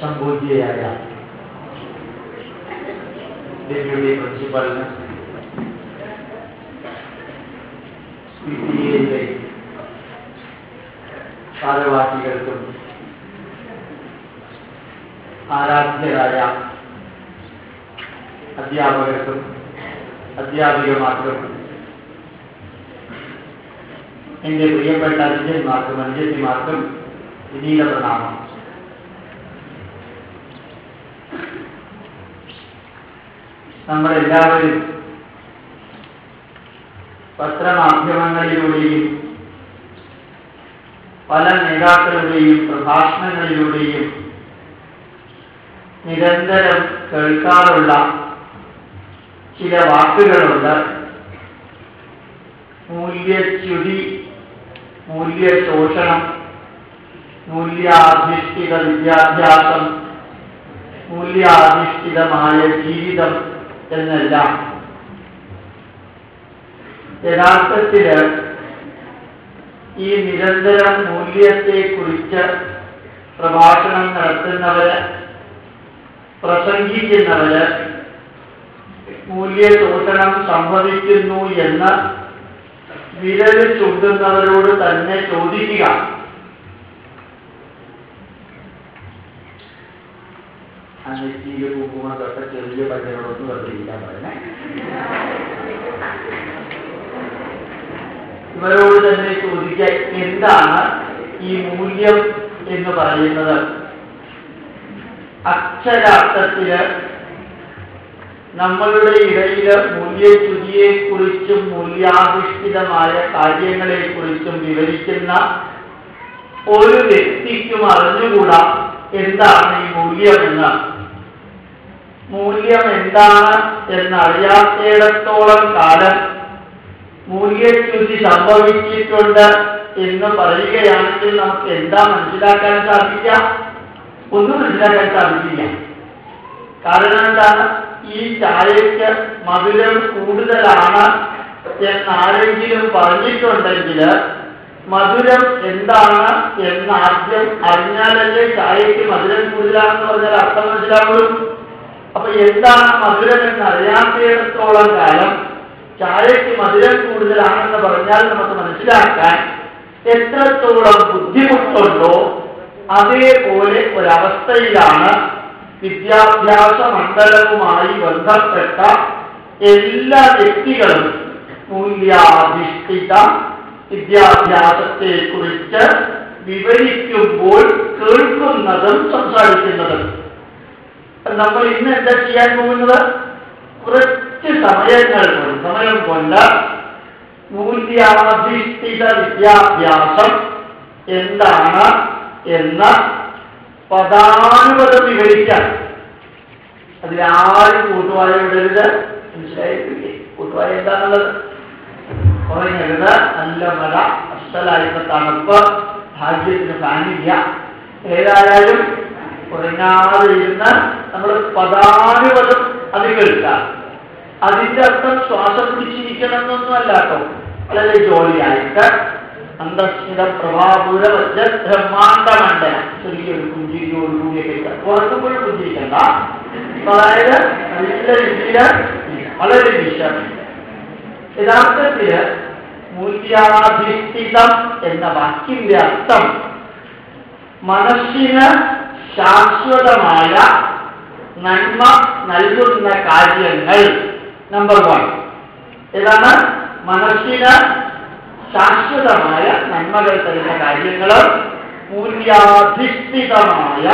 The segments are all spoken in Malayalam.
സംബോധ്യയായ ഡെപ്യൂട്ടി പ്രിൻസിപ്പലിന് പി ടി എയിലെ ഭാരവാഹികൾക്കും ആരാധ്യരായ അധ്യാപകർക്കും അധ്യാപികമാർക്കും എന്റെ പ്രിയപ്പെട്ട അനുജന്മാർക്കും അനുജത്തിമാർക്കും വിനീത പ്രണാമം നമ്മളെല്ലാവരും പത്രമാധ്യമങ്ങളിലൂടെയും പല നേതാക്കളുടെയും പ്രഭാഷണങ്ങളിലൂടെയും നിരന്തരം കേൾക്കാറുള്ള ചില വാക്കുകളുണ്ട്. മൂല്യച്യുതി മൂല്യശോഷണം മൂല്യാധിഷ്ഠിത വിദ്യാഭ്യാസം മൂല്യാധിഷ്ഠിതമായ ജീവിതം എന്നെല്ലാം. യഥാർത്ഥത്തിൽ ഈ നിരന്തര മൂല്യത്തെ കുറിച്ച് പ്രഭാഷണം നടത്തുന്നവര് പ്രസംഗിക്കുന്നവര് മൂല്യശോഷണം സംഭവിക്കുന്നു എന്ന് വിരൽ ചൂണ്ടുന്നവരോട് തന്നെ ചോദിക്കുക ആ നെറ്റിയിൽ കുങ്കുമം തൊട്ട ചെറിയ പല്ലുകളൊന്നും വെറുതെയിരിക്കാൻ പറഞ്ഞേ ഇവരോട് തന്നെ ചോദിക്കാൻ എന്താണ് ഈ മൂല്യം എന്ന് പറയുന്നത്? അക്ഷരാർത്ഥത്തിൽ നമ്മളുടെ ഇടയിൽ മൂല്യച്യുതിയെക്കുറിച്ചും മൂല്യാധിഷ്ഠിതമായ കാര്യങ്ങളെക്കുറിച്ചും വിവരിക്കുന്ന ഒരു വ്യക്തിക്കും അറിഞ്ഞുകൂടാ എന്താണ് ഈ മൂല്യമെന്ന്. മൂല്യം എന്താണ് എന്നറിയാത്തിടത്തോളം കാലം മൂല്യച്യുതി സംഭവിച്ചിട്ടുണ്ട് എന്ന് പറയുകയാണെങ്കിൽ നമുക്ക് എന്താ മനസ്സിലാക്കാൻ സാധിക്കുക? ഒന്നും മനസ്സിലാക്കാൻ സാധിക്കില്ല. കാരണം എന്താണ് ഈ ചായക്ക് മധുരം കൂടുതലാണ് എന്നാരെങ്കിലും പറഞ്ഞിട്ടുണ്ടെങ്കിൽ മധുരം എന്താണ് എന്ന് ആദ്യം അറിഞ്ഞാലല്ലേ ചായക്ക് മധുരം കൂടുതലാണെന്ന് പറഞ്ഞാൽ അർത്ഥം മനസ്സിലാവുള്ളൂ. അപ്പൊ എന്താണ് മധുരം എന്ന് അറിയാത്തിടത്തോളം കാലം ചായക്ക് മധുരം കൂടുതലാണെന്ന് പറഞ്ഞാൽ നമുക്ക് മനസ്സിലാക്കാൻ എത്രത്തോളം ബുദ്ധിമുട്ടുണ്ടോ അതേപോലെ ഒരവസ്ഥയിലാണ് വിദ്യാഭ്യാസ മണ്ഡലവുമായി ബന്ധപ്പെട്ട എല്ലാ വ്യക്തികളും മൂല്യാധിഷ്ഠിത വിദ്യാഭ്യാസത്തെ കുറിച്ച് വിവരിക്കുമ്പോൾ കേൾക്കുന്നതും സംസാരിക്കുന്നതും. നമ്മൾ ഇന്ന് എന്താ ചെയ്യാൻ പോകുന്നത്? കുറച്ച് സമയങ്ങൾ സമയം കൊണ്ട് മൂല്യാധിഷ്ഠിത വിദ്യാഭ്യാസം എന്താണ് എന്ന് പദാനുപദം വിവരിക്കാൻ അതിലാരും കൂട്ടുവായ വിടരുത്. മനസ്സിലായിട്ടില്ലേ കൂട്ടുവായ എന്താണുള്ളത്? കുറഞ്ഞത് നല്ല മഴ അസലായിരുന്ന തണുപ്പ് ഭാഗ്യത്തിന് ഫാനില്ല. ഏതായാലും കുറഞ്ഞാതെ ഇരുന്ന് നമ്മൾ പദാനുപദം അത് കേൾക്കാം അതിന്റെ അർത്ഥം ശ്വാസം പിടിച്ചിരിക്കണം എന്നൊന്നും കേട്ടോ. വളരെ ജോലിയായിട്ട് അന്തസ്മിത പ്രഭാപുര ബ്രഹ്മാണ്ടമണ്ട ചെറിയൊരു പുഞ്ചിരിയോട് കൂടിയൊക്കെ ഉറക്കുമ്പോഴും പുഞ്ചിരിക്കണ്ട അതായത് നല്ല രീതിയിൽ വളരെ വിഷം യഥാർത്ഥത്തിൽ മൂല്യാധിഷ്ഠിതം എന്ന വാക്കിന്റെ അർത്ഥം മനസ്സിന് ശാശ്വതമായ നന്മ നൽകുന്ന കാര്യങ്ങൾ. നമ്പർ വൺ ഏതാണ്? മനസ്സിന് ശാശ്വതമായ നന്മകൾ തരുന്ന കാര്യങ്ങൾ. മൂല്യാധിഷ്ഠിതമായ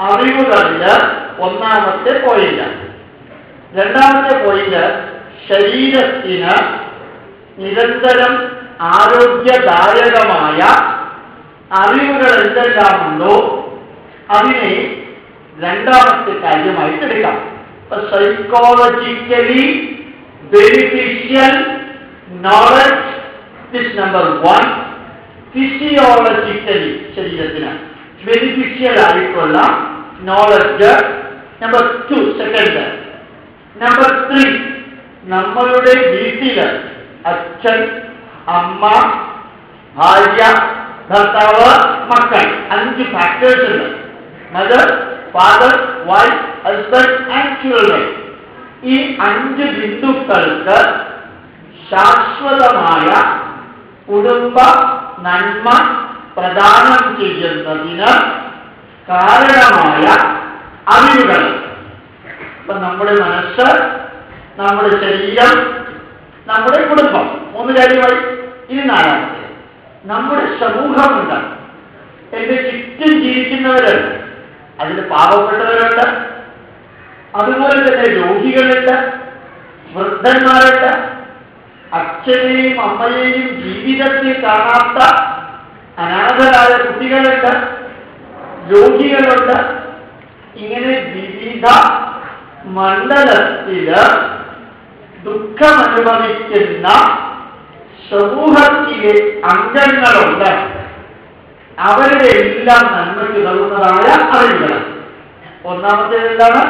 അറിവുകളിൽ ഒന്നാമത്തെ പോയിന്റ് രണ്ടാമത്തെ പോയിന്റ് ശരീരത്തിന് നിരന്തരം ആരോഗ്യദായകമായ അറിവുകൾ എന്തെല്ലാമുണ്ടോ? അതിനെ രണ്ടാമത്തെ കാര്യമായിട്ട് എടുക്കാം psychologically beneficial knowledge this number one physiologically ശരീരത്തിന് ബെനിഫിഷ്യൽ ആയിട്ടുള്ള knowledge number two second number three നമ്മളുടെ വീട്ടിൽ അച്ഛൻ അമ്മ ഭാര്യ ഭർത്താവ് മക്കൾ അഞ്ച് ഫാക്ടേഴ്സ് ഉണ്ട്. Mother father wife husband and children ഈ അഞ്ച് ബിന്ദുക്കൾക്ക് ശാശ്വതമായ കുടുംബ നന്മ പ്രദാനം ചെയ്യുന്നതിന് കാരണമായ അറിവുകൾ ഇപ്പൊ നമ്മുടെ മനസ്സ് നമ്മുടെ ശരീരം നമ്മുടെ കുടുംബം. മൂന്ന് കാര്യമായി ഇനി നാലാമത്തെ. നമ്മുടെ സമൂഹമുണ്ട്. എന്റെ ചുറ്റും ജീവിക്കുന്നവരുണ്ട്. അതിൽ പാവപ്പെട്ടവരുണ്ട് അതുപോലെ തന്നെ രോഗികളുണ്ട് വൃദ്ധന്മാരുണ്ട്. അച്ഛനെയും അമ്മയെയും ജീവിതത്തിൽ കാണാത്ത അനാഥരായ കുട്ടികളുണ്ട് രോഗികളുണ്ട്. ഇങ്ങനെ വിവിധ മണ്ഡലത്തിൽ ദുഃഖമനുഭവിക്കുന്ന സമൂഹത്തിലെ അംഗങ്ങളുണ്ട്. അവരുടെ എല്ലാം നന്മയ്ക്ക് നൽകുന്നതായ അറിവുകൾ ഒന്നാമത്തേത് എന്താണ്?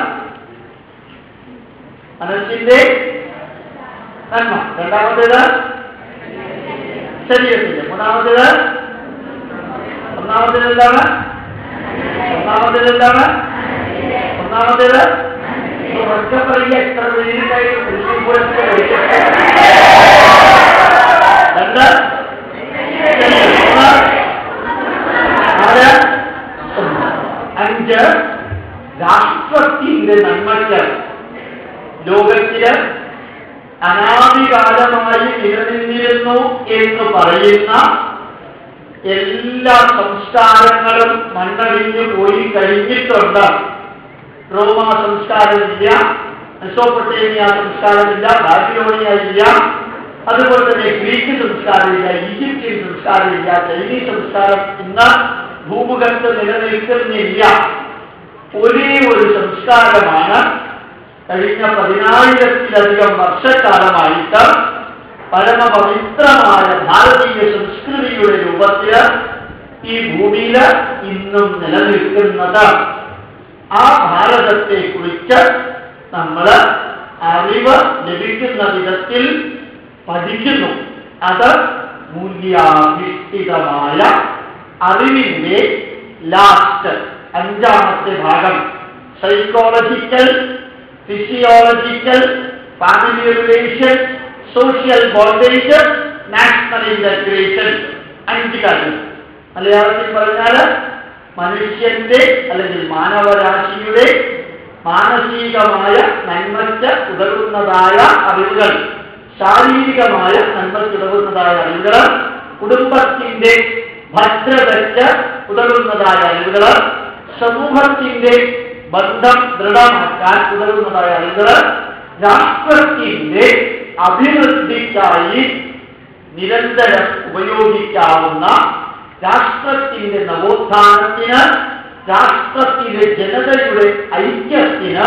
മനസ്സിന്റെ നന്മ. രണ്ടാമത്തേത് ശരീരത്തിന്റെ. മൂന്നാമത്തേത് ഒന്നാമത്തേത് എന്താണ്? ഒന്നാമത്തേത് എന്താണ്? ഒന്നാമത്തേത് ഉറക്കെ പറയുക എത്ര പേരുണ്ടായിട്ട് കൃഷി രണ്ട് മൂന്ന് നാല് ഒന്ന്. അഞ്ച് രാഷ്ട്രത്തിന്റെ നന്മയ്ക്ക് ലോകത്തിൽ അനാദികാലമായി നിലനിന്നിരുന്നു എന്ന് പറയുന്ന എല്ലാ സംസ്കാരങ്ങളും മണ്ണടിഞ്ഞു പോയി കഴിഞ്ഞിട്ടുണ്ട്. റോമ സംസ്കാരമില്ല മെസോപ്പൊട്ടേമിയ സംസ്കാരമില്ല ബാബിലോണിയ ഇല്ല അതുപോലെ തന്നെ ഗ്രീക്ക് സംസ്കാരമില്ല ഈജിപ്ഷ്യൻ സംസ്കാരമില്ല ചൈനീസ് സംസ്കാരം ഇന്ന് ഭൂമുഖത്ത് നിലനിൽക്കുന്നില്ല. ഒരേ ഒരു സംസ്കാരമാണ് കഴിഞ്ഞ പതിനായിരത്തിലധികം വർഷക്കാലമായിട്ട് പരമപവിത്രമായ ഭാരതീയ സംസ്കൃതിയുടെ രൂപത്തിൽ ഈ ഭൂമിയിൽ ഇന്നും നിലനിൽക്കുന്നത്. ആ ഭാരതത്തെ കുറിച്ച് നമ്മൾ അറിവ് ലഭിക്കുന്ന വിധത്തിൽ പഠിക്കുന്നു. അത് മൂല്യാധിഷ്ഠിതമായ അറിവിന്റെ ലാസ്റ്റ് അഞ്ചാമത്തെ ഭാഗം. Psychological physiological family relation social bondage national integration അഞ്ച് കാര്യം മലയാളത്തിൽ പറഞ്ഞാൽ മനുഷ്യന്റെ അല്ലെങ്കിൽ മാനവരാശിയുടെ മാനസികമായ നന്മയ്ക്ക് ഉതകുന്നതായ അറിവുകൾ ശാരീരികമായ നന്മയ്ക്ക് ഉതകുന്നതായ അറിവുകൾ കുടുംബത്തിന്റെ ഭദ്രതയ്ക്ക് ഉതകുന്നതായ അറിവുകൾ സമൂഹത്തിന്റെ ബന്ധം ദൃഢമാക്കാൻ ഉതകുന്നതായ അറിവുകൾ രാഷ്ട്രത്തിന്റെ അഭിവൃദ്ധിക്കായി നിരന്തരം ഉപയോഗിക്കാവുന്ന രാഷ്ട്രത്തിന്റെ നവോത്ഥാനത്തിന് രാഷ്ട്രത്തിലെ ജനതയുടെ ഐക്യത്തിന്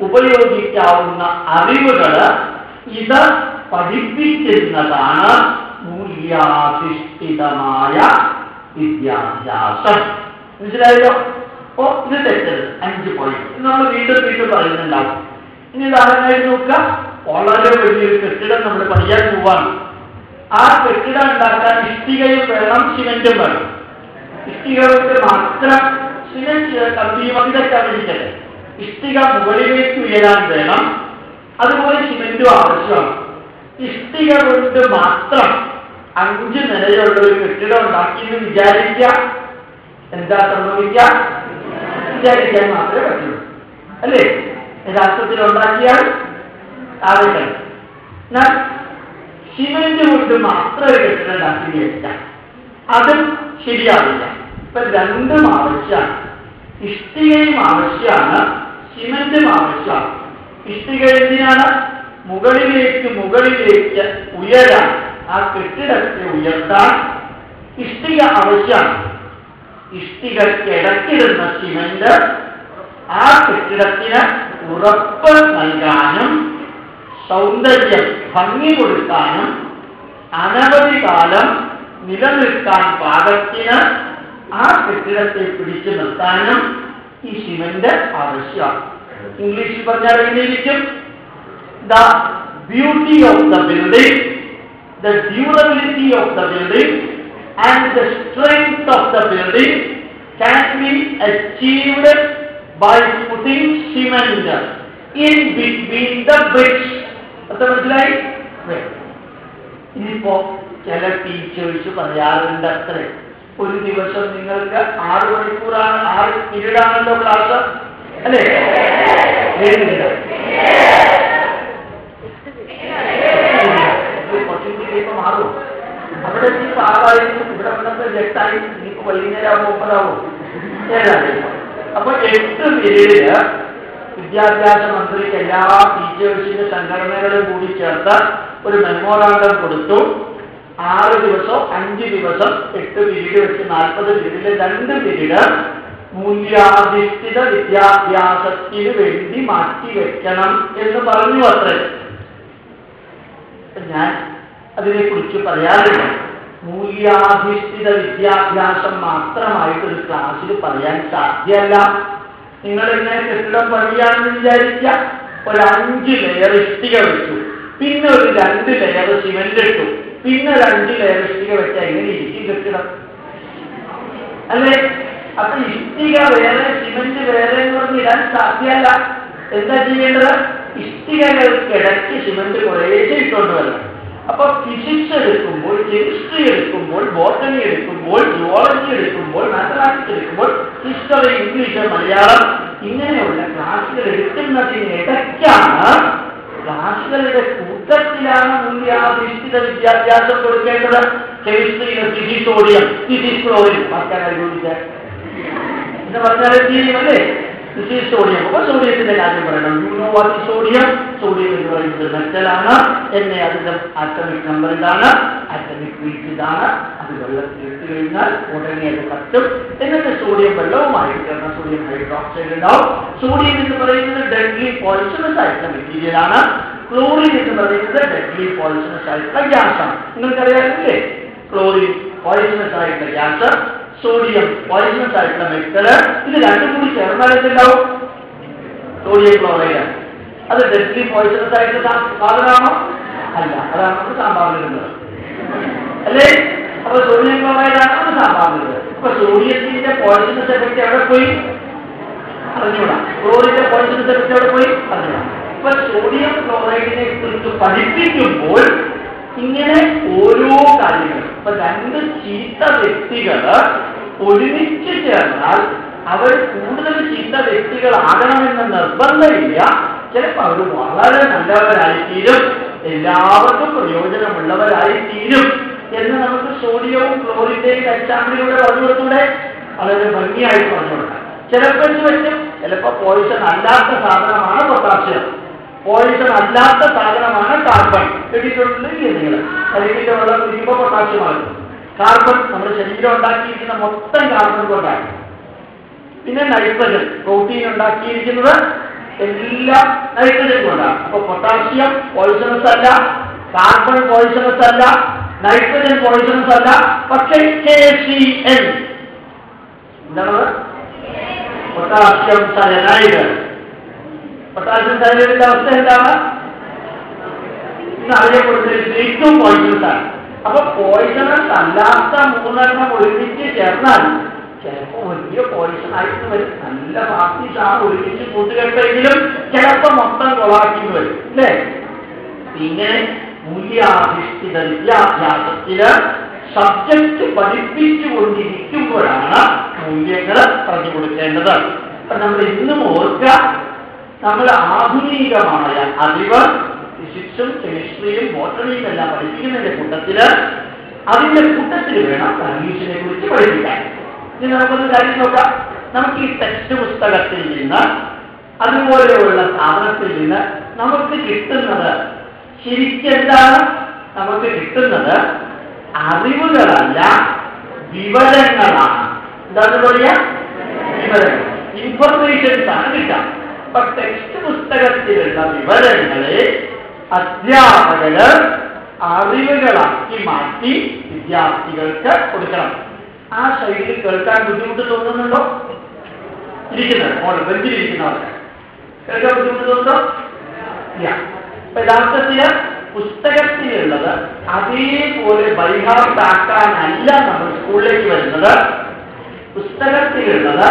ഉപയോഗിക്കാവുന്ന അറിവുകൾ ഇത് പഠിപ്പിക്കുന്നതാണ് മൂല്യാധിഷ്ഠിതമായ വിദ്യാഭ്യാസം. മനസ്സിലായല്ലോ? അപ്പോ ഇത് തെറ്റത്. അഞ്ച് പോയിന്റ് നമ്മൾ വീണ്ടും വീണ്ടും പറയുന്നുണ്ടാവും. ഇനി ഉദാഹരണമായി നോക്കുക. വളരെ വലിയൊരു കെട്ടിടം നമ്മൾ പണിയാൻ പോവാണ്. ആ കെട്ടിടം ഉണ്ടാക്കാൻ ഇഷ്ടികയും വേണം സിമെന്റും വേണം. ഇഷ്ടിക കൊണ്ട് മാത്രം സിമെന്റ് കമ്പിയും ഇതൊക്കെ ഇരിക്കട്ടെ ഇഷ്ടിക മുകളിലേക്ക് ഉയരാൻ വേണം. അതുപോലെ സിമെന്റും ആവശ്യമാണ്. ഇഷ്ടിക കൊണ്ട് മാത്രം അഞ്ച് നിലയുള്ള ഒരു കെട്ടിടം ഉണ്ടാക്കി എന്ന് വിചാരിക്കുക. എന്താ സംഭവിക്കുക? വിചാരിക്കാൻ മാത്രമേ പറ്റുള്ളൂ. അല്ലേ? രാഷ്ട്രത്തിൽ ഉണ്ടാക്കിയാൽ ആവശ്യം. എന്നാൽ സിമെന്റ് കൊണ്ട് മാത്രം കെട്ടിടം ഉണ്ടാക്കി വിചാരിക്കാം അതും ശരിയാവില്ല. ഇപ്പൊ രണ്ടും ആവശ്യമാണ്. ഇഷ്ടികയും ആവശ്യമാണ്. സിമെന്റും ആവശ്യമാണ്. ഇഷ്ടിക എന്തിനാണ്? മുകളിലേക്ക് മുകളിലേക്ക് ഉയരാൻ ആ കെട്ടിടത്തെ ഉയർത്താൻ ഇഷ്ടിക ആവശ്യമാണ് ഇഷ്ടികയ്ക്ക് ഇടയ്ക്കിടുന്ന സിമെന്റ് ആ കെട്ടിടത്തിന് ഉറപ്പ് നൽകാനും സൗന്ദര്യം ഭംഗി കൊടുക്കാനും അനവധി കാലം നിലനിൽക്കാൻ പാകത്തിന് ആ കെട്ടിടത്തെ പിടിച്ചു നിർത്താനും ഈ സിമെന്റ് ആവശ്യമാണ്. ഇംഗ്ലീഷിൽ പറഞ്ഞാൽ എങ്ങനെയിരിക്കും? The beauty of the building. The durability of the building and the strength of the building can be achieved by putting cement in between the bricks. അത് മനസ്സിലായി. ഇനിയിപ്പോ ചില ടീച്ചേഴ്സ് പറയാറുണ്ട് അത്ര ഒരു ദിവസം നിങ്ങൾക്ക് ആറ് മണിക്കൂറാണ് ആറ് പീരീഡാണല്ലോ ക്ലാസ് അല്ലേ period. മാറും. അവിടെ ഇനിയിപ്പോ ആറായിരുന്നു ഇവിടെ വന്നപ്പോ എട്ടായി. ഇനിയിപ്പോ വൈകുന്നേരം ആകുമ്പോൾ ഒമ്പതാവും ഏഴായി അപ്പൊ എട്ട് പേര് വിദ്യാഭ്യാസ മന്ത്രിക്ക് എല്ലാ ടീച്ചേഴ്സിന്റെ സംഘടനകളും കൂടി ചേർത്ത് ഒരു മെമ്മോറാണ്ടം കൊടുത്തു. ആറ് ദിവസം അഞ്ച് ദിവസം എട്ട് പീരീഡ് വെച്ച് നാൽപ്പത് പീരീഡിൽ രണ്ട് പീരീഡ് മൂല്യാധിഷ്ഠിത വിദ്യാഭ്യാസത്തിന് വേണ്ടി മാറ്റിവെക്കണം എന്ന് പറഞ്ഞു അത്രേ. ഞാൻ അതിനെക്കുറിച്ച് പറയാറില്ല. മൂല്യാധിഷ്ഠിത വിദ്യാഭ്യാസം മാത്രമായിട്ട് ഒരു ക്ലാസ്സിൽ പറയാൻ സാധ്യമല്ല. നിങ്ങൾ ഇങ്ങനെ കെട്ടിടം പണിയാണെന്ന് വിചാരിക്കുക. ഒരു അഞ്ച് ലെയർ ഇഷ്ടിക വെച്ചു. പിന്നെ ഒരു രണ്ട് ലെയർ സിമെന്റ് ഇട്ടു. പിന്നെ രണ്ട് ലെയർ ഇഷ്ടിക വെച്ച എങ്ങനെ ഇരിക്കും കെട്ടിടം? അല്ലേ? അപ്പൊ ഇഷ്ടിക വേറെ സിമെന്റ് വേറെ എന്ന് പറഞ്ഞ് ഇടാൻ സാധ്യമല്ല. എന്താ ചെയ്യേണ്ടത്? ഇഷ്ടികകൾക്കിടയ്ക്ക് സിമെന്റ് കുറേശ്ശെ ഇട്ടുകൊണ്ട് വരണം. അപ്പൊ ഫിസിക്സ് എടുക്കുമ്പോൾ കെമിസ്ട്രി എടുക്കുമ്പോൾ ബോട്ടണി എടുക്കുമ്പോൾ ജുവോളജി എടുക്കുമ്പോൾ മാത്തമാറ്റിക്സ് എടുക്കുമ്പോൾ ഹിസ്റ്ററി ഇംഗ്ലീഷ് മലയാളം ഇങ്ങനെയുള്ള ക്ലാസ്സുകൾ എടുക്കുന്നതിനിടയ്ക്കാണ് ക്ലാസ്സുകളുടെ കൂട്ടത്തിലാണ് മൂല്യാധിഷ്ഠിത വിദ്യാഭ്യാസം കൊടുക്കേണ്ടത്. കെമിസ്ട്രിയിലെ ഫിസിക്സ് ഓഡിയം ഫിസിക്സ് ക്ലോറിൻ ആൾക്കാരെ പറഞ്ഞാൽ എന്ത് അല്ലേ? This is sodium. അപ്പോൾ സോഡിയത്തിന്റെ കാര്യം പറയണം. You know what sodium sodium എന്ന് പറയുന്നത് മെറ്റലാണ് എന്നെ അതിന്റെ ആറ്റമിക് നമ്പർ എന്താണ് ആറ്റമിക് വെയിറ്റ് ഇതാണ്. അത് വെള്ളത്തിൽ ഇട്ട് കഴിഞ്ഞാൽ ഉടനെ അത് കത്തും. എന്നിട്ട് സോഡിയം വെള്ളവുമായി ചേർന്ന സോഡിയം ഹൈഡ്രോക്സൈഡ് ഉണ്ടാവും. സോഡിയം എന്ന് പറയുന്നത് ഡെഡ്ലി പോയിസണസ് ആയിട്ടുള്ള മെറ്റീരിയലാണ് ക്ലോറിൻ എന്ന് പറയുന്നത് ഡെഡ്ലി പോയിസണസ് ആയിട്ടുള്ള ഗ്യാസാണ് നിങ്ങൾക്കറിയാമില്ലേ? ക്ലോറിൻ പോയിസണസ് ആയിട്ടുള്ള ഗ്യാസ് സോഡിയം പോയിസണസ് ആയിട്ടുള്ള മെറ്റൽ ഇത് രണ്ടും കൂടി ചേർന്നാൽ എന്തുണ്ടാവും സോഡിയം ക്ലോറൈഡ് അത് ഡെസ്ലി പോയിസണസ് ആയിട്ടുള്ള സാധനമാണോ? അല്ല അതാണ് നമുക്ക് സാമ്പാറിനുള്ളത് അല്ലേ? അപ്പൊ സോഡിയം ക്ലോറൈഡ് ആണ് അത് സാമ്പാറിനുള്ളത് അപ്പൊ സോഡിയത്തിന്റെ പോയിസണസ് എഫക്റ്റ് എവിടെ പോയി? അറിഞ്ഞൂടാ ക്ലോറിന്റെ പോയിസണസ് എഫക്റ്റ് എവിടെ പോയി? അറിഞ്ഞൂടാ അപ്പൊ സോഡിയം ക്ലോറൈഡിനെ കുറിച്ച് പഠിപ്പിക്കുമ്പോൾ ഇങ്ങനെ ഓരോ കാര്യങ്ങളും ഇപ്പൊ രണ്ട് ചീത്ത വ്യക്തികൾ ഒരുമിച്ച് ചേർന്നാൽ അവർ കൂടുതൽ ചീത്ത വ്യക്തികളാകണമെന്ന് നിർബന്ധമില്ല. ചിലപ്പോൾ അവർ വളരെ നല്ലവരായി തീരും എല്ലാവർക്കും പ്രയോജനമുള്ളവരായി തീരും എന്ന് നമുക്ക് സോഡിയവും ക്ലോറിന്റെയും എക്സാമ്പിളിലൂടെ പറഞ്ഞുകൊടുത്തൂടെ വളരെ ഭംഗിയായിട്ട് പറഞ്ഞുകൊടുക്കാം. ചിലപ്പോൾ വെച്ചും ചിലപ്പോൾ പോയിസൺ അല്ലാത്ത സാധനമാണ് പൊട്ടാസ്യം പോയിസൺ അല്ലാത്ത സാധനമാണ് കാർബൺ കേട്ടിട്ടുണ്ടെങ്കിൽ നിങ്ങൾ ശരീരത്തിന്റെ വെള്ളം കുടിക്കുമ്പോൾ കാർബൺ നമ്മുടെ ശരീരം ഉണ്ടാക്കിയിരിക്കുന്ന മൊത്തം കാർബൺ കൊണ്ടാണ്. പിന്നെ നൈട്രജൻ പ്രോട്ടീൻ ഉണ്ടാക്കിയിരിക്കുന്നത് എല്ലാം നൈട്രജൻ കൊണ്ടാണ്. അപ്പൊ പൊട്ടാസ്യം പോയിസണസ് അല്ല കാർബൺ പോയിസണസ് അല്ല നൈട്രജൻ പോയിസണസ് അല്ല പക്ഷേ കെ സി എൻ എന്താണ്? പൊട്ടാസ്യം സയനൈഡ് പൊട്ടാസ്യം സയനൈഡിന്റെ അവസ്ഥ എന്താണ്? അറിയപ്പെടുന്നത് ഏറ്റവും അപ്പൊ പോയിസണസ് അല്ലാത്ത മൂന്നെണ്ണം ഒരുമിച്ച് ചേർന്നാൽ ചിലപ്പോ വലിയ പോയിസൺ ആയിട്ട് വരും. നല്ല ആണ് ഒരുമിച്ച് കൂട്ടുകെട്ടെങ്കിലും ചിലപ്പോ മൊത്തം കൊളാക്കി വരും. അല്ലേ? ഇങ്ങനെ മൂല്യാധിഷ്ഠിത വിദ്യാഭ്യാസത്തിൽ സബ്ജക്റ്റ് പഠിപ്പിച്ചുകൊണ്ടിരിക്കുമ്പോഴാണ് മൂല്യങ്ങൾ പറഞ്ഞു കൊടുക്കേണ്ടത് അപ്പൊ നമ്മൾ ഇന്നും ഓർക്കുക നമ്മൾ ആധുനികമായ അറിവ് ഫിസിക്സും കെമിസ്ട്രിയും ബോട്ടണിയും എല്ലാം പഠിപ്പിക്കുന്നതിന്റെ കൂട്ടത്തിൽ അതിന്റെ കൂട്ടത്തിൽ വേണം സർവീസിനെ കുറിച്ച് പഠിപ്പിക്കാൻ. ഇനി നമുക്കൊന്ന് കാര്യം നോക്കാം. നമുക്ക് ഈ ടെക്സ്റ്റ് പുസ്തകത്തിൽ നിന്ന് അതുപോലെയുള്ള സാധനത്തിൽ നിന്ന് നമുക്ക് കിട്ടുന്നത് ശരിക്കെന്താണ്? നമുക്ക് കിട്ടുന്നത് അറിവുകളല്ല വിവരങ്ങളാണ്. എന്താണ് പറയാ? വിവരങ്ങൾ. ഇൻഫർമേഷൻസ് ആണ് കിട്ടുക. ടെക്സ്റ്റ് പുസ്തകത്തിലുള്ള വിവരങ്ങളെ അധ്യാപകര് അറിവുകളാക്കി മാറ്റി വിദ്യാർത്ഥികൾക്ക് കൊടുക്കണം. ആ ശൈലി കേൾക്കാൻ ബുദ്ധിമുട്ട് തോന്നുന്നുണ്ടോ? ഇരിക്കുന്നത് മോൾ ബെഞ്ചിലിരിക്കുന്നവർക്ക് കേൾക്കാൻ ബുദ്ധിമുട്ട് തോന്നുന്നുണ്ടോ? അപ്പൊ യഥാർത്ഥത്തിൽ പുസ്തകത്തിലുള്ളത് അതേപോലെ ബൈഹാർട്ടാക്കാനല്ല നമ്മൾ സ്കൂളിലേക്ക് വരുന്നത്. പുസ്തകത്തിലുള്ളത്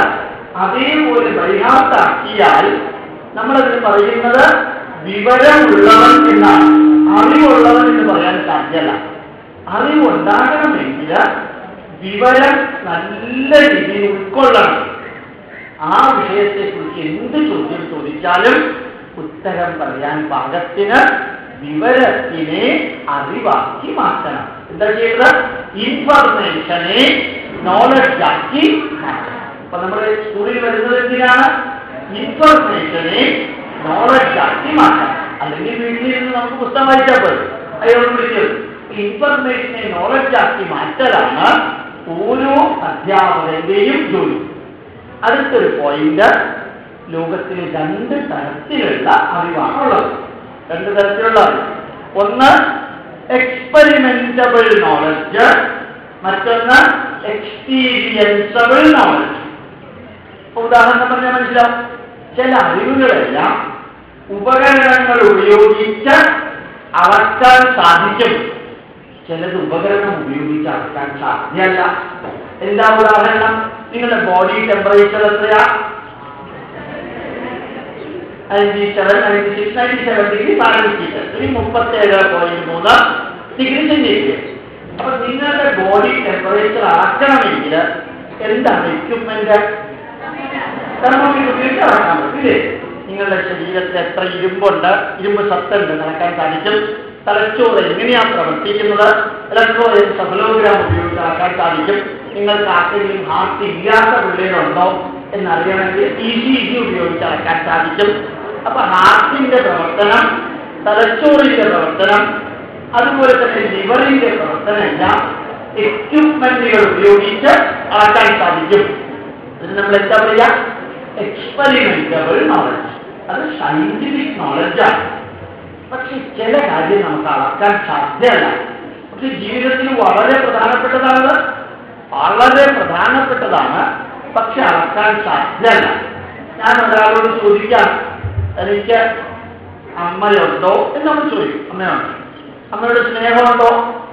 അതേപോലെ ബൈഹാർട്ടാക്കിയാൽ നമ്മളതിന് പറയുന്നത് വിവരമുള്ളവൻ എന്നാണ്. അറിവുള്ളവൻ എന്ന് പറയാൻ സാധ്യല്ല അറിവുണ്ടാകണമെങ്കിൽ വിവരം നല്ല രീതിയിൽ ഉൾക്കൊള്ളണം. ആ വിഷയത്തെക്കുറിച്ച് എന്ത് ചോദ്യം ചോദിച്ചാലും ഉത്തരം പറയാൻ പാകത്തിന് വിവരത്തിനെ അറിവാക്കി മാറ്റണം. എന്താ ചെയ്യുന്നത് ഇൻഫർമേഷനെ നോളജാക്കി മാറ്റണം. അപ്പൊ നമ്മൾ സ്കൂളിൽ വരുന്നത് എന്തിനാണ്? ഇൻഫർമേഷനെ നോളജ് ആക്കി മാറ്റണം. അല്ലെങ്കിൽ വീട്ടിൽ നിന്ന് നമുക്ക് പുസ്തകം വായിച്ചാൽ പോലും അയാളോട് വിളിച്ചത് ഇൻഫർമേഷനെ നോളജ് ആക്കി മാറ്റലാണ് ഓരോ അധ്യാപകന്റെയും ജോലി. അടുത്തൊരു പോയിന്റ് ലോകത്തിന് രണ്ട് തരത്തിലുള്ള അറിവാണ് ഉള്ളത് രണ്ട് തരത്തിലുള്ള അറിവ് ഒന്ന് എക്സ്പെരിമെന്റബിൾ നോളജ് മറ്റൊന്ന് എക്സ്പീരിയൻസബിൾ നോളജ് ഉദാഹരണം പറഞ്ഞാൽ മനസ്സിലാവും ചില അറിവുകളെല്ലാം ഉപകരണങ്ങൾ ഉപയോഗിച്ച് അളക്കാൻ സാധിക്കും. ചിലത് ഉപകരണം ഉപയോഗിച്ച് അളക്കാൻ സാധ്യമല്ല. എന്താ ഉദാഹരണം? നിങ്ങളുടെ ബോഡി ടെമ്പറേച്ചർ എത്രയാ? Ninety seven ninety six ninety seven degree Fahrenheit മുപ്പത്തേഴ് പോയിന്റ് മൂന്ന് ഡിഗ്രി സെന്റിഗ്രേഡ് അപ്പൊ നിങ്ങളുടെ ബോഡി ടെമ്പറേച്ചർ അളക്കണമെങ്കിൽ എന്താണ് എക്യുപ്മെന്റ് ഇല്ലേ? നിങ്ങളുടെ ശരീരത്തിൽ എത്ര ഇരുമ്പുണ്ട്? ഇരുമ്പ് സത്തുണ്ട് നടക്കാൻ സാധിക്കും. തലച്ചോറ് എങ്ങനെയാണ് പ്രവർത്തിക്കുന്നത്? ഇലക്ട്രോ സഫലോഗ്രാം ഉപയോഗിച്ച് നടക്കാൻ സാധിക്കും. നിങ്ങൾക്ക് ആർക്കെങ്കിലും ഹാർട്ട് ഇല്ലാത്ത പിള്ളേരുണ്ടോ എന്നറിയണമെങ്കിൽ ഇ സി ജി ഉപയോഗിച്ച് അളക്കാൻ സാധിക്കും. അപ്പൊ ഹാർട്ടിന്റെ പ്രവർത്തനം തലച്ചോറിന്റെ പ്രവർത്തനം അതുപോലെ തന്നെ ലിവറിന്റെ പ്രവർത്തനം എല്ലാം എക്യുപ്മെന്റുകൾ ഉപയോഗിച്ച് അളക്കാൻ സാധിക്കും. അതിന് നമ്മൾ എന്താ പറയുക? എക്സ്പെരിമെന്റബിൾ നോളജ് അത് സയന്റിഫിക് നോളജാണ് പക്ഷെ ചില കാര്യം നമുക്ക് അളക്കാൻ സാധ്യമല്ല. പക്ഷെ ജീവിതത്തിൽ വളരെ പ്രധാനപ്പെട്ടതാണ്. വളരെ പ്രധാനപ്പെട്ടതാണ്. പക്ഷെ അളക്കാൻ സാധ്യമല്ല. ഞാൻ ഒരാളോട് ചോദിക്കാം എനിക്ക് അമ്മയുണ്ടോ? എന്ന് നമ്മൾ ചോദിക്കും. അമ്മയുണ്ട് അമ്മയോട് സ്നേഹമുണ്ടോ?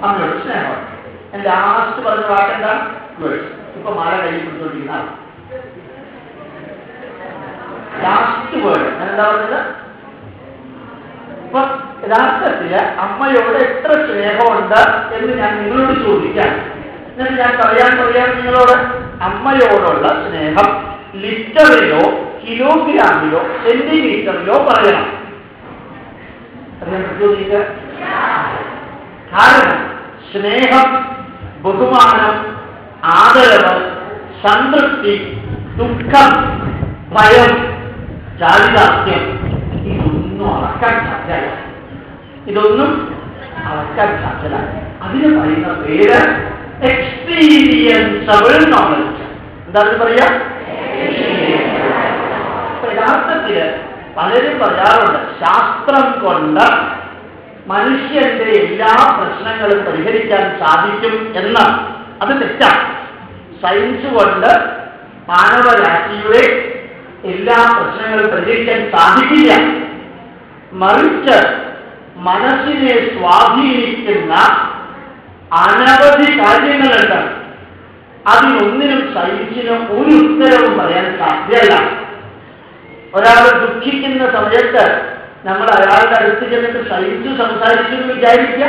അമ്മയോട് സ്നേഹമുണ്ട്. എന്റെ ലാസ്റ്റ് പറഞ്ഞ വാക്കെന്താ? ഇപ്പൊ മാല കയ്യിൽ പിടിച്ചോണ്ടിരിക്കുന്ന ലാസ്റ്റ് വേർഡ് എന്താ പറഞ്ഞത്? ഇപ്പൊ യഥാർത്ഥത്തിൽ അമ്മയോട് എത്ര സ്നേഹമുണ്ട് എന്ന് ഞാൻ നിങ്ങളോട് ചോദിക്കാം. എന്നിട്ട് ഞാൻ പറയാൻ പറയാൻ നിങ്ങളോട്. അമ്മയോടുള്ള സ്നേഹം ലിറ്ററിലോ കിലോഗ്രാമിലോ സെന്റിമീറ്ററിലോ പറയണം. കാരണം സ്നേഹം ബഹുമാനം ആദരവ് സംതൃപ്തി ദുഃഖം ഭയം ചാരിതാർത്ഥ്യം ഇതൊന്നും അളക്കാൻ സാധ്യല്ല ഇതൊന്നും അളക്കാൻ സാധ്യല്ല അതിന് പറയുന്ന പേര് എക്സ്പീരിയൻസബിൾ നോളജ് അത് പറയാ? യഥാർത്ഥത്തിൽ പലരും പറയാറുണ്ട് ശാസ്ത്രം കൊണ്ട് മനുഷ്യന്റെ എല്ലാ പ്രശ്നങ്ങളും പരിഹരിക്കാൻ സാധിക്കും എന്ന് അത് തെറ്റാണ്. സയൻസ് കൊണ്ട് മാനവരാശിയുടെ എല്ലാ പ്രശ്നങ്ങളും പരിഹരിക്കാൻ സാധിക്കില്ല. മറിച്ച് മനസ്സിനെ സ്വാധീനിക്കുന്ന അനവധി കാര്യങ്ങളുണ്ട്. അതിനൊന്നിനും സൈസിന് ഒരു ഉത്തരവും പറയാൻ സാധ്യമല്ല. ഒരാൾ ദുഃഖിക്കുന്ന സമയത്ത് നമ്മൾ അയാളുടെ അടുത്ത് ചെന്നിട്ട് സഹിച്ചു സംസാരിച്ചു എന്ന് വിചാരിക്കുക.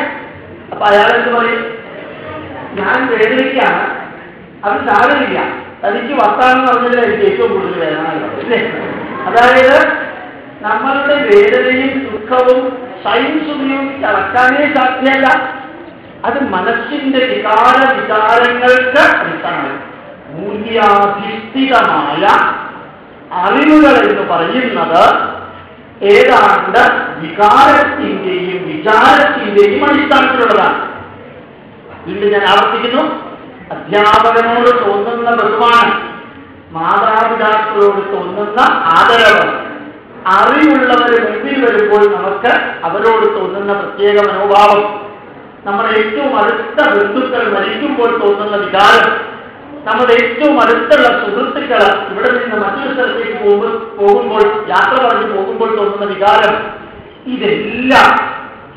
അപ്പൊ അയാൾ എന്ത് പറയും? ഞാൻ വേദനയ്ക്കാണ് അത് സാരമില്ല. തനിക്ക് വത്താണെന്ന് പറഞ്ഞാൽ എനിക്ക് ഏറ്റവും കൂടുതൽ വേദന അതായത് നമ്മളുടെ വേദനയും ദുഃഖവും സയൻസ് ഉപയോഗിച്ച് അളക്കാനേ സാധ്യമല്ല. അത് മനസ്സിന്റെ വികാര വികാരങ്ങൾക്ക് അടിസ്ഥാനമാണ് മൂല്യാധിഷ്ഠിതമായ അറിവുകൾ എന്ന് പറയുന്നത് ഏതാണ്ട് വികാരത്തിന്റെയും വിചാരത്തിന്റെയും അടിസ്ഥാനത്തിലുള്ളതാണ്. വീണ്ടും ഞാൻ ആവർത്തിക്കുന്നു. അധ്യാപകനോട് തോന്നുന്ന ബഹുമാനം മാതാപിതാക്കളോട് തോന്നുന്ന ആദരവ് അറിവുള്ളവർ മുമ്പിൽ വരുമ്പോൾ നമുക്ക് അവരോട് തോന്നുന്ന പ്രത്യേക മനോഭാവം. നമ്മുടെ ഏറ്റവും അടുത്ത ബന്ധുക്കൾ മരിക്കുമ്പോൾ തോന്നുന്ന വികാരം നമ്മുടെ ഏറ്റവും അടുത്തുള്ള സുഹൃത്തുക്കൾ ഇവിടെ നിന്ന് മറ്റൊരു സ്ഥലത്തേക്ക് പോകുമ്പോൾ പോകുമ്പോൾ യാത്ര പറഞ്ഞ് പോകുമ്പോൾ തോന്നുന്ന വികാരം ഇതെല്ലാം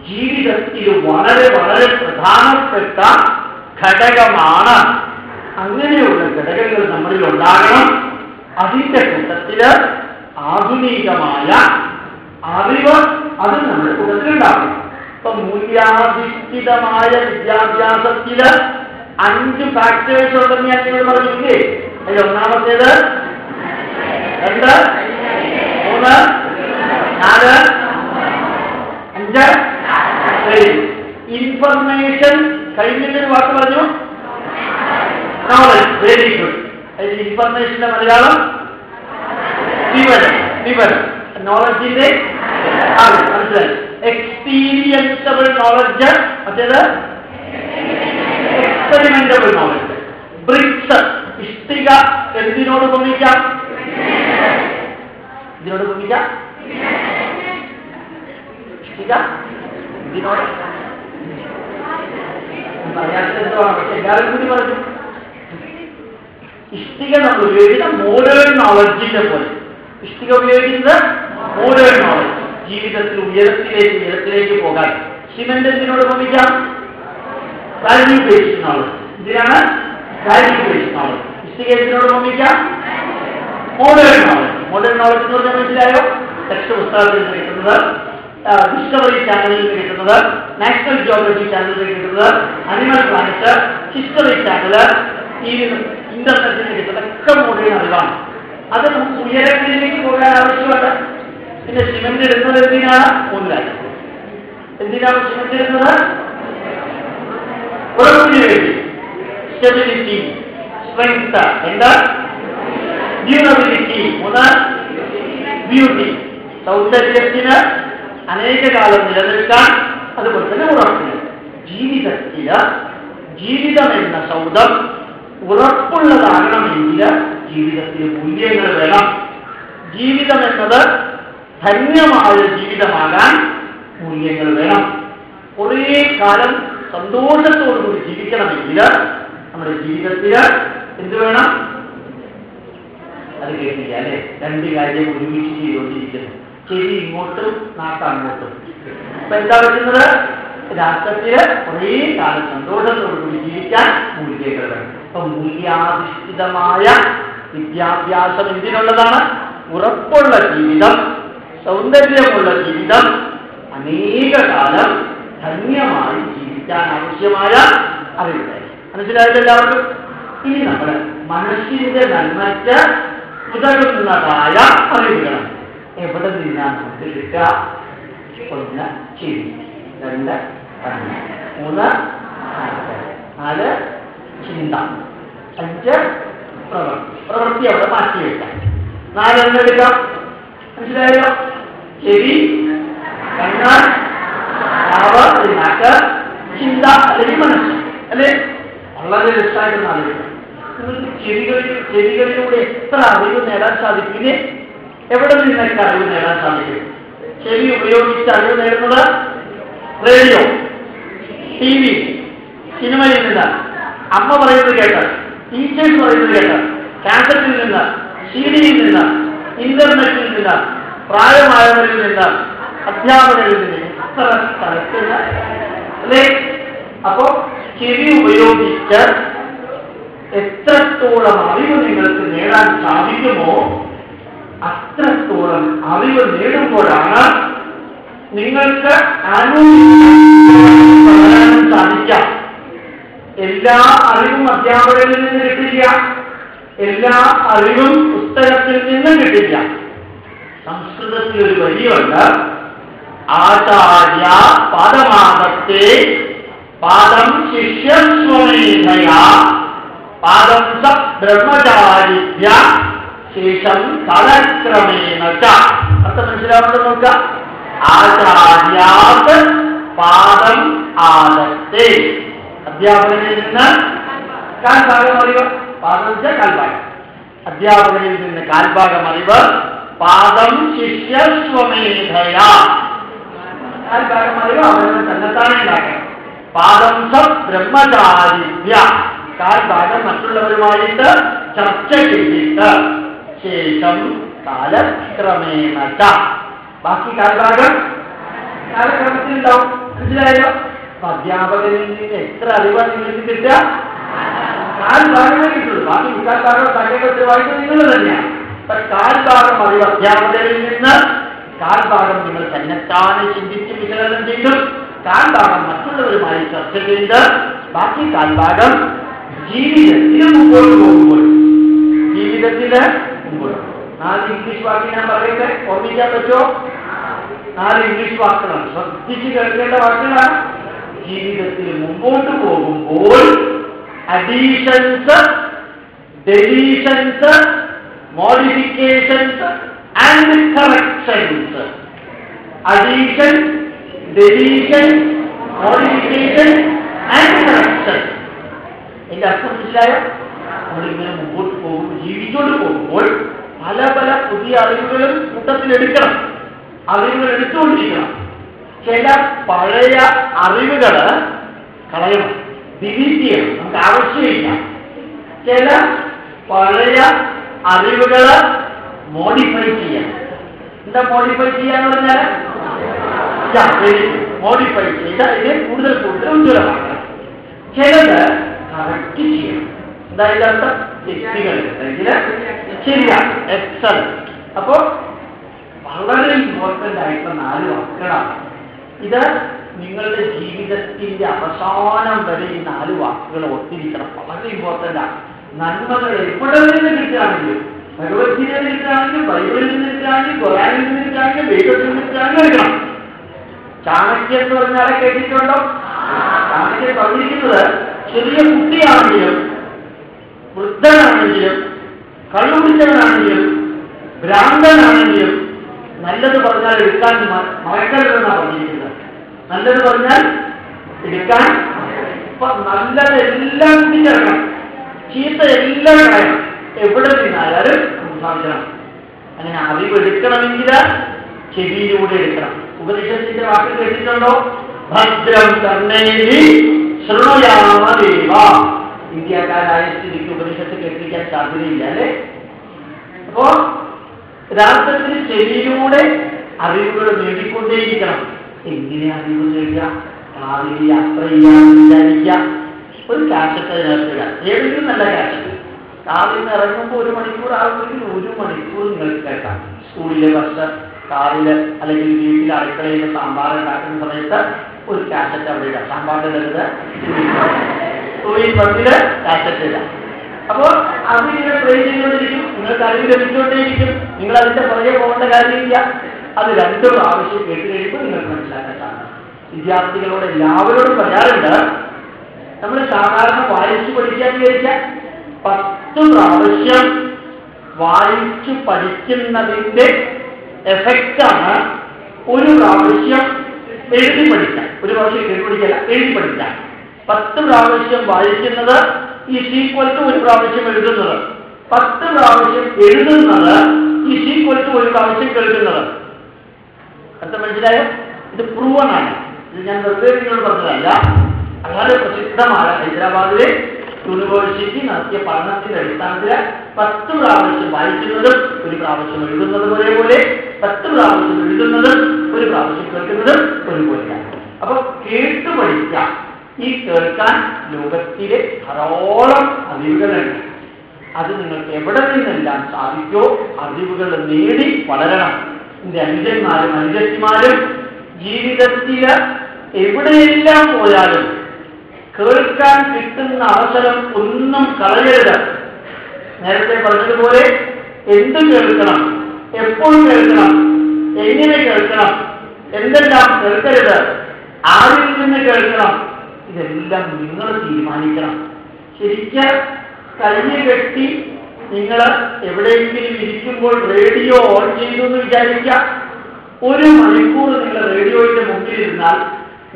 ജീവിതത്തിൽ വളരെ വളരെ പ്രധാനപ്പെട്ട ഘടകമാണ്. അങ്ങനെയുള്ള ഘടകങ്ങൾ നമ്മളിൽ ഉണ്ടാകണം അതിന്റെ കൂട്ടത്തിൽ ആധുനികമായ അറിവ് അത് നമ്മുടെ കൂട്ടത്തിലുണ്ടാകും ഇപ്പൊ മൂല്യാധിഷ്ഠിതമായ വിദ്യാഭ്യാസത്തിൽ അഞ്ച് ഫാക്ടേഴ്സ് ഉണ്ടെന്ന് ഞാൻ നിങ്ങൾ പറഞ്ഞില്ലേ? അതിൽ ഒന്നാമത്തേത് രണ്ട് മൂന്ന് നാല് അഞ്ച്. ഇൻഫർമേഷൻ കഴിഞ്ഞിട്ടൊരു വാക്ക് പറഞ്ഞു? നോളജ് വെരി ഗുഡ് ഇൻഫർമേഷന്റെ മലയാളം നോളജിന്റെ എക്സ്പീരിയൻസബിൾ നോളജ് മറ്റേത്? എക്സ്പെരിമെന്റബിൾ നോളജ് ബ്രിക്സ് ഇഷ്ടിക എന്തിനോട് ഉപമിക്കാം ഇതിനോട് ഉപമിക്കാം ഇഷ്ടിക ഇതിനോട് എല്ലാവരും കൂടി പറഞ്ഞു ഇഷ്ടിക നമ്മൾ ഉപയോഗിക്കുന്ന മോഡേൺ നോളജിന്റെ പോലെ ഇഷ്ടിക ഉപയോഗിക്കുന്നത് മോഡേൺ നോളജ് ജീവിതത്തിൽ ഉയരത്തിലേക്ക് ഉയരത്തിലേക്ക് പോകാൻ. സിമന്റ് എന്തിനോട് ഉപമിക്കാം വാല്യൂ ബേസ്ഡ് നോളജ് ഇതിനാണ് വാല്യൂ ബേസ്ഡ് നോളജ് ഇഷ്ടിക എന്തിനോട് ഉപമിക്കാം മോഡേൺ നോളജ് മോഡേൺ നോളജ് എന്ന് പറഞ്ഞാൽ മനസ്സിലായോ? ടെക്സ്റ്റ് പുസ്തകത്തിൽ കിട്ടുന്നത് ഡിസ്കവറി ചാനലിൽ നിന്ന് കിട്ടുന്നത് നാഷണൽ ജിയോഗ്രഫി ചാനലിൽ നിന്ന് കിട്ടുന്നത് അനിമൽ പ്ലാനറ്റ് ഹിസ്റ്ററി ചാനൽ ഈ ഇന്റർനെറ്റിൽ നിന്ന് കിട്ടുന്ന ഒക്കെ മോഡേൺ അറിവാണ് അത് നമുക്ക് ഉയരങ്ങളിലേക്ക് പോകാൻ ആവശ്യമുണ്ട് പിന്നെ സിമെന്റ് ഇടുന്നത് എന്തിനാണ് ഒന്നിലായി എന്തിനാണ് സിമെന്റ് ഇടുന്നത് ഉറപ്പിന് വേണ്ടി സ്റ്റെബിലിറ്റി സ്ട്രെങ്ത് എന്താ ഡ്യൂറബിലിറ്റി മൂന്ന് ബ്യൂട്ടി സൗന്ദര്യത്തിന് അനേക കാലം നിലനിൽക്കാൻ അതുപോലെ തന്നെ ഉറപ്പില്ല ജീവിതത്തില ജീവിതം എന്ന സൗദം ഉറപ്പുള്ളതാകണമെങ്കിൽ ജീവിതത്തിൽ മൂല്യങ്ങൾ വേണം. ജീവിതം എന്നത് ധന്യമായ ജീവിതമാകാൻ മൂല്യങ്ങൾ വേണം. കുറേ കാലം സന്തോഷത്തോടുകൂടി ജീവിക്കണമെങ്കിൽ നമ്മുടെ ജീവിതത്തിൽ എന്ത് വേണം? അത് കേട്ടില്ല? അല്ലെ? രണ്ട് കാര്യം ഒരുമിച്ച് ചെയ്തുകൊണ്ടിരിക്കുന്നു. ചെവി ഇങ്ങോട്ടും നാട്ടങ്ങോട്ടും അപ്പൊ എന്താ പറ്റുന്നത്? രാഷ്ട്രത്തിൽ കുറേ കാലം സന്തോഷത്തോടുകൂടി ജീവിക്കാൻ മൂല്യകൾ അപ്പൊ മൂല്യാധിഷ്ഠിതമായ വിദ്യാഭ്യാസം എന്തിനുള്ളതാണ്? ഉറപ്പുള്ള ജീവിതം സൗന്ദര്യമുള്ള ജീവിതം അനേക കാലം ധന്യമായി ജീവിക്കാൻ ആവശ്യമായ അറിവുകൾ മനസ്സിലായില്ല എല്ലാവർക്കും? ഇനി നമ്മൾ മനസ്സിന്റെ നന്മയ്ക്ക് ഉതകുന്നതായ അറിവുകളാണ്. എവിടെ നിന്നാണ് നമുക്ക് കിട്ടുക ഒന്ന് ചിരി രണ്ട് മൂന്ന് നാല് ചിന്ത അഞ്ച് പ്രവൃത്തി പ്രവൃത്തി അവിടെ മാറ്റി വെക്കാം നാലെണ്ണം എടുക്കാം മനസ്സിലായോ ചെവി കണ്ണ് ചിന്ത അല്ലെങ്കിൽ മനസ്സ് അല്ലേ? വളരെ രസമായിട്ട് ആലോചിക്കാം നിങ്ങൾക്ക് ചെവികളിൽ ചെവികളിലൂടെ എത്ര അറിവ് നേടാൻ സാധിക്കും? ഇനി എവിടെ നിന്നൊക്കെ അറിവ് നേടാൻ സാധിക്കും? ചെവി ഉപയോഗിച്ച് അറിവ് നേടുന്നത്? റേഡിയോ ടി വി സിനിമയിൽ നിന്ന്. അമ്മ പറയുന്നത് കേട്ട് ടീച്ചേഴ്സ് പറയുന്നത് കേട്ട് കാസറ്റിൽ നിന്ന് സി ഡിയിൽ നിന്ന് ഇന്റർനെറ്റിൽ നിന്ന് പ്രായമായവരിൽ നിന്ന് അധ്യാപകരിൽ നിന്ന് എത്ര സ്ഥലത്തില്ല അല്ലേ? അപ്പോ ചെവി ഉപയോഗിച്ച് എത്രത്തോളം അറിവ് നിങ്ങൾക്ക് നേടാൻ സാധിക്കുമോ അത്രത്തോളം അറിവ് നേടുമ്പോഴാണ് നിങ്ങൾക്ക് അനുഭവം സാധിക്കാം എല്ലാ അറിവും അധ്യാപകരിൽ നിന്ന് കിട്ടില്ല. എല്ലാ അറിവും പുസ്തകത്തിൽ നിന്ന് കിട്ടില്ല. സംസ്കൃതത്തിൽ ഒരു വരിയുണ്ട്. ആചാര്യ പാദമാകത്തെ പാദം ശിഷ്യസ്വമേധയ പാദം സ ബ്രഹ്മചാരിഭ്യ ശേഷം കാലക്രമേണ അത്ര മനസ്സിലാവുന്നത് നോക്കുക ആചാര്യാത് പാദം ആദത്തെ അധ്യാപകനിൽ നിന്ന് കാൽഭാഗം അറിവ്. പാദം വെച്ചാൽ കാൽഭാഗം അധ്യാപകനിൽ നിന്ന് കാൽഭാഗം അറിവ്. പാദം ശിഷ്യസ്വമേധയ കാൽഭാഗം അറിവ് അവരുടെ തന്നെത്താനെ ഉണ്ടാക്കണം. പാദം സ ബ്രഹ്മചാരിദ്യ കാൽഭാഗം മറ്റുള്ളവരുമായിട്ട് ചർച്ച ചെയ്തിട്ട് ശേഷം കാലക്രമേണ ബാക്കി കാലഭാഗം? കാലക്രമത്തിലുണ്ടാവും മനസ്സിലായല്ലോ? അപ്പൊ അധ്യാപകരിൽ നിന്ന് എത്ര അറിവാണ് നിങ്ങൾക്ക് കിട്ടുക? കാൽഭാഗമേ കിട്ടുള്ളൂ ബാക്കി മുക്കാൽ ഭാഗം തങ്ങളുടെ വായിക്കുന്നത് നിങ്ങൾ തന്നെയാണ് ഇപ്പൊ കാൽഭാഗം അറിവ് അധ്യാപകരിൽ നിന്ന് കാൽഭാഗം നിങ്ങൾ തന്നെത്താനെ ചിന്തിച്ച് വിശകലനം ചെയ്തു. കാൽഭാഗം മറ്റുള്ളവരുമായി ചർച്ച ചെയ്ത് ബാക്കി കാൽഭാഗം ജീവിതത്തിൽ മുമ്പോട്ട് പോകുമ്പോൾ ജീവിതത്തിൽ നാല് ഇംഗ്ലീഷ് വാക്ക് ഞാൻ പറയട്ടെ ഓർമ്മിക്കാൻ പറ്റുമോ നാല് ഇംഗ്ലീഷ് വാക്കുകളാണ് ശ്രദ്ധിച്ച് കേൾക്കേണ്ട വാക്കുകളാണ് ജീവിതത്തിൽ മുമ്പോട്ട് പോകുമ്പോൾ additions deletions modifications and corrections addition deletion modification and correction എന്റെ അർത്ഥം മനസ്സിലായോ? നമ്മളിങ്ങനെ മുമ്പോട്ട് പോകും ജീവിച്ചോണ്ട് പോകുമ്പോൾ പല പല പുതിയ അറിവുകളും കൂട്ടത്തിലെടുക്കണം. അറിവുകൾ എടുത്തുകൊണ്ടിരിക്കണം. ചില പഴയ അറിവുകൾ കളയണം. ഡിലീറ്റ് ചെയ്യണം. നമുക്ക് ആവശ്യമില്ല. ചില പഴയ അറിവുകൾ മോഡിഫൈ ചെയ്യണം. എന്താ മോഡിഫൈ ചെയ്യാന്ന് പറഞ്ഞാൽ മോഡിഫൈ ചെയ്ത് അതിനെ കൂടുതൽ കൂടുതൽ ഉജ്ജ്വലമാക്കണം. ചിലത് കറക്റ്റ് ചെയ്യണം. എക്സലന്റ് അപ്പോ വളരെ ഇമ്പോർട്ടന്റ് ആയിട്ടുള്ള നാല് വാക്കുകളാണ്. ഇത് നിങ്ങളുടെ ജീവിതത്തിന്റെ അവസാനം വരെ ഈ നാല് വാക്കുകൾ ഒത്തിരിക്കണം. വളരെ ഇമ്പോർട്ടന്റ് ആണ് നന്മകൾ എവിടെ നിന്ന് കിട്ടുകയാണെങ്കിലും ഭഗവത്ഗീതയിൽ നിൽക്കുകയാണെങ്കിലും ബൈബിളിൽ നിന്ന് കിട്ടുകയാണെങ്കിൽ ഖുറാനിൽ നിന്ന് കിട്ടുകയാണെങ്കിൽ വേദത്തിൽ നിന്ന് കിട്ടുകയാണെങ്കിൽ എടുക്കണം. ചാണക്യം എന്ന് പറഞ്ഞാലെ കേട്ടിട്ടുണ്ടോ? ചാണക്യൻ പറഞ്ഞിരിക്കുന്നത് ചെറിയ കുട്ടിയാണെങ്കിലും വൃദ്ധനാണെങ്കിലും കള്ളുപിടിച്ചവനാണെങ്കിലും ഭ്രാന്തനാണെങ്കിലും നല്ലത് പറഞ്ഞാൽ എടുക്കാൻ മറക്കരുതെന്നാണ് പറഞ്ഞിരിക്കുന്നത്. നല്ലത് പറഞ്ഞാൽ എടുക്കാൻ നല്ലത് എല്ലാം കൂട്ടിച്ചേർക്കണം ചീത്ത എല്ലാം കളയണം. എവിടെ നിന്നാലും സംസാരിക്കണം. അങ്ങനെ അറിവ് എടുക്കണമെങ്കിൽ ചെവിയിലൂടെ എടുക്കണം. ഉപദേശത്തിന്റെ വാക്ക് കേട്ടിട്ടുണ്ടോ? ഭദ്രം കർണേരി ശൃണുയാമദേവ ഇന്ത്യക്കാരായ സ്ഥിതിക്ക് ഉപനിഷത്ത് കേൾപ്പിക്കാൻ സാധ്യതയില്ല അല്ലേ? അപ്പോ യഥാർത്ഥത്തിൽ ചെവിയിലൂടെ അറിവുകൾ നേടിക്കൊണ്ടേയിരിക്കണം. എങ്ങനെ അറിവ് നേടുക? കാറിൽ യാത്ര ചെയ്യാൻ വിചാരിക്കുക. ഒരു കാറ്റത്തെ അതിനകത്തില്ല ഏതെങ്കിലും നല്ല കാസറ്റ്. കാറിൽ നിന്ന് ഇറങ്ങുമ്പോൾ ഒരു മണിക്കൂർ ആകുമെങ്കിൽ ഒരു മണിക്കൂർ നിങ്ങൾക്ക് കേൾക്കാം. സ്കൂളിലെ ബസ് കാറിൽ അല്ലെങ്കിൽ വീട്ടിൽ അടുക്കളയിൽ സാമ്പാർ ഉണ്ടാക്കുന്ന സമയത്ത് ഒരു കാറ്റത്തെ അവിടെ ഇടാം. സാമ്പാറിന്റെ ടൂയിൽ ബസ്സിൽ കാസറ്റ് അപ്പോൾ അത് ഇങ്ങനെ പ്ലേ ചെയ്തുകൊണ്ടിരിക്കും. നിങ്ങൾക്ക് അറിവ് ലഭിച്ചുകൊണ്ടേയിരിക്കും. നിങ്ങൾ അതിന്റെ പുറകെ പോകേണ്ട കാര്യമില്ല. അത് രണ്ടു ആവശ്യം കേട്ട് കഴിയുമ്പോൾ നിങ്ങൾക്ക് മനസ്സിലാക്കാൻ സാധിക്കും. വിദ്യാർത്ഥികളോട് എല്ലാവരോടും പറയാറുണ്ട് നമ്മൾ സാധാരണ വായിച്ചു പഠിക്കാൻ വിചാരിച്ചാൽ പത്ത് പ്രാവശ്യം വായിച്ചു പഠിക്കുന്നതിന്റെ എഫക്റ്റാണ് ഒരു പ്രാവശ്യം എഴുതി പഠിക്കാൻ. ഒരു പ്രാവശ്യം കേട്ട് പഠിക്കല്ല എഴുതി പഠിക്കാൻ. പത്ത് പ്രാവശ്യം വായിക്കുന്നത് ഈ ഈക്വൽ ടു ഒരു പ്രാവശ്യം എഴുതുന്നത്. പത്ത് പ്രാവശ്യം എഴുതുന്നത് ഈ ഈക്വൽ ടു ഒരു പ്രാവശ്യം കേൾക്കുന്നത്. അർത്ഥം മനസ്സിലായോ? ഇത് പ്രൂവൺ ആണ്. ഇത് ഞാൻ വെറുതെ നിങ്ങളോട് പറഞ്ഞതല്ല. വളരെ പ്രസിദ്ധമായ ഹൈദരാബാദിലെ യൂണിവേഴ്സിറ്റി നടത്തിയ പഠനത്തിന്റെ അടിസ്ഥാനത്തിൽ പത്ത് പ്രാവശ്യം വായിക്കുന്നതും ഒരു പ്രാവശ്യം എഴുതുന്നതും ഒരേപോലെ പത്ത് പ്രാവശ്യം എഴുതുന്നതും ഒരു പ്രാവശ്യം കേൾക്കുന്നതും ഒരുപോലെയാണ്. അപ്പൊ കേട്ടു പഠിക്കാം. ഈ കേൾക്കാൻ ലോകത്തിലെ ധാരാളം അറിവുകളുണ്ട്. അത് നിങ്ങൾക്ക് എവിടെ നിന്നെല്ലാം സാധിക്കോ അറിവുകൾ നേടി വളരണം. എന്റെ അനുജന്മാരും അനുജത്തിമാരും ജീവിതത്തിൽ എവിടെയെല്ലാം പോയാലും കേൾക്കാൻ കിട്ടുന്ന അവസരം ഒന്നും കളയരുത്. നേരത്തെ പറഞ്ഞതുപോലെ എന്ത് കേൾക്കണം എപ്പോൾ കേൾക്കണം എങ്ങനെ കേൾക്കണം എന്തെല്ലാം കേൾക്കരുത് ആരിൽ നിന്ന് കേൾക്കണം ഇതെല്ലാം നിങ്ങൾ തീരുമാനിക്കണം. ശരിക്ക് കഴിഞ്ഞ കെട്ടി നിങ്ങൾ എവിടെയെങ്കിലും ഇരിക്കുമ്പോൾ റേഡിയോ ഓൺ ചെയ്തു എന്ന് വിചാരിക്കുക. ഒരു മണിക്കൂർ നിങ്ങൾ റേഡിയോയുടെ മുമ്പിൽ ഇരുന്നാൽ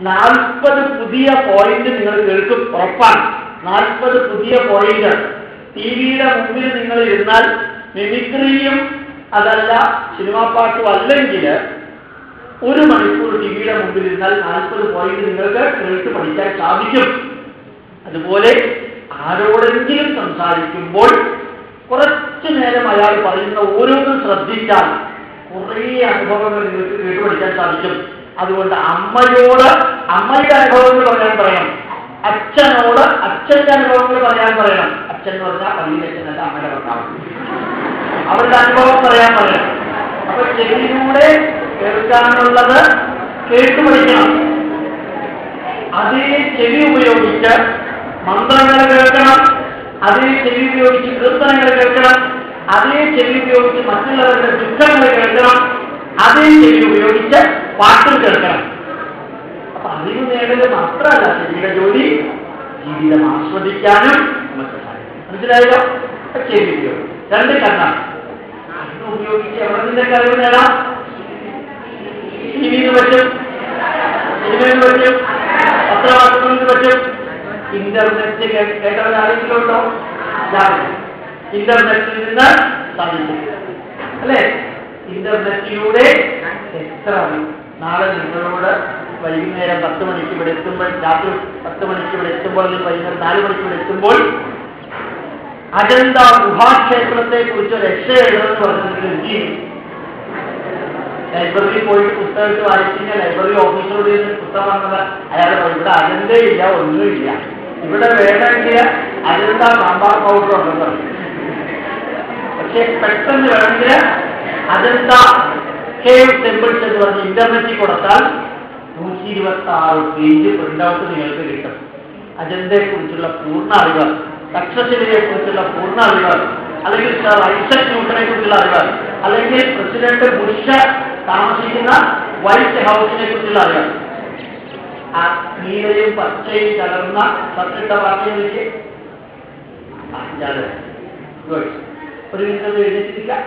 നാൽപ്പത് പുതിയ പോയിന്റ് നിങ്ങൾ കേൾക്കും ഉറപ്പാണ്. നാൽപ്പത് പുതിയ പോയിന്റ് ടി വിയുടെ മുമ്പിൽ നിങ്ങൾ ഇരുന്നാൽ മിമിക്രിയും അതല്ല സിനിമാ പാട്ടും അല്ലെങ്കിൽ ഒരു മണിക്കൂർ ടി വിയുടെ മുമ്പിൽ ഇരുന്നാൽ നാൽപ്പത് പോയിന്റ് നിങ്ങൾക്ക് കേട്ട് പഠിക്കാൻ സാധിക്കും. അതുപോലെ ആരോടെങ്കിലും സംസാരിക്കുമ്പോൾ കുറച്ചു നേരം അയാൾ പറയുന്ന ഓരോന്നും ശ്രദ്ധിച്ചാൽ കുറേ അനുഭവങ്ങൾ നിങ്ങൾക്ക് കേട്ട് പഠിക്കാൻ സാധിക്കും. അതുകൊണ്ട് അമ്മയോട് അമ്മയുടെ അനുഭവങ്ങൾ പറയാൻ പറയണം. അച്ഛനോട് അച്ഛന്റെ അനുഭവങ്ങൾ പറയാൻ പറയണം. അച്ഛൻ എന്ന് പറഞ്ഞാൽ പള്ളിയിലെ അച്ഛനല്ല അമ്മയുടെ ഭർത്താവ്. അവരുടെ അനുഭവം പറയാൻ പറയണം. അപ്പൊ ചെവിയിലൂടെ കേൾക്കാനുള്ളത് കേട്ടു പഠിക്കണം അതേ ചെവി ഉപയോഗിച്ച് മന്ത്രങ്ങൾ കേൾക്കണം അതേ ചെവി ഉപയോഗിച്ച് കീർത്തനങ്ങൾ കേൾക്കണം അതേ ചെവി ഉപയോഗിച്ച് മറ്റുള്ളവരുടെ ദുഃഖങ്ങൾ കേൾക്കണം അതേ ചെവി ഉപയോഗിച്ച് പാട്ടും കേൾക്കണം. അപ്പൊ അറിവ് നേടൽ മാത്രമല്ല ചെവിയുടെ ജോലി ജീവിതം ആസ്വദിക്കാനും മനസ്സിലായോ? ചെവി ഉപയോഗം. രണ്ട് കണ്ണാണ് കണ്ണ് ഉപയോഗിച്ച് എവിടെ നിന്നൊക്കെ അറിവ് നേടാം? ടി വിയിൽ പറ്റും. സിനിമയിൽ പറ്റും. പത്രമാധ്യമങ്ങളിൽ പറ്റും. ഇന്റർനെറ്റ് കേട്ടവർ ആരെങ്കിലും ഉണ്ടോ ഇല്ലാതെ. ഇന്റർനെറ്റിൽ നിന്ന് സാധിക്കും അല്ലേ? ഇന്റർനെറ്റിലൂടെ എത്ര? നാളെ നിങ്ങളോട് വൈകുന്നേരം പത്ത് മണിക്ക് ഇവിടെ എത്തുമ്പോൾ രാത്രി പത്ത് മണിക്ക് ഇവിടെ എത്തുമ്പോൾ വൈകുന്നേരം നാല് മണിക്ക് ഇവിടെ എത്തുമ്പോൾ അജന്ത ഗുഹാക്ഷേത്രത്തെ കുറിച്ച് ഒരു എസ് എഴുതുമെന്ന് പറഞ്ഞിട്ടുണ്ടെങ്കിൽ ലൈബ്രറിയിൽ പോയിട്ട് വായിച്ചു കഴിഞ്ഞാൽ ലൈബ്രറി ഓഫീസറോട് ചെയ്ത് പുസ്തകം വന്നത് അയാൾ ഇവിടെ അജന്തേ ഇല്ല ഒന്നുമില്ല. ഇവിടെ വേണമെങ്കിൽ അജന്ത സാമ്പാർ പൗഡർ ഉണ്ടെന്ന് പറഞ്ഞു. പക്ഷെ പെട്ടെന്ന് വേണമെങ്കിൽ അജന്ത കേവ് ടെമ്പിൾസ് എന്ന് പറഞ്ഞ് ഇന്റർനെറ്റിൽ കൊടുത്താൽ നൂറ്റി ഇരുപത്തി ആറ് പേജ് പ്രിന്റ് ഔട്ട് നിങ്ങൾക്ക് കിട്ടും. അജന്തയെ കുറിച്ചുള്ള പൂർണ അറിവ് തക്ഷശിലയെ കുറിച്ചുള്ള പൂർണ അറിവ് അല്ലെങ്കിൽ സർ ഐസക് ന്യൂട്ടനെ കുറിച്ചുള്ള അറിവ് അല്ലെങ്കിൽ പ്രസിഡന്റ് ബുഷ് താമസിക്കുന്ന വൈറ്റ് ഹൗസിനെ കുറിച്ചുള്ള അറിയാം ആ നീലയും പച്ചയും കലർന്ന സത്യത്തെ പറഞ്ഞിലേക്ക് ഗുഡ് ഒരു മിനിറ്റ് എഴുതിച്ചിരിക്കാം.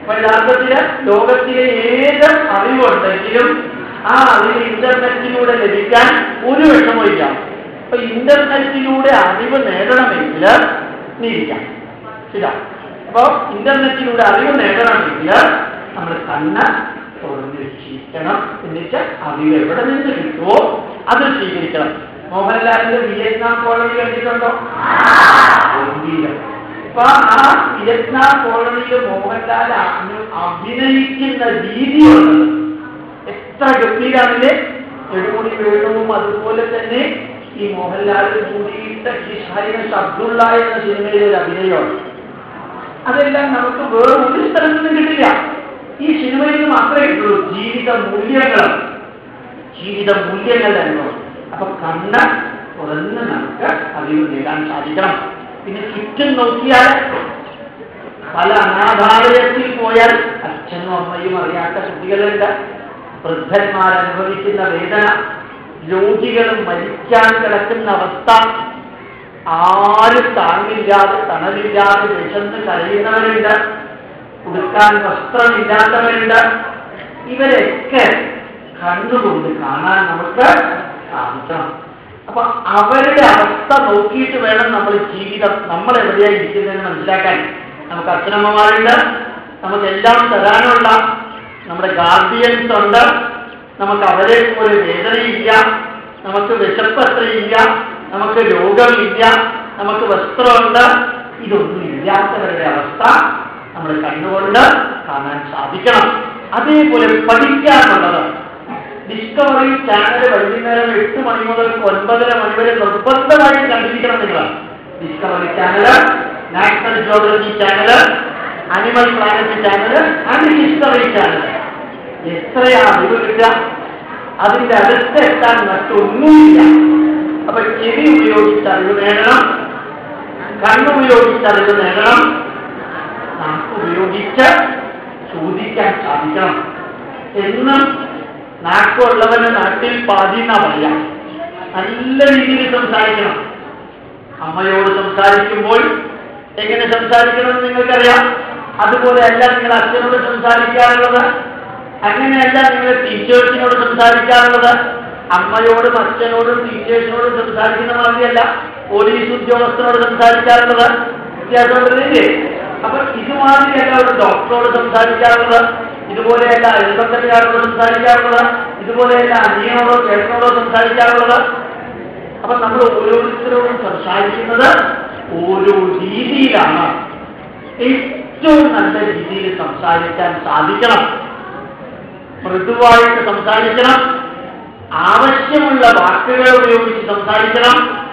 അപ്പൊ യഥാർത്ഥത്തിൽ ലോകത്തിലെ ഏത് അറിവുണ്ടെങ്കിലും ആ അറിവ് ഇന്റർനെറ്റിലൂടെ ലഭിക്കാൻ ഒരു വിഷമമില്ല അപ്പൊ ഇന്റർനെറ്റിലൂടെ അറിവ് നേടണമെങ്കിൽ നീ ഇരിക്കാം. ശരിയാ. അപ്പൊ ഇന്റർനെറ്റിലൂടെ അറിവ് നേടണമെങ്കിൽ നമ്മൾ കണ്ണ് തുറന്നു രക്ഷിക്കണം. എന്നിട്ട് അറിവ് എവിടെ നിന്ന് കിട്ടുമോ അത് സ്വീകരിക്കണം. മോഹൻലാലിന്റെ വിയറ്റ്നാം കോളനി കണ്ടിട്ടുണ്ടോ? അപ്പൊ ആ വിയറ്റ്നാം കോളനിയിൽ മോഹൻലാൽ അഭിനയിക്കുന്ന രീതിയുള്ളത്. എത്ര ഗംഭീരാണല്ലേ? എടുമുടി വേണുവും അതുപോലെ തന്നെ ഈ മോഹൻലാൽ കൂടിയിട്ട് ഹിഷാരിന അബ്ദുള്ള എന്ന സിനിമയിലെ ഒരു അഭിനയമാണ്. അതെല്ലാം നമുക്ക് വേറെ ഒരു സ്ഥലത്തു നിന്നും കിട്ടില്ല. ഈ സിനിമയിൽ നിന്ന് മാത്രമേ കിട്ടുള്ളൂ. ജീവിത മൂല്യങ്ങൾ. ജീവിത മൂല്യങ്ങൾ തന്നെ അപ്പൊ കണ്ണ് തുറന്ന് നമുക്ക് അറിവ് നേടാൻ സാധിക്കണം. പിന്നെ ചുറ്റും നോക്കിയാൽ പല അനാഥാലയത്തിൽ പോയാൽ അച്ഛനും അമ്മയും അറിയാത്ത കുട്ടികളുണ്ട്. വൃദ്ധന്മാർ അനുഭവിക്കുന്ന വേദന രോഗികൾ മരിക്കാൻ കിടക്കുന്ന അവസ്ഥ ആരും താങ്ങില്ലാതെ തണലില്ലാതെ വിശന്ന് കരയുന്നവരുണ്ട്. ഉടുക്കാൻ വസ്ത്രമില്ലാത്തവരുണ്ട്. ഇവരൊക്കെ കണ്ണുകൊണ്ട് കാണാൻ നമുക്ക് സാധിക്കണം. അപ്പൊ അവരുടെ അവസ്ഥ നോക്കിയിട്ട് വേണം നമ്മൾ ജീവിതം നമ്മൾ എവിടെയാണ് ഇരിക്കുന്നതെന്ന് മനസ്സിലാക്കാൻ. നമുക്ക് അച്ഛനമ്മമാരുണ്ട് നമുക്ക് എല്ലാം തരാനുള്ള നമ്മുടെ ഗാർഡിയൻസ് ഉണ്ട്. നമുക്ക് അവരെ ഒരു വേദനയില്ല നമുക്ക് വിശപ്പത്രയില്ല നമുക്ക് രോഗമില്ല നമുക്ക് വസ്ത്രമുണ്ട്. ഇതൊന്നും ഇല്ലാത്തവരുടെ അവസ്ഥ നമ്മൾ കണ്ടുകൊണ്ട് കാണാൻ സാധിക്കണം. അതേപോലെ പഠിക്കാനുള്ളത്. ഡിസ്കവറി ചാനൽ വൈകുന്നേരം എട്ട് മണി മുതൽ ഒൻപതര മണി വരെ നിർബന്ധമായിട്ട് കണ്ടിരിക്കണം നിങ്ങൾ. Discovery channel National Geographic channel Animal Planet channel and Discovery channel എത്രയാ അറിവ് കിട്ടുക? അതിന്റെ അടുത്ത് എത്താൻ മറ്റൊന്നുമില്ല. അപ്പൊ ചെവി ഉപയോഗിച്ച് അറിവ് നേടണം. കണ്ണുപയോഗിച്ച് അറിവ് നേടണം. നാക്ക് ഉപയോഗിച്ച് ചോദിക്കാൻ സാധിക്കണം എന്നും നാക്കുള്ളവന് നാട്ടിൽ പാതി പറയാം. നല്ല രീതിയിൽ സംസാരിക്കണം. അമ്മയോട് സംസാരിക്കുമ്പോൾ എങ്ങനെ സംസാരിക്കണമെന്ന് നിങ്ങൾക്കറിയാം. അതുപോലെ അല്ല നിങ്ങൾ അച്ഛനോട് സംസാരിക്കാറുള്ളത്. അങ്ങനെയല്ല നിങ്ങൾ ടീച്ചേഴ്സിനോട് സംസാരിക്കാറുള്ളത്. അമ്മയോടും അച്ഛനോടും ടീച്ചേഴ്സിനോടും സംസാരിക്കുന്ന മാതിരിയല്ല. പോലീസ് ഉദ്യോഗസ്ഥനോട് സംസാരിക്കാറുള്ളത്. വ്യത്യാസമുണ്ടല്ലേ അപ്പൊ ഇതുമാതിരിയല്ല ഒരു ഡോക്ടറോട് സംസാരിക്കാറുള്ളത് ഇതുപോലെയല്ല അയൽപക്കത്തുകാരോട് സംസാരിക്കാറുള്ളത് ഇതുപോലെയല്ല അനിയനോടോ ചേട്ടനോടോ സംസാരിക്കാറുള്ളത്. അപ്പൊ നമ്മൾ ഓരോരുത്തരോടും സംസാരിക്കുന്നത് ഓരോ രീതിയിലാണ്. ഏറ്റവും നല്ല രീതിയിൽ സംസാരിക്കാൻ സാധിക്കണം. മൃദുവായിട്ട് സംസാരിക്കണം. ആവശ്യമുള്ള വാക്കുകൾ ഉപയോഗിച്ച് സംസാരിക്കണം.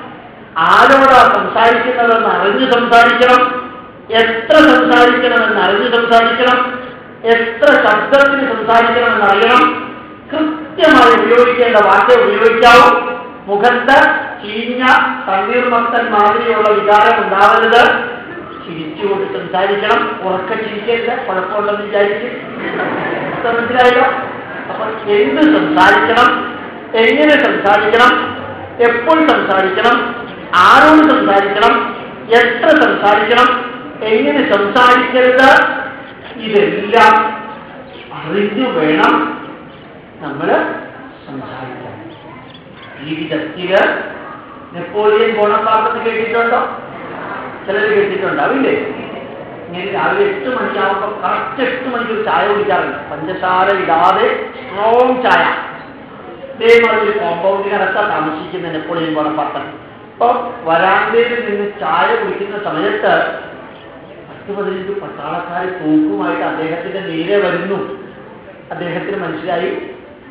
ആരോടാ സംസാരിക്കുന്നതെന്ന് അറിഞ്ഞ് സംസാരിക്കണം. എത്ര സംസാരിക്കണമെന്ന് അറിഞ്ഞ് സംസാരിക്കണം. എത്ര ശബ്ദത്തിന് സംസാരിക്കണമെന്ന് അറിയണം. കൃത്യമായി ഉപയോഗിക്കേണ്ട വാക്ക് ഉപയോഗിക്കാവൂ. മുഖത്ത് ചീഞ്ഞ തണ്ണീർമത്തൻ മാതിരിയുള്ള വികാരം ഉണ്ടാവരുത്. ചിരിച്ചുകൊണ്ട് സംസാരിക്കണം. ഉറക്ക ചിരിക്കരുത്. കുഴപ്പമുണ്ടെന്ന് വിചാരിക്കും മനസ്സിലായല്ലോ അപ്പൊ എന്ത് സംസാരിക്കണം? എങ്ങനെ സംസാരിക്കണം? എപ്പോൾ സംസാരിക്കണം? ആരോട് സംസാരിക്കണം? എത്ര സംസാരിക്കണം? എങ്ങനെ സംസാരിക്കരുത്? ഇതെല്ലാം അറിഞ്ഞു വേണം നമ്മൾ സംസാരിക്കാൻ. ജീവിതത്തിൽ നെപ്പോളിയൻ ബോണപ്പാർട്ട് കേട്ടിട്ടുണ്ടോ? ചിലർ കേട്ടിട്ടുണ്ടാവില്ലേ? ഇങ്ങനെ രാവിലെ എട്ട് മണിക്കാവുമ്പോൾ കറക്റ്റ് എട്ട് മണിക്ക് ചായ കുടിക്കാറുണ്ട്. പഞ്ചസാര ഇടാതെ സ്ട്രോങ് ചായ. ഇതേമാതിരി ഒരു കോമ്പൗണ്ടിനകത്താണ് താമസിക്കുന്ന നെപ്പോളിയൻ ബോണപ്പാർട്ടൻ. അപ്പൊ വരാന്തയിൽ നിന്ന് ചായ കുടിക്കുന്ന സമയത്ത് പത്ത് പതിനഞ്ച് പട്ടാളക്കാർ തൂക്കുമായിട്ട് അദ്ദേഹത്തിന്റെ നേരെ വരുന്നു. അദ്ദേഹത്തിന് മനസ്സിലായി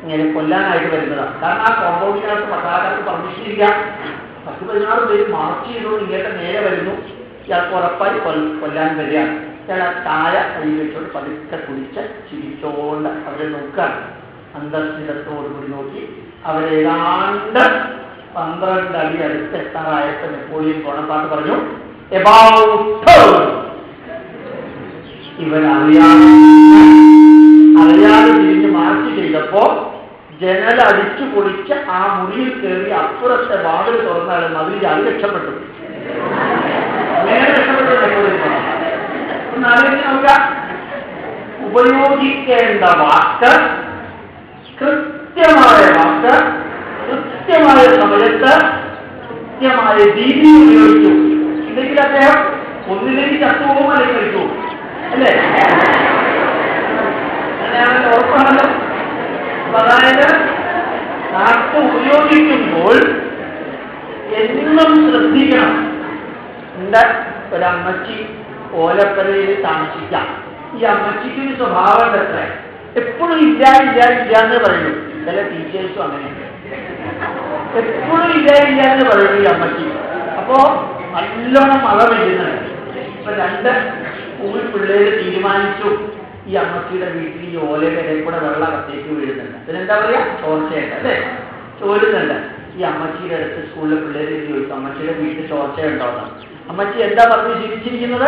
ഇങ്ങനെ കൊല്ലാനായിട്ട് വരുന്നതാണ്. കാരണം ആ കോമ്പൗണ്ടിനകത്ത് പട്ടാളക്കാർക്ക് പെർമിഷൻ ഇല്ല. പത്ത് പതിനാറ് പേര് മാർച്ച് ചെയ്തുകൊണ്ട് ഇങ്ങോട്ട് നേരെ വരുന്നു. ഇയാൾക്ക് ഉറപ്പായി കൊല്ല കൊല്ലാൻ വരികയാണ്. ഇയാൾ താഴെ കൈ വെച്ചോണ്ട് പതുക്കെ കുടിച്ച് ചിരിച്ചോണ്ട് അവരെ നോക്കുകയാണ്. അന്തർസ്ഥിതത്തോടുകൂടി നോക്കി അവരേതാണ്ട് പന്ത്രണ്ട് അടി അടുത്ത് എത്താറായപ്പോൾ നെപ്പോളിയൻ ബോണപ്പാട്ട് പറഞ്ഞു എബൌട്ട് അറിയാതെ തിരിഞ്ഞ് മാറ്റി ചെയ്തപ്പോ ജനൽ അടിച്ചു പൊളിച്ച് ആ മുറിയിൽ കയറി അപ്പുറത്തെ വാതിൽ തുറന്നാലും അതിൽ അത് രക്ഷപ്പെട്ടു. ഉപയോഗിക്കേണ്ട വാക്ക് കൃത്യമായ വാക്ക് കൃത്യമായ സമയത്ത് കൃത്യമായ രീതി ഉപയോഗിച്ചു. ഇല്ലെങ്കിൽ അദ്ദേഹം ഒന്നിലേക്ക് ചത്തുപോകും അല്ലെങ്കിൽ മരിച്ചു. അല്ലേ? അതായത് ഉപയോഗിക്കുമ്പോൾ എന്നും ശ്രദ്ധിക്കണം. എന്റെ ഒരമ്മച്ചി ഓലപ്പരയിൽ താമസിക്കാം. ഈ അമ്മച്ചിക്ക് ഒരു സ്വഭാവം എത്ര എപ്പോഴും ഇല്ല ഇല്ല ഇല്ല എന്ന് പറയുന്നു ചില ടീച്ചേഴ്സും അങ്ങനെയുണ്ട് എപ്പോഴും ഇല്ല ഇല്ല എന്ന് പറയുന്നു ഈ അമ്മച്ചി. അപ്പോ നല്ലോണം മഴ പെയ്യുന്നുണ്ട്. ഇപ്പൊ രണ്ട് സ്കൂൾ പിള്ളേര് തീരുമാനിച്ചു. ഈ അമ്മച്ചിയുടെ വീട്ടിൽ ഈ ഓലയുടെ കൂടെ വെള്ളം അകത്തേക്ക് വീഴുന്നുണ്ട്. അതിനെന്താ പറയാ? ചോർച്ചയുണ്ട് അല്ലേ? ചോരുന്നുണ്ട്. ഈ അമ്മച്ചിയുടെ അടുത്ത് സ്കൂളിലെ പിള്ളേര് ചോദിച്ചു അമ്മച്ചിയുടെ വീട്ടിൽ ചോർച്ചയുണ്ടോന്ന്? അമ്മച്ചി എന്താ പറഞ്ഞ് ജീവിച്ചിരിക്കുന്നത്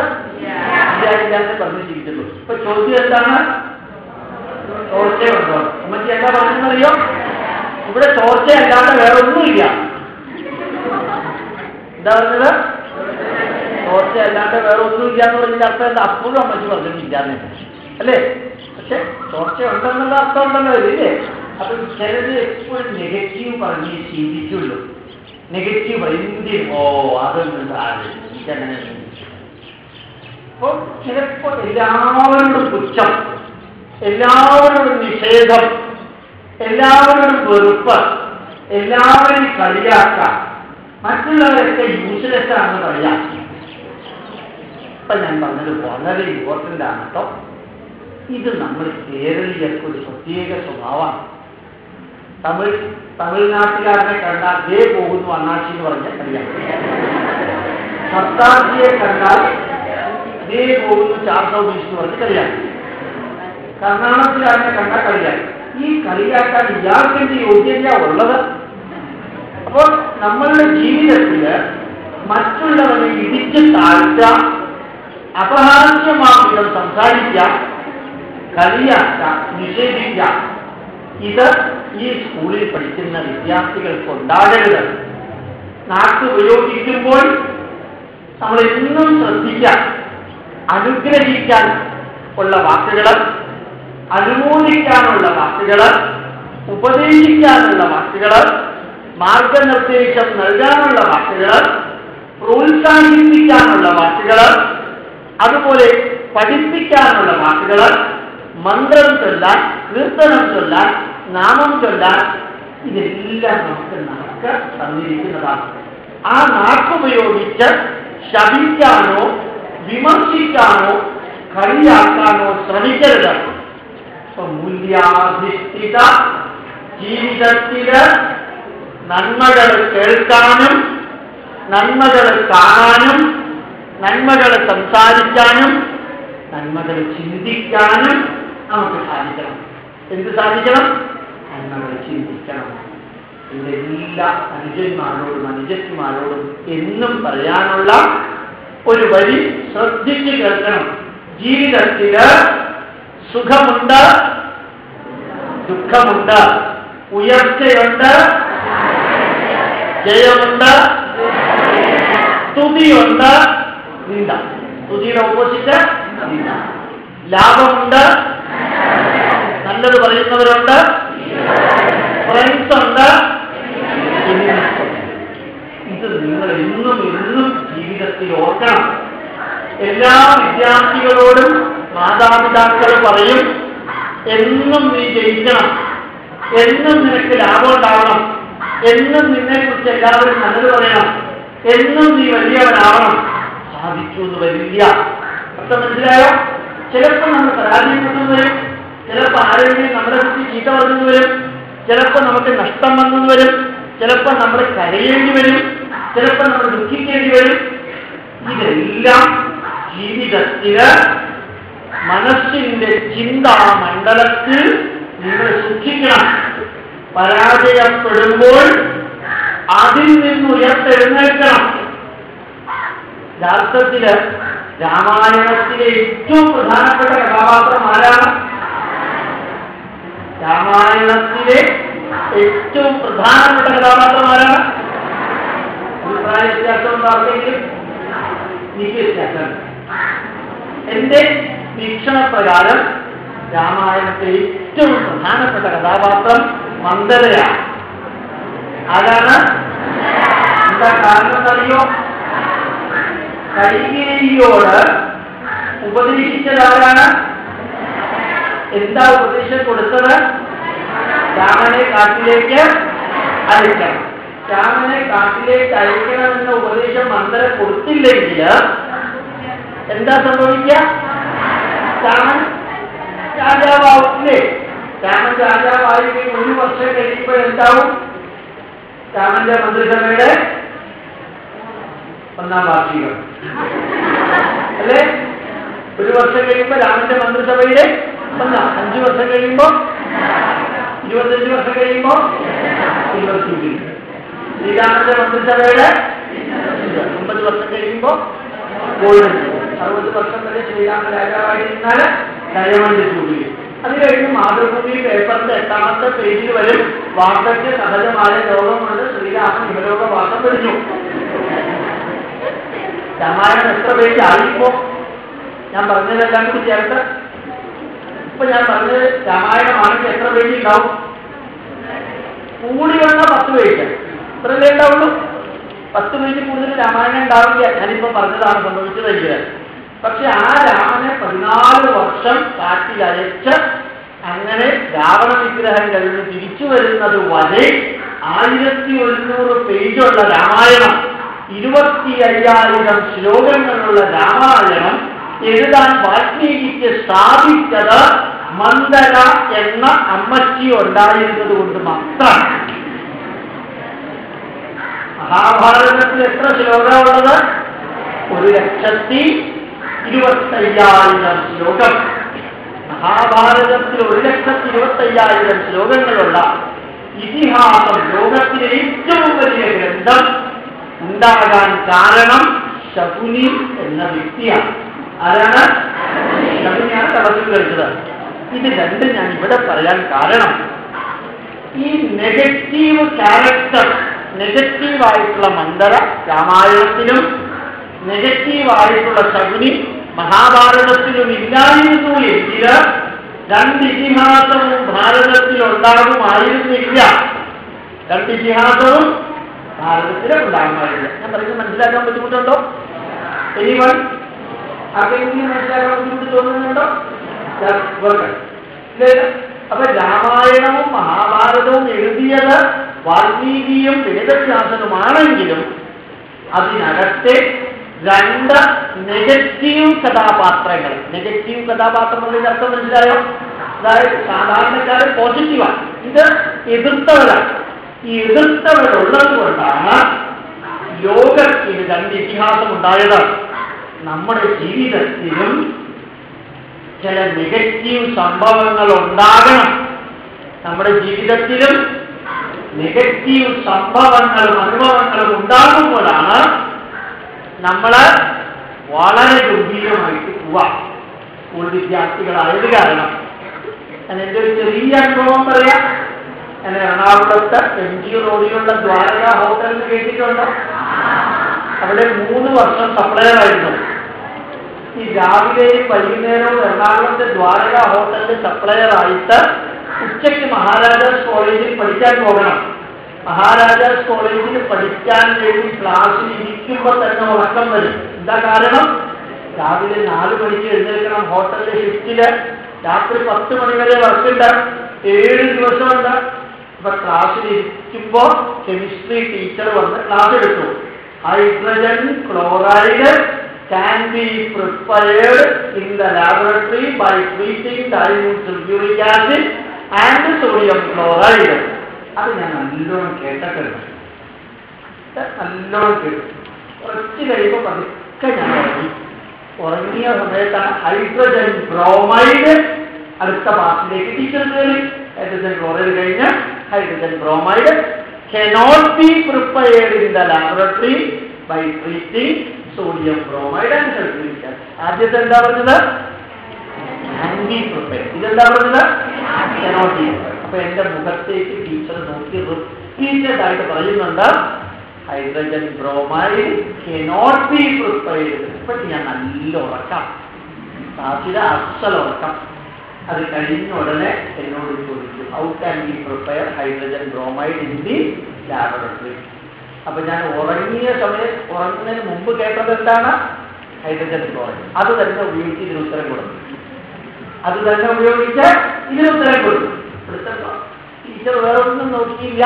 ഇല്ല ഇല്ല എന്ന് പറഞ്ഞ് ചിരിച്ചുള്ളൂ ഇപ്പൊ ചോദ്യം എന്താണ്? ചോർച്ചയുണ്ടോ? അമ്മച്ചി എന്താ പറഞ്ഞെന്നറിയോ ഇവിടെ ചോർച്ചയല്ലാതെ വേറെ ഒന്നുമില്ല എന്താ പറഞ്ഞത്? ചോർച്ചയല്ലാണ്ട് വേറെ ഒന്നും ഇല്ല എന്ന് പറഞ്ഞതിന്റെ അർത്ഥം എന്താ? അപ്പോഴും അമ്മച്ചി പറഞ്ഞിട്ടില്ല അല്ലേ? പക്ഷെ ചോർച്ച ഉണ്ടെന്നുള്ള അർത്ഥം ഉണ്ടല്ലോ ഇല്ലേ? അപ്പം ചിലത് എപ്പോഴും നെഗറ്റീവ് പറഞ്ഞ് ചിന്തിക്കുള്ളൂ നെഗറ്റീവ് എന്തിനും? ഓ അതൊന്നും സാധിക്കും ഇതങ്ങനെ അപ്പോൾ ചിലപ്പോൾ എല്ലാവരോടും പുച്ഛം എല്ലാവരോടും നിഷേധം എല്ലാവരോടും വെറുപ്പ് എല്ലാവരെയും കളിയാക്കാം. മറ്റുള്ളവരൊക്കെ യൂസ്ലെസ് ആണെന്ന് പറയാം ഇപ്പൊ ഞാൻ പറഞ്ഞത് വളരെ ഇമ്പോർട്ടന്റ് ആണ് കേട്ടോ ഇത് നമ്മൾ കേരളീയർക്ക് ഒരു പ്രത്യേക സ്വഭാവമാണ്. തമിഴ് തമിഴ്നാട്ടുകാരനെ കണ്ടാൽ ദേ പോകുന്നു അണ്ണാച്ചി എന്ന് പറഞ്ഞാൽ അറിയാം. സർദാർജിയെ കണ്ടാൽ ദേ പോകുന്നു ചാർ സൗബീസ് എന്ന് പറഞ്ഞ് കളിയാക്കി കർണാടകത്തിലാരനെ കണ്ടാൽ കളിയാക്കി ഈ കളിയാക്കാൻ ഇയാൾക്കെന്ത് യോഗ്യത ഉള്ളത്? അപ്പോൾ നമ്മളുടെ ജീവിതത്തിൽ മറ്റുള്ളവരെ ഇടിച്ച് താഴ്ത്താം അപഹാസ്യമാം വിധം സംസാരിക്കാം കളിയാക്കാം നിഷേധിക്കാം ഇത് ഈ സ്കൂളിൽ പഠിക്കുന്ന വിദ്യാർത്ഥികൾക്ക് ഉണ്ടാകരുത് നാക്ക് ഉപയോഗിക്കുമ്പോൾ നമ്മൾ എന്നും ശ്രദ്ധിക്കാം അനുഗ്രഹിക്കാൻ ഉള്ള വാക്കുകൾ അനുമോദിക്കാനുള്ള വാക്കുകൾ ഉപദേശിക്കാനുള്ള വാക്കുകൾ മാർഗനിർദ്ദേശം നൽകാനുള്ള വാക്കുകൾ പ്രോത്സാഹിപ്പിക്കാനുള്ള വാക്കുകൾ അതുപോലെ പഠിപ്പിക്കാനുള്ള വാക്കുകൾ മന്ത്രം ചൊല്ലാൻ കീർത്തനം ചൊല്ലാൻ നാമം ചൊല്ലാൻ ഇതെല്ലാം നമുക്ക് നാക്ക് തന്നിരിക്കുന്നതാണ് ആ നാക്കുപയോഗിച്ച് ശപിക്കാനോ വിമർശിക്കാനോ കളിയാക്കാനോ ശ്രമിക്കരുത്. മൂല്യാധിഷ്ഠിത ജീവിതത്തിൽ നന്മകൾ കേൾക്കാനും നന്മകൾ കാണാനും നന്മകൾ സംസാരിക്കാനും നന്മകൾ ചിന്തിക്കാനും നമുക്ക് സാധിക്കണം. എന്ത് സാധിക്കണം? നന്മകൾ ചിന്തിക്കണം. ഇവിടെ എല്ലാ അനുജന്മാരോടും അനുജത്തിമാരോടും എന്നും പറയാനുള്ള ഒരു വഴി ശ്രദ്ധിച്ച് കേൾക്കണം. ജീവിതത്തിൽ സുഖമുണ്ട്? ദുഃഖമുണ്ട്. ഉയർച്ചയുണ്ട്? ജയമുണ്ട്? സ്തുതിയുണ്ട് നിന്ദ സ്തുതിയുടെ ഓപ്പോസിറ്റ് ലാഭമുണ്ട്? നല്ലത് പറയുന്നവരുണ്ട്? ഫ്രണ്ട്സ് ഉണ്ട്? ഇത് നിങ്ങൾ എന്നും എന്നും ജീവിതത്തിൽ ഓർക്കണം. എല്ലാ വിദ്യാർത്ഥികളോടും മാതാപിതാക്കൾ പറയും എന്നും നീ ജയിക്കണം. എന്നും നിനക്ക് ലാഭം ഉണ്ടാവണം. എന്നും നിന്നെ കുറിച്ച് എല്ലാവരും നല്ലത് പറയണം. എന്നും നീ വലിയവനാവണം. സാധിച്ചു എന്ന് വരില്ല. അർത്ഥം മനസ്സിലായോ? ചിലപ്പോൾ നമ്മൾ പരാജയപ്പെട്ടെന്ന് വരും. ചിലപ്പോൾ ആരെങ്കിലും നമ്മളെ കുറിച്ച് ചീത്ത വന്നെന്ന് വരും. ചിലപ്പോൾ നമുക്ക് നഷ്ടം വന്നെന്ന് വരും. ചിലപ്പോൾ നമ്മൾ കരയേണ്ടി വരും. ചിലപ്പോൾ നമ്മൾ ദുഃഖിക്കേണ്ടി വരും. ഇതെല്ലാം ജീവിതത്തിൽ മനസ്സിന്റെ ചിന്താ മണ്ഡലത്തിൽ നിങ്ങൾ സൂക്ഷിക്കണം. പരാജയപ്പെടുമ്പോൾ അതിൽ നിന്ന് ഉയർത്തെഴുന്നേൽക്കണം. യഥാർത്ഥത്തിൽ രാമായണത്തിലെ ഏറ്റവും പ്രധാനപ്പെട്ട കഥാപാത്രം ആരാണ്? രാമായണത്തിലെ ഏറ്റവും പ്രധാനപ്പെട്ട കഥാപാത്രം ആരാണ്? അഭിപ്രായ വ്യത്യാസം വ്യത്യാസമുണ്ട് എന്റെ വീക്ഷണപ്രകാരം രാമായണത്തിലെ ഏറ്റവും പ്രധാനപ്പെട്ട കഥാപാത്രം മന്ദരയാണ് ആരാണ്? എന്താ കാരണം അറിയോ കൈകേയിയോട് ഉപദേശിച്ചതാരാണ്? എന്താ ഉപദേശം കൊടുത്തത്? രാമനെ കാട്ടിലേക്ക് അയക്കണം. രാമനെ കാട്ടിലേക്ക് അയക്കണമെന്ന ഉപദേശം മന്ദര കൊടുത്തില്ലെങ്കിൽ എന്താ സംഭവിക്കുക? രാമൻ രാജാവാവില്ലേ രാമൻ രാജാവായി ഒരു വർഷം കഴിയുമ്പോൾ എന്താവും രാമന്റെ മന്ത്രിസഭയുടെ ഒന്നാം വാർഷികം. അല്ലേ? ഒരു വർഷം കഴിയുമ്പോൾ രാമന്റെ മന്ത്രിസഭയിലെ ഒന്നാം അഞ്ചു വർഷം കഴിയുമ്പോൾ ഇരുപത്തഞ്ച് വർഷം കഴിയുമ്പോൾ ഇരുപത്തി ശ്രീരാമന്റെ മന്ത്രിസഭയുടെ ഒമ്പത് വർഷം കഴിയുമ്പോൾ ഗോൾഡൻ. അറുപത് വർഷം വരെ ശ്രീരാമ രാജാവായിരുന്നാൽ ഡയമണ്ട് ജൂബിലി അത് കഴിഞ്ഞ് മാതൃഭൂമി പേപ്പറിന്റെ എട്ടാമത്തെ പേജിൽ വരും വാർദ്ധക്യ സഹജമായ കൊണ്ട് ശ്രീരാമൻ വാർത്ത പിടിച്ചു രാമായണം എത്ര പേജ് ആയിപ്പോ ഞാൻ പറഞ്ഞതെല്ലാം കൂടി ചേർത്ത് ഇപ്പൊ ഞാൻ പറഞ്ഞത് രാമായണമാണെങ്കിൽ എത്ര പേജ് ഉണ്ടാവും? കൂടി വന്ന പത്ത് പേജ് ഇത്രയല്ലേ ഉണ്ടാവുള്ളൂ? പത്ത് പേജ് കൂടുതൽ രാമായണം ഉണ്ടാവില്ല. ഞാനിപ്പോ പറഞ്ഞതാണ് സംഭവിച്ചതെങ്കിൽ പക്ഷെ ആ രാമനെ പതിനാല് വർഷം കാറ്റിൽ അയച്ച് അങ്ങനെ രാവണ വിഗ്രഹം കഴിഞ്ഞ് തിരിച്ചു വരുന്നത് വരെ ആയിരത്തി ഒരുന്നൂറ് പേജുള്ള രാമായണം. ഇരുപത്തി അയ്യായിരം ശ്ലോകങ്ങളുള്ള രാമായണം എഴുതാൻ വാൽമീകിക്ക് സാധിച്ചത് മന്ദര എന്ന അമ്മച്ചി ഉണ്ടായിരുന്നത് കൊണ്ട് മാത്രം. മഹാഭാരതത്തിൽ എത്ര ശ്ലോകമുള്ളത് ഒരു ലക്ഷത്തി ഇരുപത്തയ്യായിരം ശ്ലോകം. മഹാഭാരതത്തിൽ ഒരു ലക്ഷത്തി ഇരുപത്തയ്യായിരം ശ്ലോകങ്ങളുള്ള ഇതിഹാസം ലോകത്തിലെ ഏറ്റവും വലിയ ഗ്രന്ഥം ഉണ്ടാകാൻ കാരണം ശകുനി എന്ന വ്യക്തിയാണ്. ആരാണ്? ശകുനിയാണ് തടസ്സം കഴിച്ചത്. ഇത് രണ്ടും ഞാൻ ഇവിടെ പറയാൻ കാരണം ഈ നെഗറ്റീവ് ക്യാരക്ടർ നെഗറ്റീവായിട്ടുള്ള മന്ദര രാമായണത്തിലും നെഗറ്റീവായിട്ടുള്ള ശകുനി മഹാഭാരതത്തിലും ഇല്ലായിരുന്നു എങ്കിൽ രണ്ട് ഇതിഹാസവും ഭാരതത്തിൽ ഉണ്ടാകുമായിരുന്നില്ല രണ്ട് ഇതിഹാസവും ഭാരതത്തിൽ ഉണ്ടാകുമായിരുന്നില്ല ഞാൻ പറയുന്നത് മനസ്സിലാക്കാൻ ബുദ്ധിമുട്ടുണ്ടോ? എനിവൺ ആർക്കെങ്കിലും മനസ്സിലാക്കാൻ ബുദ്ധിമുട്ട് തോന്നുന്നുണ്ടോ? അപ്പൊ രാമായണവും മഹാഭാരതവും എഴുതിയത് വാൽമീകിയും വേദവ്യാസനുമാണെങ്കിലും അതിനകത്തെ രണ്ട് നെഗറ്റീവ് കഥാപാത്രങ്ങൾ നെഗറ്റീവ് കഥാപാത്രങ്ങളുടെ അർത്ഥം മനസ്സിലായോ? അതായത് സാധാരണക്കാരൻ പോസിറ്റീവാണ് ഇത് എതിർത്തവരാണ്. എതിർത്തവരുള്ളത് കൊണ്ടാണ് ലോകത്തിന് രണ്ട് ഇതിഹാസം ഉണ്ടായത് നമ്മുടെ ജീവിതത്തിലും ചില നെഗറ്റീവ് സംഭവങ്ങൾ ഉണ്ടാകണം നമ്മുടെ ജീവിതത്തിലും നെഗറ്റീവ് സംഭവങ്ങളും അനുഭവങ്ങളും ഉണ്ടാകുമ്പോഴാണ് നമ്മൾ വളരെ ഗംഭീരമായിട്ട് പോവാം സ്കൂൾ വിദ്യാർത്ഥികളായത് കാരണം. എന്റെ ഒരു ചെറിയ അനുഭവം പറയാം. ഞാൻ എറണാകുളത്ത് എം ജി റോഡിലുള്ള ദ്വാരക ഹോട്ടലിൽ കേട്ടിട്ടുണ്ടോ? അവിടെ മൂന്ന് വർഷം സപ്ലയർ ആയിരുന്നു. ഈ രാവിലെയും വൈകുന്നേരവും എറണാകുളത്തെ ദ്വാരക ഹോട്ടലിൽ സപ്ലയർ ആയിട്ട് ഉച്ചയ്ക്ക് മഹാരാജാസ് കോളേജിൽ പഠിക്കാൻ പോകണം. മഹാരാജാസ് കോളേജിൽ പഠിക്കാൻ വേണ്ടി ക്ലാസ്സിൽ ഇരിക്കുമ്പോൾ തന്നെ ഉറക്കം വരും. എന്താ കാരണം? രാവിലെ നാല് മണിക്ക് എഴുന്നേൽക്കണം. ഹോട്ടലിലെ ഷിഫ്റ്റിൽ രാത്രി പത്ത് മണി വരെ വർക്കുണ്ട് ഏഴ് ദിവസമുണ്ട്. അപ്പൊ ക്ലാസ്സിൽ ഇരിക്കുമ്പോ കെമിസ്ട്രി ടീച്ചർ വന്ന് ക്ലാസ് എടുത്തു. Hydrogen chloride can be prepared in the laboratory by treating dilute sulfuric and sodium chloride. അത് ഞാൻ നല്ലോണം കേട്ടിട്ടുണ്ട് നല്ലോണം കേട്ടു. കുറച്ച് കഴിയുമ്പോൾ പതുക്കെ ഞാൻ ഉറങ്ങി. ഉറങ്ങിയ സമയത്താണ് ഹൈഡ്രജൻ ബ്രോമൈഡ് അടുത്ത പാർട്ടിലേക്ക് ടീച്ചർ കയറി ഹൈഡ്രജൻ ക്ലോറൈഡ് കഴിഞ്ഞ് hydrogen bromide cannot be prepared in the laboratory by treating sodium bromide and sulfuric acid. ആദ്യത്തെ എന്താ പറഞ്ഞത്? ആന്റി പ്രിപ്പയർ ഇതെന്താ പറഞ്ഞത്? Be അപ്പൊ എന്റെ മുഖത്തേക്ക് ടീച്ചർ നോക്കി റിപ്പീറ്റഡ് ആയിട്ട് പറയുന്നുണ്ട് hydrogen bromide cannot be prepared ഇപ്പൊ ഞാൻ നല്ല ഉറക്കാം. ക്ലാസ്സിലെ അസൽ ഉറക്കം. അത് കഴിഞ്ഞ ഉടനെ എന്നോട് ചോദിച്ചു how can be prepare hydrogen bromide in the laboratory അപ്പൊ ഞാൻ ഉറങ്ങിയ സമയത്ത് ഉറങ്ങുന്നതിന് മുമ്പ് കേട്ടത് എന്താണ്? ഹൈഡ്രജൻ ബ്രോമൈഡ് അത് തന്നെ ഉപയോഗിച്ച് ഇതിന് ഉത്തരം കൊടുക്കും അത് തന്നെ ഉപയോഗിച്ച് ഇതിന് ഉത്തരം കൊടുക്കും ടീച്ചർ വേറെ ഒന്നും നോക്കിയില്ല.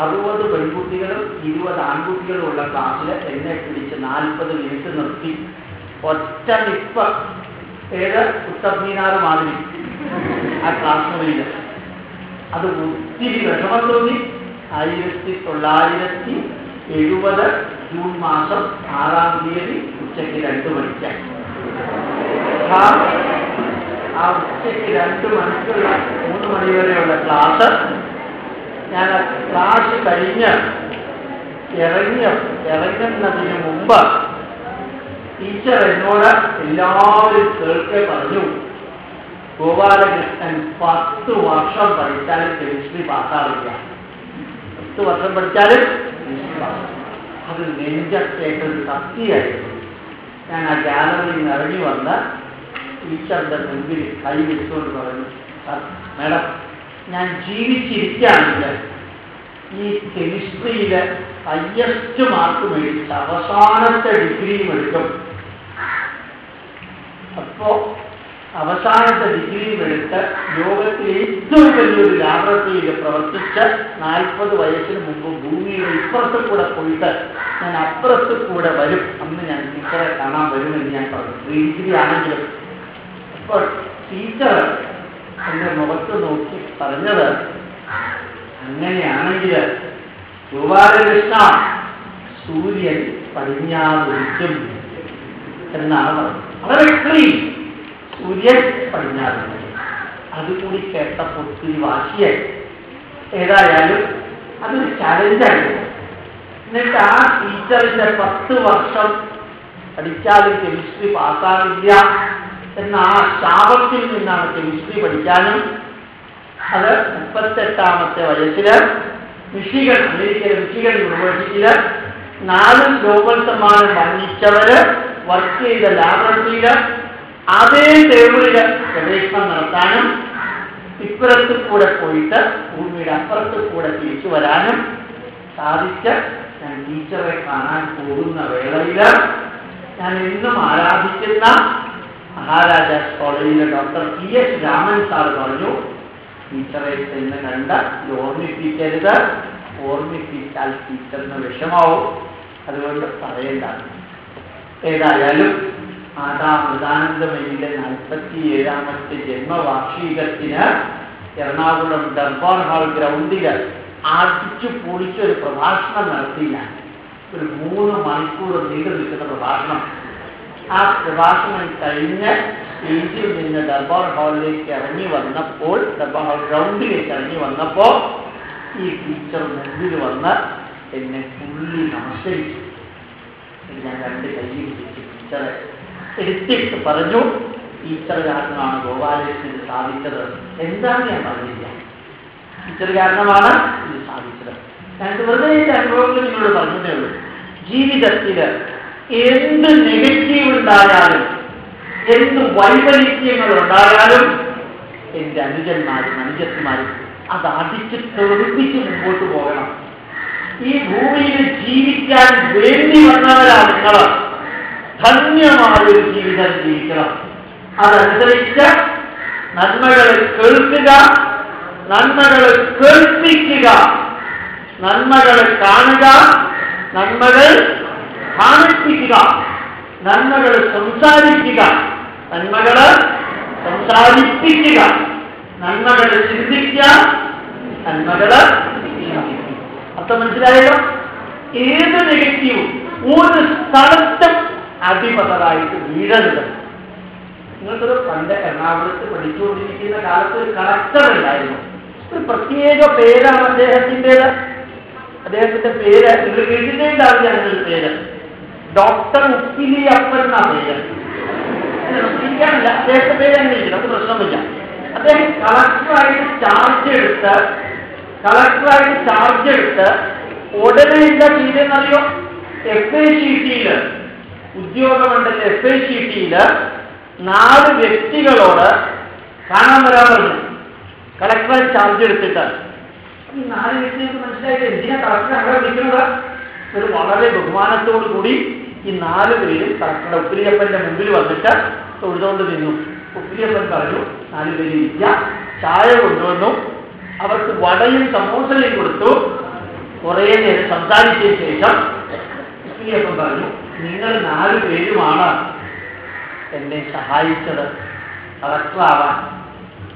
അറുപത് പെൺകുട്ടികളും ഇരുപത് ആൺകുട്ടികളും ഉള്ള ക്ലാസ്സിൽ എന്നെ പിടിച്ച് നാൽപ്പത് മിനിറ്റ് നിർത്തി. ഒറ്റ നിപ്പ്. ഏത് ഉത്തർമീനാർ മാതിരി. ആ ക്ലാസ് മുറിയിൽ അത് ഒത്തിരി വിഷമം തോന്നി ആയിരത്തി തൊള്ളായിരത്തി എഴുപത് ജൂൺ മാസം ആറാം തീയതി ഉച്ചയ്ക്ക് രണ്ട് മണിക്ക്. ആ ഉച്ചയ്ക്ക് രണ്ട് മണിക്കുള്ള മൂന്ന് മണി വരെയുള്ള ക്ലാസ് ഞാൻ ക്ലാസ് കഴിഞ്ഞ് ഇറങ്ങിയ ഇറങ്ങുന്നതിന് മുമ്പ് ടീച്ചർ എന്നോട് എല്ലാവരും കേൾക്കെ പറഞ്ഞു. ഗോപാലകൃഷ്ണൻ പത്ത് വർഷം പഠിച്ചാലും കെമിസ്ട്രി പാസ്സാവില്ല. പത്ത് വർഷം പഠിച്ചാലും അത് നെഞ്ചത്തേക്ക് നെഞ്ചത്തേക്കൊരു സത്യമായിരുന്നു ഞാൻ ആ ഗാലറിയിൽ നിന്ന് ഇറങ്ങി വന്ന് ടീച്ചറിന്റെ മുമ്പിൽ കൈ വെച്ചുകൊണ്ട് പറഞ്ഞു മേഡം ഞാൻ ജീവിച്ചിരിക്കുകയാണെങ്കിൽ ഈ കെമിസ്ട്രിയിലെ ഹയസ്റ്റ് മാർക്ക് മേടിച്ച് അവസാനത്തെ ഡിഗ്രിയും എടുക്കും. അപ്പോ അവസാനത്തെ ഡിഗ്രിയും എടുത്ത് ലോകത്തിലെ ഏറ്റവും വലിയൊരു ലാബറട്ടറിയിൽ പ്രവർത്തിച്ച് നാൽപ്പത് വയസ്സിന് മുമ്പ് ഭൂമിയുടെ ഇപ്പുറത്ത് കൂടെ പോയിട്ട് ഞാൻ അപ്പുറത്ത് കൂടെ വരും. അന്ന് ഞാൻ ടീച്ചറെ കാണാൻ വരുമെന്ന് ഞാൻ പറഞ്ഞു. ഡിഗ്രി ആണെങ്കിലും. അപ്പോൾ ടീച്ചർ എന്റെ മുഖത്ത് നോക്കി പറഞ്ഞത് അങ്ങനെയാണെങ്കിൽ ഗോപാലകൃഷ്ണ സൂര്യൻ പടിഞ്ഞാറുദിക്കും എന്നാണ് പറയുന്നത്. വളരെ ക്ലീൻ സൂര്യൻ പടിഞ്ഞാറുണ്ട് അതുകൂടി കേട്ടപ്പോൾ ഒത്തിരി വാശിയായി. ഏതായാലും അതൊരു ചലഞ്ചായിരുന്നു എന്നിട്ട് ആ ടീച്ചറിന്റെ പത്ത് വർഷം പഠിച്ചാലും കെമിസ്ട്രി പാസ്സാകില്ല എന്ന ആ ശാപത്തിൽ നിന്നാണ് കെമിസ്ട്രി പഠിക്കാനും. അത് മുപ്പത്തെട്ടാമത്തെ വയസ്സിൽ മിഷിഗൺ അമേരിക്കയിലെ മിഷിഗൺ യൂണിവേഴ്സിറ്റിയിൽ നാല് ഗ്ലോബൽ സമ്മാനം വർക്ക് ചെയ്ത ലാബറട്ടറിയിൽ അതേ ടേബിളിൽ ഗവേഷണം നടത്താനും ഇപ്പുറത്ത് കൂടെ പോയിട്ട് ഭൂമിയുടെ അപ്പുറത്ത് കൂടെ തിരിച്ചു വരാനും സാധിച്ച ഞാൻ ടീച്ചറെ കാണാൻ പോകുന്ന വേളയിൽ ഞാൻ എന്നും ആരാധിക്കുന്ന മഹാരാജാസ് കോളേജിലെ doctor P S Raman sir പറഞ്ഞു ടീച്ചറെ ചെന്ന് കണ്ട് ഓർമ്മിപ്പിക്കരുത്. ഓർമ്മിപ്പിച്ചാൽ ടീച്ചറിന് വിഷമാവും. അതുകൊണ്ട് പറയണ്ട. ഏതായാലും മാതാ മൃദാനന്ദമയിലെ നാൽപ്പത്തി ഏഴാമത്തെ ജന്മവാർഷികത്തിന് എറണാകുളം ദർബാർ ഹാൾ ഗ്രൗണ്ടിൽ ആർജിച്ചു പൊളിച്ചൊരു പ്രഭാഷണം നടത്തി ഞാൻ ഒരു മൂന്ന് മണിക്കൂർ നീണ്ടു നിൽക്കുന്ന പ്രഭാഷണം. ആ പ്രഭാഷണം കഴിഞ്ഞ് സ്റ്റേജിൽ നിന്ന് ദർബാർ ഹാളിലേക്ക് ഇറങ്ങി വന്നപ്പോൾ ദർബാർ ഹാൾ ഗ്രൗണ്ടിലേക്ക് ഇറങ്ങി വന്നപ്പോൾ ഈ ടീച്ചർ മുമ്പിൽ വന്ന് എന്നെ പുള്ളി നമസ്കരിച്ചു. ഞാൻ രണ്ട് പിടിച്ച് ടീച്ചറെ എടുത്തിട്ട് പറഞ്ഞു ടീച്ചർ കാരണമാണ് ഗോപാലകൃഷ്ണൻ സാധിച്ചത്. എന്താണ് ഞാൻ പറഞ്ഞില്ല. ടീച്ചർ കാരണമാണ് ഇത് സാധിച്ചത്. ഞാൻ വെറുതെ എന്റെ അനുഭവങ്ങൾ നിങ്ങളോട് പറഞ്ഞതേ ഉള്ളൂ. ജീവിതത്തിൽ എന്ത് നെഗറ്റീവ് ഉണ്ടായാലും എന്ത് വൈപരീത്യങ്ങൾ ഉണ്ടായാലും എന്റെ അനുജന്മാരും അനുജന്മാരും അത് അടിച്ച് തെളിപ്പിച്ച് മുമ്പോട്ട് പോകണം. ഈ ഭൂമിയിൽ ജീവിക്കാൻ വേണ്ടി വന്നവരാണ് നിങ്ങൾ ധന്യമായൊരു ജീവിതം ജീവിക്കണം. അതനുസരിച്ച് നന്മകളെ കേൾക്കുക നന്മകളെ കേൾപ്പിക്കുക. നന്മകളെ കാണുക നന്മകൾ കാണിപ്പിക്കുക. നന്മകൾ സംസാരിക്കുക. നന്മകൾ സംസാരിപ്പിക്കുക. നന്മകൾ ചിന്തിക്കുക. നന്മകൾ ചിന്തിക്കുക അർത്ഥം മനസ്സിലായല്ലോ? ഏത് നെഗറ്റീവും ഒരു സ്ഥലത്തും അടിപതറായിട്ട് വീഴരുത്. നിങ്ങൾക്കൊരു പണ്ട് എറണാകുളത്ത് പഠിച്ചുകൊണ്ടിരിക്കുന്ന കാലത്ത് ഒരു കളക്ടർ ഉണ്ടായിരുന്നു. ഒരു പ്രത്യേക പേരാണ് അദ്ദേഹത്തിന്റെത്. അദ്ദേഹത്തിന്റെ പേര് നിങ്ങൾ കേട്ടിട്ടുണ്ടാവില്ല എന്നൊരു പേര്. ഡോക്ടർ ഉപ്പിലി അപ്പൻ എന്നാ പേര്. അദ്ദേഹത്തിന്റെ പേര് തന്നെ ഇരിക്കണം? പ്രശ്നമില്ല അദ്ദേഹം കളക്ടറായിട്ട് ചാർജ് എടുത്ത് കളക്ടറായിട്ട് ചാർജ് എടുത്ത് ഉടനെ എന്താ ചെയ്തെന്നറിയോ എഫ് ഐ സി ടിയിൽ ഉദ്യോഗമണ്ഡലം എഫ് ഐ സി ടിയിൽ നാല് വ്യക്തികളോട് കാണാൻ വരാൻ പറഞ്ഞു കളക്ടറെ ചാർജ് എടുത്തിട്ട്. ഈ നാല് വ്യക്തികൾക്ക് മനസ്സിലായിട്ട് എന്തിനാ കളക്ടർ അവിടെ വിളിക്കുന്നത് ഒരു വളരെ ബഹുമാനത്തോടു കൂടി ഈ നാല് പേരും കളക്ടറുടെ ഉപ്പിലിയപ്പന്റെ മുമ്പിൽ വന്നിട്ട് തൊഴുതുകൊണ്ട് നിന്നു. ഉപ്പിലിയപ്പൻ പറഞ്ഞു നാല് പേര് ഇരിക്കുക ചായ കൊണ്ടുവന്നു അവർക്ക് വടയും സമോസയും കൊടുത്തു. കുറേ നേരം സംസാരിച്ചതിന് ശേഷം ഉപ്പിലിയപ്പൻ പറഞ്ഞു നിങ്ങൾ നാല് പേരുമാണ് എന്നെ സഹായിച്ചത്. കളക്ടറാവാൻ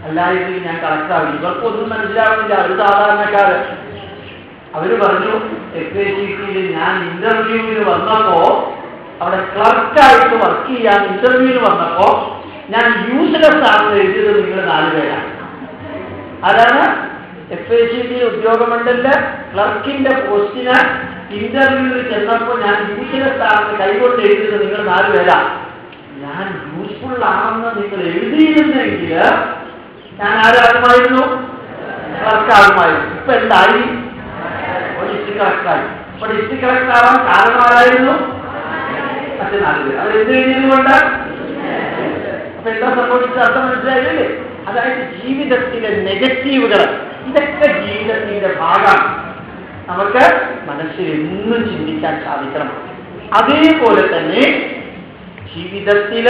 അല്ലായിരുന്നെങ്കിൽ ഞാൻ കളക്ടറാവും ഇവർക്കൊന്നും മനസ്സിലാവുന്നില്ല. അവർ സാധാരണക്കാര് അവർ പറഞ്ഞു എഫ് എ സി ടിയിൽ ഞാൻ ഇന്റർവ്യൂവിന് വന്നപ്പോ അവിടെ ക്ലർക്കായിട്ട് വർക്ക് ചെയ്യാൻ ഇന്റർവ്യൂവിന് വന്നപ്പോ ഞാൻ യൂസ്ലെസ് ആണെന്ന് എഴുതിയത് നിങ്ങൾ നാലുപേരാണ് അതാണ് എഫ് ഐ സി ടി ഉദ്യോഗമണ്ഡലിൽ ക്ലർക്കിന്റെ പോസ്റ്റിന് ഇന്റർവ്യൂവിൽ ചെന്നപ്പോൾ ഞാൻ യൂസ്ലെസ് ആണെന്ന് കൈകൊണ്ട് എഴുതിയത് നിങ്ങൾ നാലുപേരാ ഞാൻ യൂസ്ഫുൾ ആണെന്ന് നിങ്ങൾ എഴുതിയിരുന്നെങ്കിൽ ഞാൻ ആരാകുമായിരുന്നു? ക്ലർക്കാകുമായിരുന്നു. ഇപ്പൊ എന്തായി? ഡിസ്ട്രിക്ട് കളക്ടറായി അപ്പൊ ഡിസ്ട്രിക്ട് കളക്ടർ ആവാൻ കാരണമാരായിരുന്നു നാല് പേര്. അവർ എന്ത് എഴുതിയതുകൊണ്ട് അപ്പൊ എന്താ സംഭവിച്ചത്? അർത്ഥം മനസ്സിലായില്ലേ? അതായത് ജീവിതത്തിലെ നെഗറ്റീവുകൾ ഇതൊക്കെ ജീവിതത്തിന്റെ ഭാഗമാണ്. നമുക്ക് മനസ്സിൽ എന്നും ചിന്തിക്കാൻ സാധിക്കണം. അതേപോലെ തന്നെ ജീവിതത്തിൽ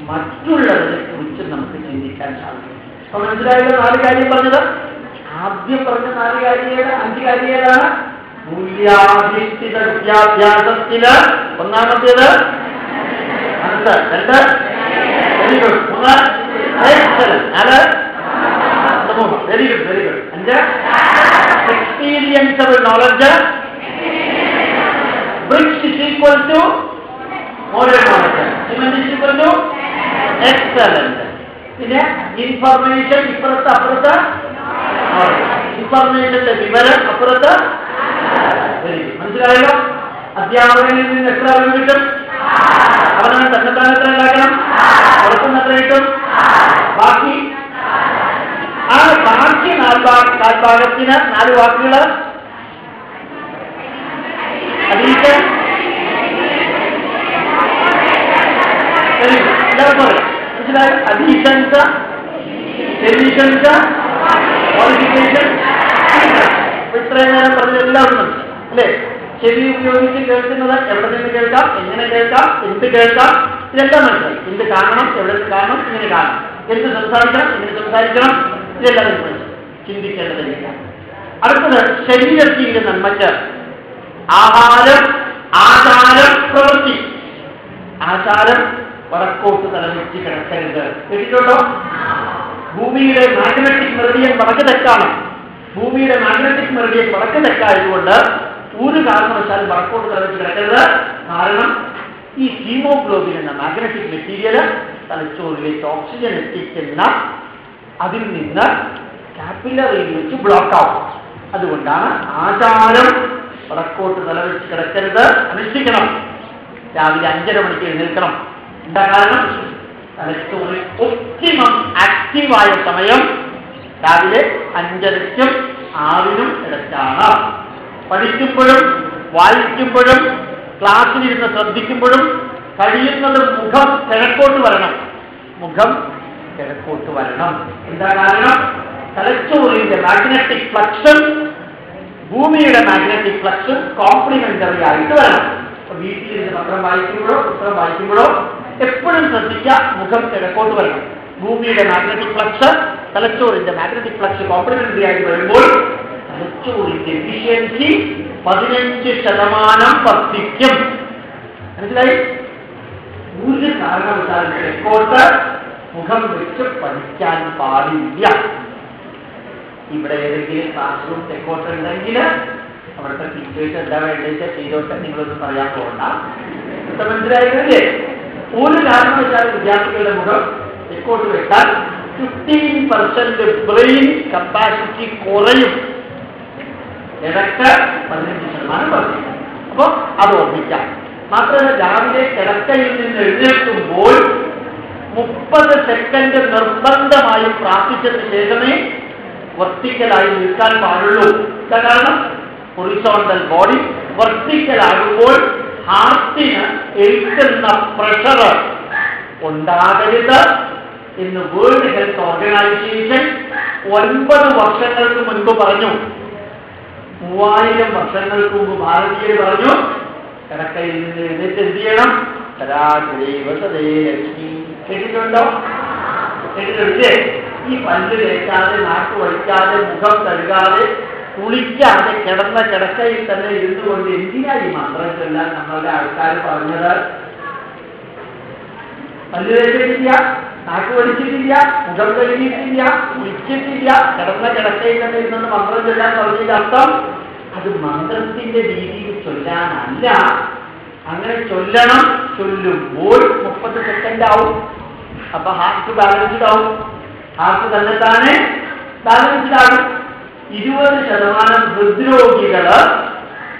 മറ്റുള്ളവരെ കുറിച്ച് നമുക്ക് ചിന്തിക്കാൻ സാധിക്കും അപ്പൊ മനസ്സിലായത് നാല് കാര്യം പറഞ്ഞത്? ആദ്യം പറഞ്ഞ നാല് കാര്യേത് അഞ്ച് കാര്യേതാണ് മൂല്യാധിഷ്ഠിത വിദ്യാഭ്യാസത്തിൽ ഒന്നാമത്തേത്? അത് രണ്ട്? മൂന്ന്. നാല്? മൂന്ന് വെരി ഗുഡ് വെരി ഗുഡ് അഞ്ച് experienceable knowledge bricks is equal to modern knowledge cement is equal to excellent പിന്നെ ഇൻഫർമേഷൻ ഇപ്പുറത്ത് അപ്പുറത്ത് ഇൻഫർമേഷന്റെ വിവരം അപ്പുറത്ത് വെരി ഗുഡ് മനസ്സിലായല്ലോ? അധ്യാപകനിൽ നിന്ന് എത്ര അറിവ് കിട്ടും? അവനാണ് തന്നെത്താൻ എത്ര ഉണ്ടാക്കണം പുറത്തുനിന്ന് എത്ര കിട്ടും. ബാക്കി ആ ബാക്കി കാൽഭാഗത്തിന് നാല് വാക്കുകൾ അറിയാം മനസ്സിലായോ? അഡീഷൻസ് ഡെലീഷൻസ് ക്വാളിഫിക്കേഷൻ ഇത്രയും നേരം പറഞ്ഞ എല്ലാവരും അല്ലേ? ചെവി ഉപയോഗിച്ച് കേൾക്കുന്നത് എവിടെ നിന്ന് കേൾക്കാം? എങ്ങനെ കേൾക്കാം? എന്ത് കേൾക്കാം? ഇതെല്ലാം മനസ്സിലായി. എന്ത് കാണണം? എവിടെ നിന്ന് കാണണം? ഇങ്ങനെ കാണണം. എന്ത് സംസാരിക്കണം? എങ്ങനെ സംസാരിക്കണം? ഇതെല്ലാം നമ്മൾ മനസ്സിലായി ചിന്തിക്കേണ്ടതില്ല. അടുത്തത് ശരീരത്തിന്റെ നന്മയ്ക്ക് ആഹാരം ആചാരം പ്രവൃത്തി. ആചാരം വടക്കോട്ട് തലവെച്ച് കിടക്കരുത്. കേട്ടിട്ടുണ്ടോ? ഭൂമിയുടെ മാഗ്നറ്റിക് മെറിഡിയൻ വടക്ക് തെറ്റാണ്. ഭൂമിയുടെ മാഗ്നറ്റിക് മെറിഡിയൻ വടക്ക് തെറ്റായതുകൊണ്ട് ഒരു കാരണവശാലും വടക്കോട്ട് തലവെച്ച് കിടക്കരുത്. കാരണം ഈ ഹീമോഗ്ലോബിൻ എന്ന മാഗ്നറ്റിക് മെറ്റീരിയൽ തലച്ചോറിലേക്ക് ഓക്സിജൻ എത്തിക്കുന്ന അതിൽ നിന്ന് കാപ്പിലറിയിൽ വെച്ച് ബ്ലോക്ക് ആവും. അതുകൊണ്ടാണ് ആചാരം വടക്കോട്ട് നിലവിച്ച് കിടക്കരുത്. അനുഷ്ഠിക്കണം രാവിലെ അഞ്ചര മണിക്ക് എഴുന്നേൽക്കണം. എന്താ കാരണം? തലച്ചോറിൽ ഒപ്റ്റിമം ആക്റ്റീവായ സമയം രാവിലെ അഞ്ചരയ്ക്കും ആറിനും ഇടയ്ക്കാണ്. പഠിക്കുമ്പോഴും വായിക്കുമ്പോഴും ക്ലാസ്സിലിരുന്ന് ശ്രദ്ധിക്കുമ്പോഴും കഴിയുന്നത് മുഖം കിഴക്കോട്ട് വരണം. മുഖം കിഴക്കോട്ട് വരണം എന്താ കാരണം? തലച്ചോറിന്റെ മാഗ്നറ്റിക് ഫ്ലക്സ് ഭൂമിയുടെ മാഗ്നറ്റിക് ഫ്ലക്സ് കോംപ്ലിമെന്ററി ആയിട്ട് വരണം വീട്ടിലിരുന്ന് പത്രം വായിക്കുമ്പോഴോ പുസ്തകം വായിക്കുമ്പോഴോ എപ്പോഴും ശ്രദ്ധിക്കുക മുഖം കിഴക്കോട്ട് വരണം ഭൂമിയുടെ മാഗ്നറ്റിക് ഫ്ലക്സ് തലച്ചോറിന്റെ മാഗ്നറ്റിക് ഫ്ലക്സ് കോംപ്ലിമെന്ററി ആയി വരുമ്പോൾ തലച്ചോറിന്റെ എഫിഷ്യൻസി പതിനഞ്ച് ശതമാനം വർദ്ധിക്കും. മനസ്സിലായി? ഒരു കാരണവശാലും കിഴക്കോട്ട് മുഖം വെച്ച് പഠിക്കാൻ പാടില്ല. ഇവിടെ ഏതെങ്കിലും ക്ലാസ് റൂം തെക്കോട്ട് ഉണ്ടെങ്കിൽ അവിടുത്തെ ടീച്ചേഴ്സ് എന്താ വേണ്ടത് ചെയ്തോട്ടെ നിങ്ങളൊന്നും പറയാൻ പോകണ്ട മനസ്സിലായില്ലേ? ഒരു വെച്ചാൽ വിദ്യാർത്ഥികളുടെ മുഖം തെക്കോട്ട് വെച്ചാൽ ഫിഫ്റ്റീൻ പെർസെന്റ് ബ്രെയിൻ കപ്പാസിറ്റി കുറയും. ഇടയ്ക്ക് പതിനഞ്ച് ശതമാനം വർദ്ധിക്കും അപ്പോൾ അത് ഓർമ്മിക്കാം. മാത്രമല്ല രാവിലെ കിടക്കയിൽ നിന്ന് എഴുന്നേൽക്കുമ്പോൾ മുപ്പത് സെക്കൻഡ് നിർബന്ധമായും പ്രാർത്ഥിച്ചതിന് ശേഷമേ വർത്തിക്കലായി നിൽക്കാൻ പാടുള്ളൂ. കാരണം? ഹൊറിസോണ്ടൽ ബോഡി വർത്തിക്കലാകുമ്പോൾ ഹാർട്ടിന് ഏൽക്കുന്ന പ്രഷർ ഉണ്ടാകരുത് എന്ന് വേൾഡ് ഹെൽത്ത് ഓർഗനൈസേഷൻ ഒൻപത് വർഷങ്ങൾക്ക് മുൻപ് പറഞ്ഞു. മൂവായിരം വർഷങ്ങൾക്ക് മുമ്പ് ഭാരതീയർ പറഞ്ഞു കിടക്കയിൽ നിന്ന് എഴുന്നേറ്റ് എന്ത് ചെയ്യണം? കേട്ടിട്ടുണ്ടോ? കേട്ടിട്ടില്ലേ ഈ പല്ല് തേക്കാതെ നാക്ക് വഴിക്കാതെ മുഖം കഴുകാതെ കുളിക്കാതെ കിടന്ന കിടക്കയിൽ തന്നെ ഇരുന്നുകൊണ്ട് എന്തിനാ ഈ മന്ത്രം ചൊല്ലാൻ നമ്മളുടെ ആൾക്കാർ പറഞ്ഞത്? പല്ല് തേച്ചിട്ടില്ല നാക്ക് വലിച്ചിട്ടില്ല മുഖം കഴുകിയിട്ടില്ല കുളിച്ചിട്ടില്ല കിടന്ന കിടക്കയിൽ തന്നെ ഇരുന്ന് മന്ത്രം ചൊല്ലാൻ പറഞ്ഞതിന്റെ അർത്ഥം അത് മന്ത്രത്തിന്റെ രീതിയിൽ ചൊല്ലാനല്ല. അങ്ങനെ ചൊല്ലണം ചൊല്ലുമ്പോൾ മുപ്പത് സെക്കൻഡ് ആവും. അപ്പൊ ഹാർട്ട് ബാലൻസ്ഡ് ആവും ഹാർട്ട് തന്നെ താനെ ബാലൻസ്ഡ് ആകും ഇരുപത് ശതമാനം ഹൃദ്രോഗികൾ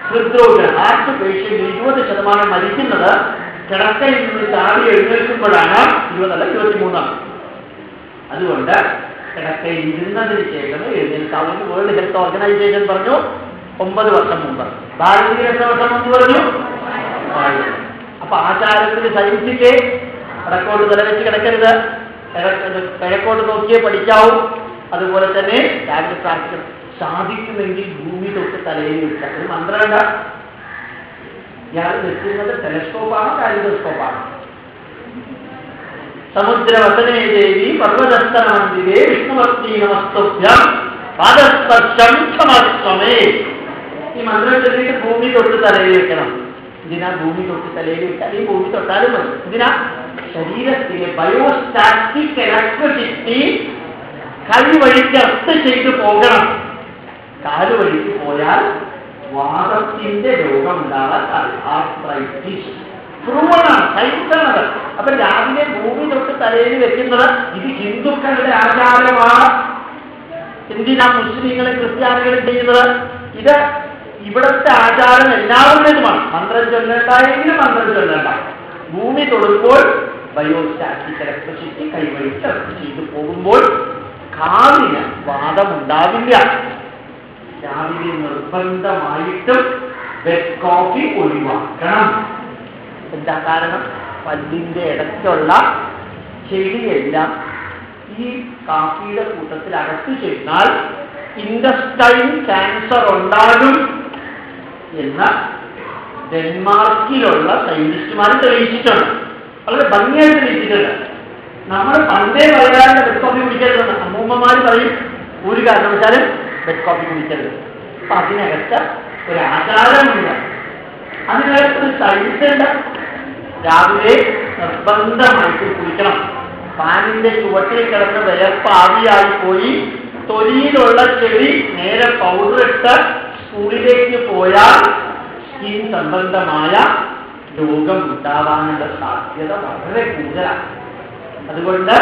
ഹൃദ്രോഗികൾ ഹാർട്ട് പേഷ്യന്റ് ഇരുപത് ശതമാനം മരിക്കുന്നത് കിടക്കയിൽ നിന്ന് ചാടി എഴുന്നേൽക്കുമ്പോഴാണ്. ഇരുപതല്ല ഇരുപത്തിമൂന്നാണ്. അതുകൊണ്ട് കിടക്കയിൽ ഇരുന്നതിന് ശേഷം എഴുന്നേൽക്കാവുന്ന വേൾഡ് ഹെൽത്ത് ഓർഗനൈസേഷൻ പറഞ്ഞു. ഒമ്പത് വർഷം മുമ്പ്. ഭാരതീയ വർഷം മുമ്പ് പറഞ്ഞു. അപ്പൊ ആചാരത്തിന് സഹിച്ചില്ലേ കിഴക്കോട്ട് തലവെച്ച് കിടക്കരുത്. കിഴക്ക് കിഴക്കോട്ട് നോക്കിയേ പഠിക്കാവൂ. അതുപോലെ തന്നെ രാവിലെ പ്രാർത്ഥിക്കണം. സാധിക്കുമെങ്കിൽ ഭൂമി തൊട്ട് തലയിൽ വെക്കുക. ഒരു മന്ത്രമല്ല ഇയാൾ വെക്കുന്നത് ടെലസ്കോപ്പാണോ കാലിഡോസ്കോപ്പാണോ സമുദ്രവസനേ ദേവി പർവതസ്ഥനമന്ദിരേ വിഷ്ണുവർത്തി നമസ്തുഭ്യം പാദസ്പർശം ക്ഷമസ്വമേ ഈ മന്ത്രം ചൊല്ലിയിട്ട് ഭൂമി തൊട്ട് തലയിൽ വെക്കണം. ഇതിനാ ഭൂമി തൊട്ട് തലയിൽ വെച്ചാൽ ഈ ഭൂമി തൊട്ടാലും മതി. ഇതിനാ ശരീരത്തിലെ ബയോസ്റ്റാറ്റിക് ഇലക്ട്രിസിറ്റി കൈ വഴിക്ക് അർത്ഥ ചെയ്തു പോകണം. കാൽ വഴിക്ക് പോയാൽ വാദത്തിന്റെ രോഗം ഉണ്ടാകാത്ത അപ്പൊ രാവിലെ ഭൂമി തൊട്ട് തലയിൽ വെക്കുന്നത് ഇത് ഹിന്ദുക്കളുടെ ആചാരമാണ് എന്തിനാ മുസ്ലിങ്ങളും ക്രിസ്ത്യാനികളും ചെയ്യുന്നത്? ഇത് ഇവിടുത്തെ ആചാരം എല്ലാവരുടേതുമാണ് മന്ത്രം ചൊല്ലേണ്ടായെങ്കിലും മന്ത്രം ചൊല്ലേണ്ട? ഭൂമി തൊടുമ്പോൾ ബയോസ്റ്റാറ്റിക് ഇലക്ട്രിസിറ്റി കൈവഴിച്ച് ചെയ്തു പോകുമ്പോൾ കാവിന് വാദമുണ്ടാവില്ല. രാവിലെ നിർബന്ധമായിട്ടും കോഫി ഒഴിവാക്കണം. എന്താ കാരണം? പല്ലിന്റെ ഇടയ്ക്കുള്ള ചെടിയെല്ലാം ഈ കാഫിയുടെ കൂട്ടത്തിൽ അകത്ത് ചെന്നാൽ ഇൻഡസ്റ്റൈൻ ക്യാൻസർ ഉണ്ടാകും. എന്ന് ഡെൻമാർക്കിലുള്ള സയന്റിസ്റ്റുമാർ തെളിയിച്ചിട്ടുണ്ട് വളരെ ഭംഗിയായിട്ട് തെളിയിച്ചിട്ടുണ്ട്. നമ്മൾ പണ്ടേ പറയാറുണ്ട് ബെഡ് കോഫി കുടിക്കരുതെന്ന് അമ്മൂമ്മമാർ പറയും. ഒരു കാരണവശാലും ബെഡ് കോപ്പി കുടിക്കരുത്. അപ്പൊ അതിനകത്ത് ഒരു ആചാരമുണ്ട്. അതിനകത്ത് ഒരു സയൻസ് ഉണ്ട്. രാവിലെ നിർബന്ധമായിട്ട് കുളിക്കണം. പാനിന്റെ ചുവട്ടിൽ കിടന്ന് വിയർപ്പ് പോയി തൊലിയിലുള്ള ചെടി നേരെ പൗഡർ ഇട്ട് സ്കൂളിലേക്ക് പോയാൽ സ്കിൻ സംബന്ധമായ രോഗം ഉണ്ടാവാനുള്ള സാധ്യത വളരെ കൂടുതലാണ്. അതുകൊണ്ട്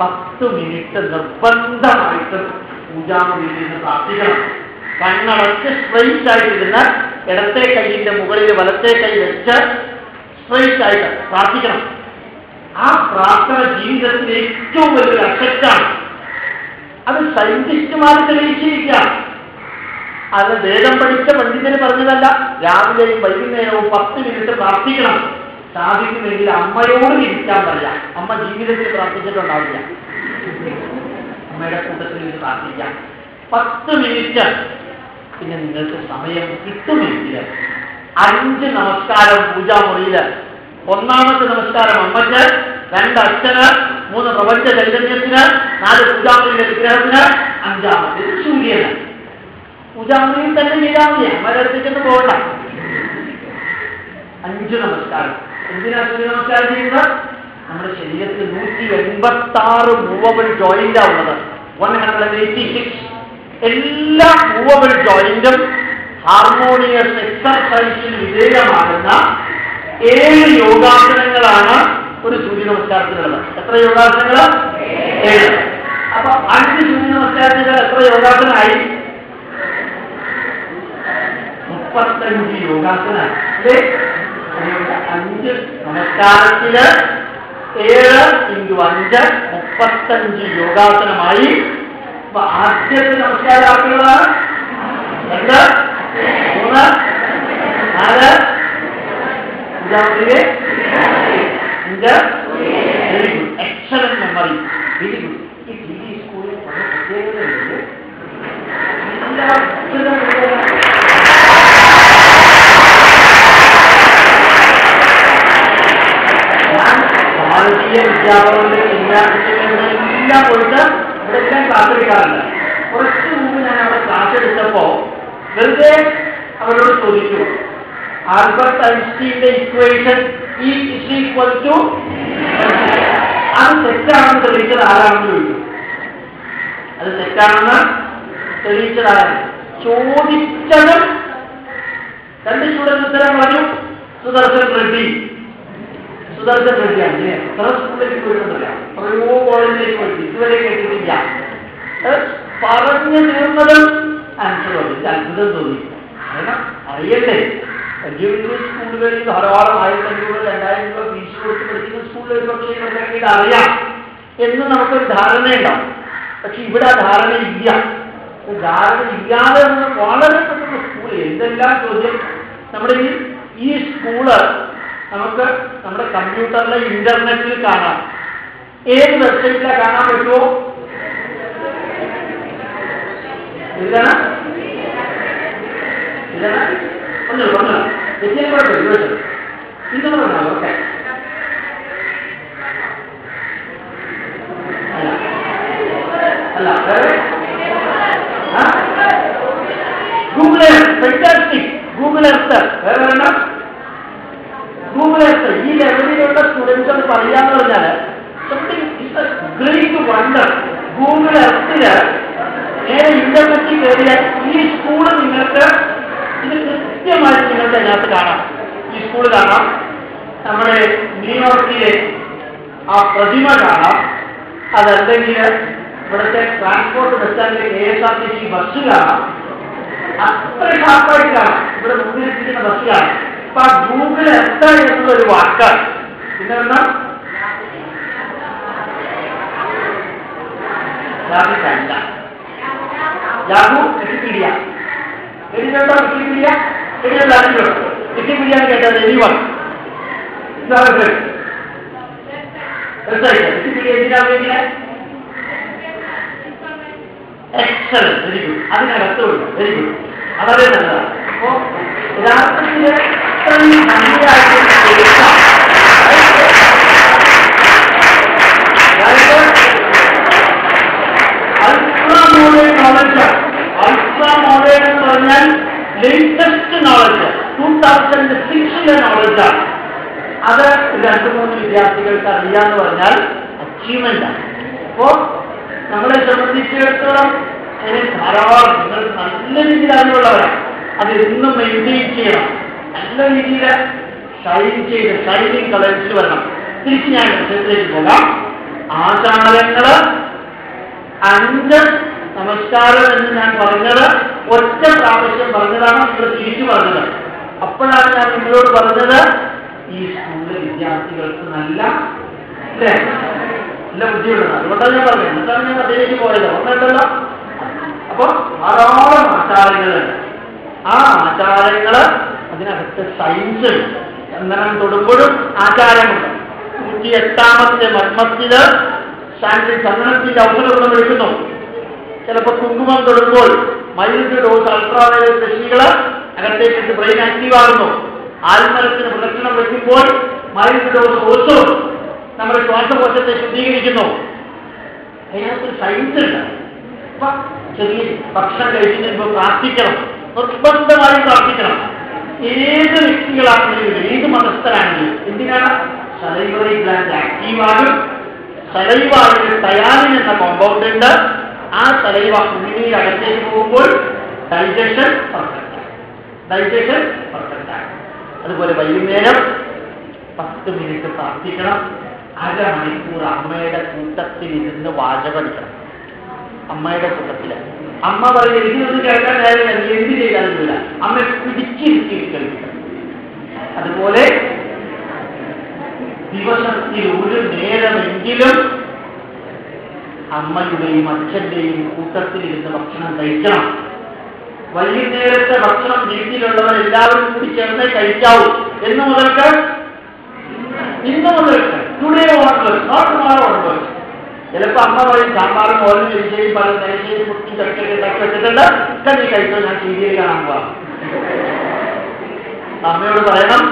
പത്ത് മിനിറ്റ് നിർബന്ധമായിട്ട് പൂജാമുറിയിൽ നിന്ന് പ്രാർത്ഥിക്കണം. കണ്ണടച്ച് സ്ട്രെയിറ്റ് ആയിട്ടിരുന്ന് ഇടത്തെ കൈയിന്റെ മുകളിൽ വലത്തെ കൈ വെച്ച് സ്ട്രെയിറ്റ് ആയിട്ട് പ്രാർത്ഥിക്കണം. ആ പ്രാർത്ഥന ജീവിതത്തിലെ ഏറ്റവും വലിയൊരു അസറ്റാണ് അത് സയന്റിസ്റ്റുമാർ തെളിയിച്ചിരിക്കുകയാണ്. അത് വേദം പഠിച്ച പണ്ഡിതന് പറഞ്ഞതല്ല രാവിലെയും വൈകുന്നേരവും പത്ത് മിനിറ്റ് പ്രാർത്ഥിക്കണം. സാധിക്കുമെങ്കിൽ അമ്മയോട് ഇരിക്കാൻ പറയാം. അമ്മ ജീവിതത്തിൽ പ്രാർത്ഥിച്ചിട്ടുണ്ടാവില്ല. അമ്മയുടെ കൂട്ടത്തിൽ ഇത് പ്രാർത്ഥിക്കാം. പത്ത് മിനിറ്റ് പിന്നെ നിങ്ങൾക്ക് സമയം കിട്ടുമെങ്കിൽ അഞ്ച് നമസ്കാരം പൂജാമുറിയിൽ ഒന്നാമത്തെ നമസ്കാരം അമ്മയ്ക്ക് രണ്ട് അച്ഛന് മൂന്ന് പ്രപഞ്ച ചൈതന്യത്തിന് നാല് പൂജാമുറിയിലെ വിഗ്രഹത്തിന് അഞ്ചാമത്തെ സൂര്യന്. പൂജാമുറിയിൽ തന്നെ ചെയ്താൽ മതി പോകണ്ട. അഞ്ച് നമസ്കാരം. എന്തിനാ സൂര്യ നമസ്കാരം ചെയ്യുന്നത്? നമ്മുടെ ശരീരത്തിൽ നൂറ്റി എൺപത്തി ആറ് മൂവബിൾ ജോയിന്റ് ആവുന്നത്. വൺ ഹൺഡ്രഡ് എയ്റ്റി സിക്സ് എല്ലാ മൂവബിൾ ജോയിന്റും ഹാർമോണിയസ് എക്സർസൈസിന് വിധേയമാകുന്ന ഏഴ് യോഗാസനങ്ങളാണ് ഒരു സൂര്യ നമസ്കാരത്തിനുള്ളത് എത്ര യോഗാസനങ്ങൾ ഏഴ്. അപ്പൊ അഞ്ച് സൂര്യ നമസ്കാരത്തിൽ എത്ര യോഗാസനമായി മുപ്പത്തഞ്ച് യോഗാസന അല്ലേ അതുകൊണ്ട് അഞ്ച് നമസ്കാരത്തിൽ ഏഴ് ഇന്റു അഞ്ച് മുപ്പത്തഞ്ച് യോഗാസനമായി അപ്പൊ ആദ്യത്തെ നമസ്കാരം ആക്കുള്ളതാണ് രണ്ട് മൂന്ന് നാല് അഞ്ചാമത്തെ അഞ്ച് very good excellent memory very good ഈ ടി വി സ്കൂളിൽ വളരെ പ്രത്യേകതയുണ്ട്. എല്ലാ അക്ഷരങ്ങളും ഞാൻ ഭാരതീയ വിദ്യാഭവന്റെ എല്ലാം കൊടുത്ത് എല്ലാം ക്ലാസ് എടുക്കാറുണ്ട് കുറച്ച് മുമ്പ് ഞാൻ അവിടെ ക്ലാസ് എടുത്തപ്പോ വെറുതെ അവരോട് ചോദിച്ചു Albert ഐൻസ്റ്റീന്റെ equation E is equal to അത് തെറ്റാണെന്ന് തെളിയിച്ചത് ആരാണെന്ന് ചോദിച്ചു. അത് തെറ്റാണെന്ന് തെളിയിച്ചത് ആരാണ്? ചോദിച്ചതും രണ്ട് സ്റ്റുഡൻസ് ഉത്തരം പറഞ്ഞു സുദർശൻ റെഡ്ഡി. സുദർശൻ റെഡ്ഡിയാണ് ഇല്ലേ? എത്ര സ്കൂളിലേക്ക് പോയിട്ടുണ്ടല്ല എത്രയോ കോളേജിലേക്ക് പോയിട്ട് ഇതുവരെ കേട്ടിട്ടില്ല. പറഞ്ഞു തീർന്നതും ആൻസർ വന്നില്ല. അത്ഭുതം തോന്നി കാരണം അറിയണ്ടേ? സ്കൂളുകളിൽ ധാരാളം ആയിരത്തി അഞ്ഞൂറ് രണ്ടായിരം രൂപ ഫീസ് കൊടുത്ത് പഠിക്കുന്ന സ്കൂളിൽ പക്ഷേ അറിയാം എന്ന് നമുക്കൊരു ധാരണയുണ്ടാവും. പക്ഷെ ഇവിടെ ധാരണ ഇല്ല ധാരണ ഇല്ലാതെ നമ്മൾ വളരെ പെട്ടെന്ന് സ്കൂൾ എന്തെല്ലാം ചോദ്യം നമ്മുടെ ഈ സ്കൂൾ നമുക്ക് നമ്മുടെ കമ്പ്യൂട്ടറിലെ ഇന്റർനെറ്റിൽ കാണാം. ഏത് വെബ്സൈറ്റിലാണ് കാണാൻ പറ്റുമോ ഇതാണ് ഇതാണ് ഒന്ന് ഒന്ന് വ്യത്യാസം കുഴപ്പമില്ല ചോദിച്ചത് ഇങ്ങനെ പറഞ്ഞാൽ ഓക്കെ. അല്ല. വേറെ? Google fantastic Google earth. വേറെ വേണം എർത്ത് ഈ ലെവലിലുള്ള സ്റ്റുഡൻസ് അത് പറയാന്ന് പറഞ്ഞാൽ സംതിങ് ഗ്രേറ്റ് വണ്ടർ ഗൂഗിൾ എർത്തിൽ നേരെ ഇന്റർനെറ്റിൽ കയറിയാൽ ഈ സ്കൂൾ നിങ്ങൾക്ക് ഇത് കൃത്യമായിട്ട് നിങ്ങൾക്ക് അതിനകത്ത് കാണാം. ഈ സ്കൂൾ കാണാം. നമ്മുടെ ന്യൂയോർക്കിലെ ആ പ്രതിമ കാണാം. അതല്ലെങ്കിൽ ഇവിടുത്തെ transport bus സ്റ്റാൻഡിലെ K S R T C bus കാണാം. അത്ര ഷാർപ്പായിട്ട് കാണാം. ഇവിടെ മുന്നിലിരിക്കുന്ന ബസ് കാണാം. അപ്പൊ ആ ഗൂഗിൾ എന്താ എന്നുള്ളൊരു വാക്കാണ്. പിന്നെ എന്താ യാതൊരു യാഹു വിക്കിപീഡിയ. എഴുതിയുണ്ടോ വിക്കിപീഡിയ? അറിഞ്ഞുണ്ടോ വിക്കിപീഡിയ കേട്ടത് എനിവൺ വിക്കിപീഡിയ എന്തിനാ എക്സലന്റ് വെരി ഗുഡ് അതിനകത്തുണ്ട് വെരി ഗുഡ് വളരെ നല്ലതാണ്. അപ്പോ യഥാർത്ഥത്തിൽ ഇത്രയും. അതായത് ultra modern knowledge ultra modern എന്ന് പറഞ്ഞാൽ ലേറ്റസ്റ്റ് നോളജ് ടൂ തൗസൻഡ് സിക്സിലെ നോളജാണ് അത് രണ്ട് മൂന്ന് വിദ്യാർത്ഥികൾക്ക് അറിയാന്ന് പറഞ്ഞാൽ അച്ചീവ്മെന്റ് ആണ്. അപ്പോ നമ്മളെ സംബന്ധിച്ചിടത്തോളം അതിന് ധാരാളം നിങ്ങൾ നല്ല രീതിയിൽ അറിവുള്ളവരാണ് അത് എന്നും മെയിന്റെയിൻ ചെയ്യണം. നല്ല രീതിയിൽ ഷൈൻ ചെയ്ത് ഷൈനിങ് കളേഴ്സിൽ വരണം. തിരിച്ച് ഞാൻ വിഷയത്തിലേക്ക് പോകാം. ആചാരങ്ങൾ അഞ്ച് നമസ്കാരം എന്ന് ഞാൻ പറഞ്ഞത് ഒറ്റ പ്രാവശ്യം പറഞ്ഞതാണ് നിങ്ങൾ തിരിച്ചു പറഞ്ഞത്. അപ്പോഴാണ് ഞാൻ നിങ്ങളോട് പറഞ്ഞത് ഈ സ്കൂളിലെ വിദ്യാർത്ഥികൾക്ക് നല്ല അല്ലേ? നല്ല വിടണം അതുകൊണ്ടാണ് ഞാൻ പറഞ്ഞത്. എന്നിട്ടാണ് ഞാൻ അതിലേക്ക് പോയത്? ഓർമ്മയുണ്ടല്ലോ അപ്പൊ ധാരാളം ആചാരങ്ങളുണ്ട് ആ ആചാരങ്ങൾ അതിനകത്ത് സയൻസ് ചന്ദനം തൊടുമ്പോഴും ആചാരമുണ്ട്. നൂറ്റി എട്ടാമത്തെ മർമ്മത്തിൽ ശാന്തി ചന്ദനത്തിന്റെ ഔഷധം വിളിക്കുന്നു ചിലപ്പോൾ കുങ്കുമം തൊടുമ്പോൾ മൈൽഡ് ഡോസ് അൾട്രാവയലറ്റ് രശ്മികൾ അകത്തേക്ക് ബ്രെയിൻ ആക്റ്റീവ് ആകുന്നു. ആൽമരത്തിന് പ്രദക്ഷിണം വയ്ക്കുമ്പോൾ മൈൽഡ് ഡോസ് ഓസോൺ നമ്മുടെ ശ്വാസകോശത്തെ ശുദ്ധീകരിക്കുന്നു. അതിനകത്തൊരു സയൻസ് ഉണ്ട്. ചെറിയ ഭക്ഷണം കഴിക്കുന്നതിന് പ്രാർത്ഥിക്കണം. നിർബന്ധമായി പ്രാർത്ഥിക്കണം. ഏത് വ്യക്തികളാണെങ്കിലും ഏത് മതസ്ഥരാണെങ്കിലും എന്തിനാണ്? സലൈവറി ഗ്ലാൻഡ് ആക്റ്റീവാകും സലൈവായിൽ തയാറിൻ എന്ന കോമ്പൗണ്ട് ഉണ്ട്. ആ സലൈവ ഉള്ളിൽ അകത്തേക്ക് പോകുമ്പോൾ ഡൈജഷൻ ഡൈജഷൻ പെർഫെക്റ്റ് അതുപോലെ വൈകുന്നേരം പത്ത് മിനിറ്റ് പ്രാർത്ഥിക്കണം. അരമണിക്കൂർ അമ്മയുടെ കൂട്ടത്തിൽ ഇരുന്ന് വാചകടിക്കണം അമ്മയുടെ കൂട്ടത്തിൽ. അമ്മ പറയും എനിക്കൊന്നും കേൾക്കാൻ കാര്യമില്ല നീ എന്ത് ചെയ്താലും ഇല്ല അമ്മ പിടിച്ചിരുത്തി അതുപോലെ ദിവസത്തിൽ ഒരു നേരമെങ്കിലും അമ്മയുടെയും അച്ഛന്റെയും കൂട്ടത്തിലിരുന്ന് ഭക്ഷണം കഴിക്കണം. വൈകുന്നേരത്തെ ഭക്ഷണം വീട്ടിലുള്ളവർ എല്ലാവരും കൂടി ചേർന്നേ കഴിക്കാവൂ. എന്ന് മുതൽക്ക് ഇന്ന് മുതൽക്ക് today onwards not tomorrow onwards ചിലപ്പോ അമ്മ പറയും സാമ്പാറും ഓരോ എരിശ്ശേരി പല നെയ്ശ്ശേരി മുട്ടി ചക്കൊക്കെ ഉണ്ടാക്കി വെച്ചിട്ടുണ്ട്. ഒക്കെ നീ കഴിച്ചോ? ഞാൻ സീരിയൽ കാണാൻ പോവാം. അമ്മയോട് പറയണം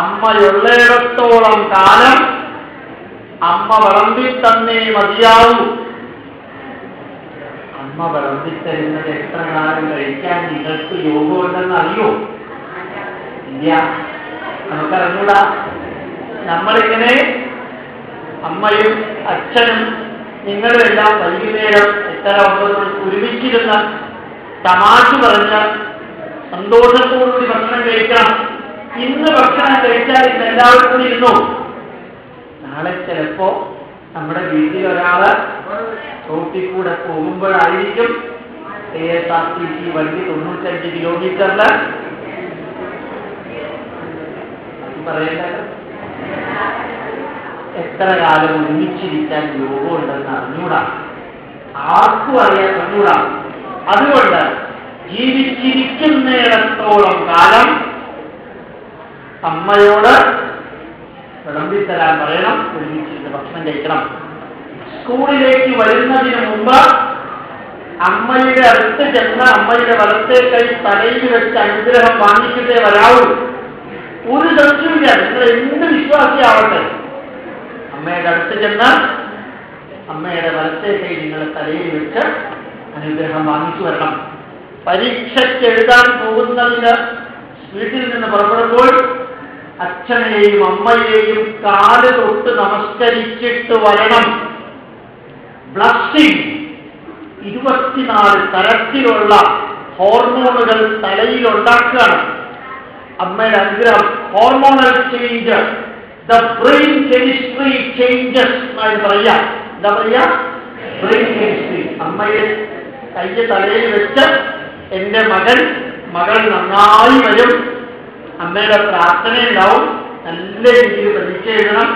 അമ്മയുള്ളിടത്തോളം കാലം അമ്മ വളമ്പി തന്നേ മതിയാവൂ. അമ്മ വളമ്പി തരുന്നത് എത്ര കാലം കഴിക്കാൻ നിങ്ങൾക്ക് യോഗമുണ്ടെന്ന് അറിയോ? ഇല്ല. നമുക്കറിഞ്ഞൂടാ. നമ്മളിങ്ങനെ അമ്മയും അച്ഛനും നിങ്ങളുമെല്ലാം വൈകുന്നേരം എത്ര ഒമ്പത് ഒരുമിച്ചിരുന്ന തമാശ പറഞ്ഞ് സന്തോഷത്തോടുകൂടി ഭക്ഷണം കഴിക്കണം. ഇന്ന് ഭക്ഷണം കഴിച്ചാൽ ഇന്ന് എല്ലാവർക്കും ഇരുന്നു? നാളെ ചിലപ്പോ നമ്മുടെ വീട്ടിൽ ഒരാൾ റോട്ടിൽ കൂടെ പോകുമ്പോഴായിരിക്കും K S R T C വണ്ടി തൊണ്ണൂറ്റഞ്ച് കിലോമീറ്ററിൽ പറയേണ്ടത് എത്ര കാലം ഒരുമിച്ചിരിക്കാൻ യോഗമുണ്ടെന്ന് അറിഞ്ഞൂടാ. ആർക്കും അറിയാൻ അറിഞ്ഞൂടാ. അതുകൊണ്ട് ജീവിച്ചിരിക്കുന്നിടത്തോളം കാലം അമ്മയോട് വിളമ്പിത്തരാൻ പറയണം ഒരുമിച്ചിരുന്ന് ഭക്ഷണം കഴിക്കണം. സ്കൂളിലേക്ക് വരുന്നതിന് മുമ്പ് അമ്മയുടെ അടുത്ത് ചെന്ന് അമ്മയുടെ വലത്തെ കൈ തലയിൽ വെച്ച് അനുഗ്രഹം വാങ്ങിച്ചിട്ടേ വരാവൂ. ഒരു സംശയമില്ല നിങ്ങൾ എന്ത് വിശ്വാസിയാവട്ടെ? അമ്മയുടെ അടുത്ത് ചെന്ന അമ്മയുടെ വലത്തെ കൈ നിങ്ങളെ തലയിൽ വെച്ച് അനുഗ്രഹം വാങ്ങിച്ചു വരണം. പരീക്ഷയ്ക്ക് എഴുതാൻ പോകുന്നതിന് വീട്ടിൽ നിന്ന് പുറപ്പെടുമ്പോൾ അച്ഛനെയും അമ്മയെയും കാൽ തൊട്ട് നമസ്കരിച്ചിട്ട് വരണം. ബ്ലസ്സിംഗ് ഇരുപത്തിനാല് തരത്തിലുള്ള ഹോർമോണുകൾ തലയിൽ ഉണ്ടാക്കുകയാണ്. അമ്മയുടെ അനുഗ്രഹം hormonal change the brain chemistry changes എന്നാണ് പറയാ എന്താ പറയാ ബ്രെയിൻ കെമിസ്ട്രി അമ്മയെ കയ്യ തലയിൽ വെച്ച് എന്റെ മകൻ മകൾ നന്നായി വരും. അമ്മയുടെ പ്രാർത്ഥന ഉണ്ടാവും. നല്ല രീതിയിൽ പരീക്ഷ എഴുതണം.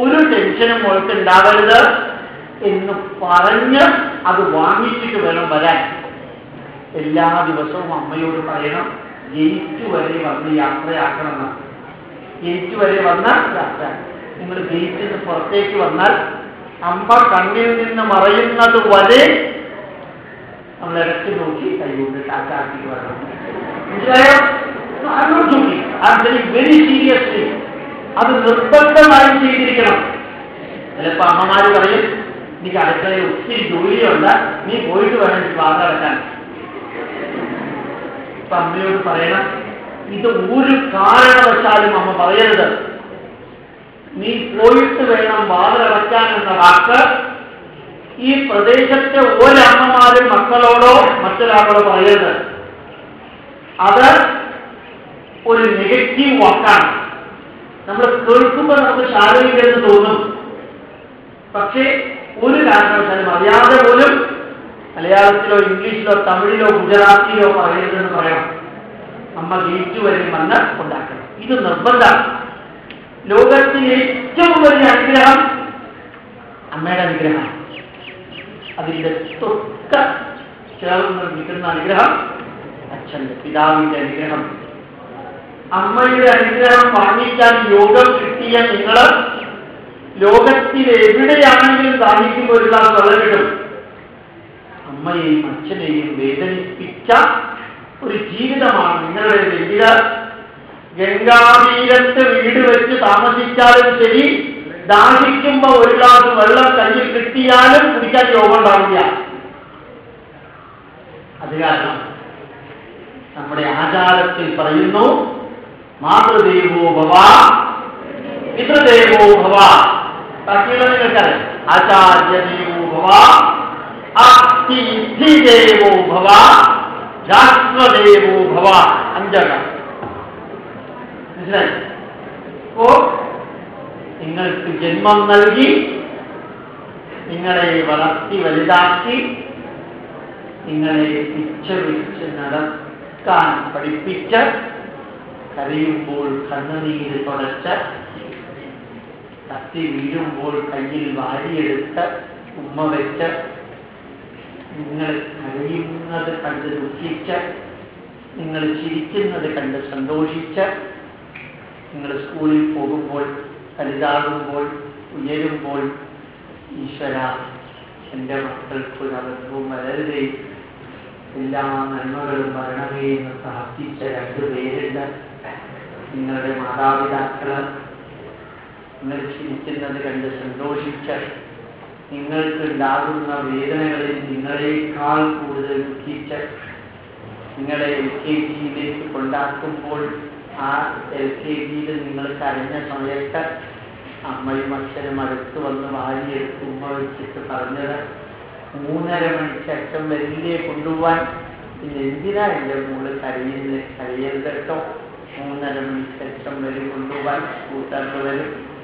ഒരു ടെൻഷനും മോൾക്ക് ഉണ്ടാവരുത് എന്ന് പറഞ്ഞ് അത് വാങ്ങിച്ചിട്ട് വേണം വരാൻ. എല്ലാ ദിവസവും അമ്മയോട് പറയണം. ഗേറ്റ് വരെ വന്ന് യാത്രയാക്കണം ഗേറ്റ് വരെ വന്ന യാത്ര. നിങ്ങൾ ഗേറ്റിൽ നിന്ന് പുറത്തേക്ക് വന്നാൽ അമ്മ കണ്ണിൽ നിന്ന് മറയുന്നത് വരെ നമ്മൾ ഇടയ്ക്ക് നോക്കി കൈകൊണ്ട് ടാറ്റാക്കി വരണം വെരി സീരിയസ്ലി അത് നിർബന്ധമായും ചെയ്തിരിക്കണം. ചിലപ്പോ അമ്മമാര് പറയും എനിക്ക് അടുക്കളയിൽ ഒത്തിരി ജോലിയുണ്ട്. നീ പോയിട്ട് വേണം എനിക്ക് വാതടക്കാൻ ഇപ്പൊ അമ്മയോട് പറയണം ഇത് ഒരു കാരണവശാലും അമ്മ പറയരുത്. നീ പോയിട്ട് വേണം വാതിലടയ്ക്കാൻ എന്ന വാക്ക് ഈ പ്രദേശത്തെ ഒരമ്മമാരും മക്കളോടോ മറ്റൊരാളോടോ പറയരുത്. അത് ഒരു നെഗറ്റീവ് വാക്കാണ്. നമ്മൾ കേൾക്കുമ്പോൾ നമുക്ക് ശാരീരികമെന്ന് തോന്നും. പക്ഷേ ഒരു കാരണവശാലും അറിയാതെ പോലും മലയാളത്തിലോ ഇംഗ്ലീഷിലോ തമിഴിലോ ഗുജറാത്തിലോ പറയരുതെന്ന് പറയണം അമ്മ ജയിച്ചു വരെ വന്ന് ഉണ്ടാക്കണം ഇത് നിർബന്ധമാണ്. ലോകത്തിന് ഏറ്റവും വലിയ അനുഗ്രഹം അമ്മയുടെ അനുഗ്രഹമാണ്. അതിന്റെ തൊക്ക ചേർന്ന് നിൽക്കുന്ന അനുഗ്രഹം അച്ഛന്റെ പിതാവിന്റെ അനുഗ്രഹം. അമ്മയുടെ അനുഗ്രഹം വാങ്ങിക്കാൻ യോഗം കിട്ടിയ നിങ്ങൾ ലോകത്തിൽ എവിടെയാണെങ്കിലും താമസിക്കുമ്പോൾ ഒരു ഗ്ലാസ് കിട്ടും അമ്മയെയും അച്ഛനെയും വേദനിപ്പിച്ച ഒരു ജീവിതമാണ് നിങ്ങളുടെ വലിയ ഗംഗാതീരത്ത് വീട് വെച്ച് താമസിച്ചാലും ശരി ദാഹിക്കുമ്പോ ഒരു ഗ്ലാസ് വെള്ളം കയ്യിൽ കിട്ടിയാലും കുടിക്കാൻ രോഗം ഉണ്ടാവില്ല. അത് കാരണം നമ്മുടെ ആചാരത്തിൽ പറയുന്നു മാതൃദേവോ ഭവ പിതൃദേവോ ഭവ. ബാക്കിയുള്ള നിങ്ങൾക്കറിയാം. ആചാര്യദേവോ ഭവ അതിഥിദേവോ ഭവ രാഷ്ട്രദേവോ ഭവ. അഞ്ചകം മനസ്സിലായി? അപ്പോ നിങ്ങൾക്ക് ജന്മം നൽകി നിങ്ങളെ വളർത്തി വലുതാക്കി നിങ്ങളെ പിച്ച വിളിച്ച് നടക്കാൻ പഠിപ്പിച്ച് കരയുമ്പോൾ കണ്ണുനീര് തുടച്ച് കത്തി വീഴുമ്പോൾ കയ്യിൽ വാരിയെടുത്ത് ഉമ്മ വെച്ച് നിങ്ങൾ കരയുന്നത് കണ്ട് ദുഃഖിച്ച നിങ്ങൾ ചിരിക്കുന്നത് കണ്ട് സന്തോഷിച്ച നിങ്ങൾ സ്കൂളിൽ പോകുമ്പോൾ വലുതാകുമ്പോൾ ഉയരുമ്പോൾ ഈശ്വര എന്റെ മക്കൾക്ക് ഒരു അബദ്ധവും വരരുതേ. എല്ലാ നന്മകളും വരണമേ എന്ന് പ്രാർത്ഥിച്ച രണ്ടു പേരുണ്ട്. നിങ്ങളുടെ മാതാപിതാക്കൾ. നിങ്ങൾ ചിരിക്കുന്നത് കണ്ട് സന്തോഷിച്ച് നിങ്ങൾക്ക് ഉണ്ടാകുന്ന വേദനകളിൽ നിങ്ങളെക്കാൾ കൂടുതൽ ദുഃഖിച്ച് നിങ്ങളെ എൽ കെ ജിയിലേക്ക് കൊണ്ടാക്കുമ്പോൾ ആ എൽ കെ ജിയിൽ നിങ്ങൾ കരഞ്ഞ സമയത്ത് അമ്മയും അച്ഛനും അടുത്ത് വന്ന് വാരിയെടുത്ത് ഉമ്മ വെച്ചിട്ട് പറഞ്ഞത് മൂന്നര മണിക്ക് അച്ഛൻ വലിയ കൊണ്ടുപോവാൻ? പിന്നെ എന്തിനാ എന്റെ മോൾ കരയുന്നത് കരയരുത് കേട്ടോ. മൂന്നര മണിക്ക് അച്ഛൻ വരും കൊണ്ടുപോവാൻ. കൂട്ടുകാർ വരും.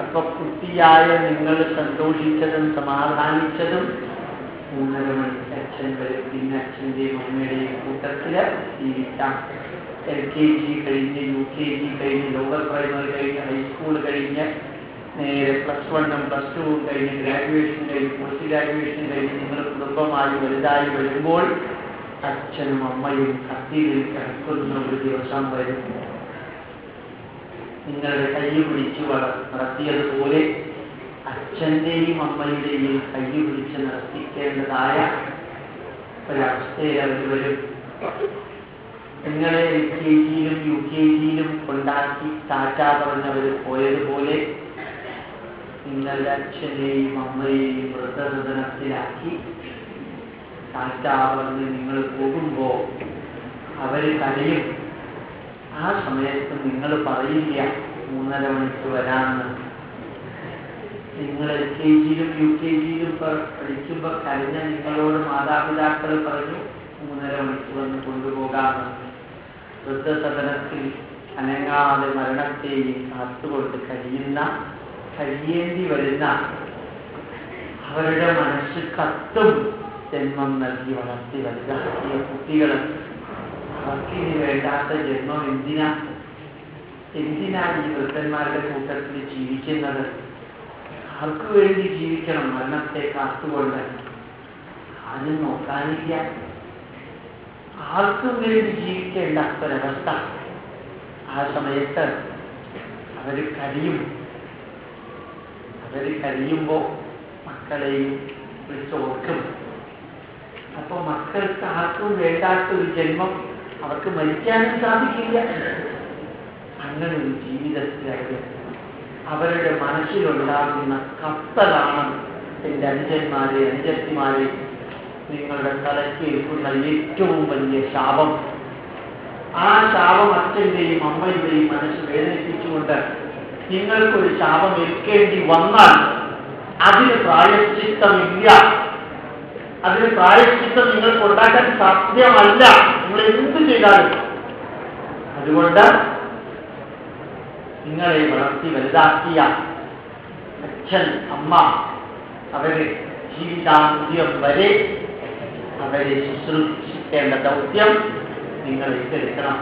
അപ്പൊ കുട്ടിയായ നിങ്ങൾ സന്തോഷിച്ചതും സമാധാനിച്ചതും മൂന്നര മണിക്ക് അച്ഛൻ വരും പിന്നെ അച്ഛന്റെയും അമ്മയുടെയും കൂട്ടത്തിൽ ജീവിക്കാം. എൽ കെ ജി കഴിഞ്ഞ് യു കെ ജി കഴിഞ്ഞ് ലോവർ പ്രൈമറി കഴിഞ്ഞ് ഹൈസ്കൂൾ കഴിഞ്ഞ് നേരെ പ്ലസ് വണ്ണും പ്ലസ് ടുവും കഴിഞ്ഞ് ഗ്രാജുവേഷൻ കഴിഞ്ഞ് പോസ്റ്റ് ഗ്രാജുവേഷൻ കഴിഞ്ഞ് നിങ്ങൾ കുടുംബമായി വലുതായി വരുമ്പോൾ അച്ഛനും അമ്മയും കത്തിയിൽ കിടക്കുന്ന ഒരു ദിവസം വരും. നിങ്ങളുടെ കൈ പിടിച്ചു നടത്തിയതുപോലെ അച്ഛന്റെയും അമ്മയുടെയും കൈ പിടിച്ച് നടത്തിക്കേണ്ടതായ ഒരവസ്ഥയിൽ അവർ വരും. നിങ്ങളെ എൽ കെ ജിയിലും യു കെ ജിയിലും കൊണ്ടാക്കി ടാറ്റ പറഞ്ഞവർ പോയതുപോലെ നിങ്ങളുടെ അച്ഛനെയും അമ്മയെയും വൃദ്ധനത്തിലാക്കി ടാറ്റ പറഞ്ഞ് നിങ്ങൾ പോകുമ്പോൾ അവർ കരയും. ആ സമയത്ത് നിങ്ങൾ പറയില്ല മൂന്നര മണിക്ക് വരാമെന്ന്. നിങ്ങൾ എൽ കെ ജിയിലും യു കെ ജിയിലും പഠിക്കുമ്പോൾ കഴിഞ്ഞ നിങ്ങളോട് മാതാപിതാക്കൾ പറഞ്ഞു മൂന്നര മണിക്ക് വന്ന് കൊണ്ടുപോകാമെന്ന്. വൃദ്ധസദനത്തിൽ അനങ്ങാതെ മരണത്തെയും കാത്തുകൊണ്ട് കഴിയുന്ന കഴിയേണ്ടി വരുന്ന അവരുടെ മനസ്സ് കത്തും ജന്മം നൽകി വളർത്തി വലുതാക്കിയ കുട്ടികൾ അവർക്കിനി വേണ്ടാത്ത ജന്മം എന്തിനാ എന്തിനാണ് ഈ വൃദ്ധന്മാരുടെ കൂട്ടത്തിൽ ജീവിക്കുന്നത് അവർക്ക് വേണ്ടി ജീവിക്കണം മരണത്തെ കാത്തുകൊണ്ട് ആരും നോക്കാനില്ല ആർക്കും വേണ്ടി ജീവിക്കേണ്ട ഒരവസ്ഥ ആ സമയത്ത് അവർ കരിയും അവർ കഴിയുമ്പോൾ മക്കളെയും വിളിച്ചോർക്കും അപ്പോൾ മക്കൾക്ക് ആർക്കും വേണ്ടാത്ത ഒരു ജന്മം അവർക്ക് മരിക്കാനും സാധിക്കില്ല. അങ്ങനെ ഒരു ജീവിതത്തിൽ അവർ അവരുടെ മനസ്സിലുണ്ടാകുന്ന കത്തലാണ് എന്റെ അനുജന്മാരെ അനുജത്തിമാരെ നിങ്ങളുടെ തലയ്ക്ക് ഏൽക്കുന്ന ഏറ്റവും വലിയ ശാപം. ആ ശാപം അച്ഛന്റെയും അമ്മയുടെയും മനസ്സ് വേദനിപ്പിച്ചുകൊണ്ട് നിങ്ങൾക്കൊരു ശാപം ഏൽക്കേണ്ടി വന്നാൽ അതിന് പ്രായശ്ചിത്തമില്ല. അതിന് പ്രായശ്ചിത്തം നിങ്ങൾക്ക് ഉണ്ടാക്കാൻ സാധ്യമല്ല. നിങ്ങൾ എന്ത് ചെയ്താലും അത് അതുകൊണ്ട് നിങ്ങളെ വളർത്തി വലുതാക്കിയ അച്ഛൻ അമ്മ അവരെ ജീവിതാന്ത്യം വരെ അവരെ ശുശ്രൂഷിക്കേണ്ട ദൗത്യം നിങ്ങൾ ഏറ്റെടുക്കണം.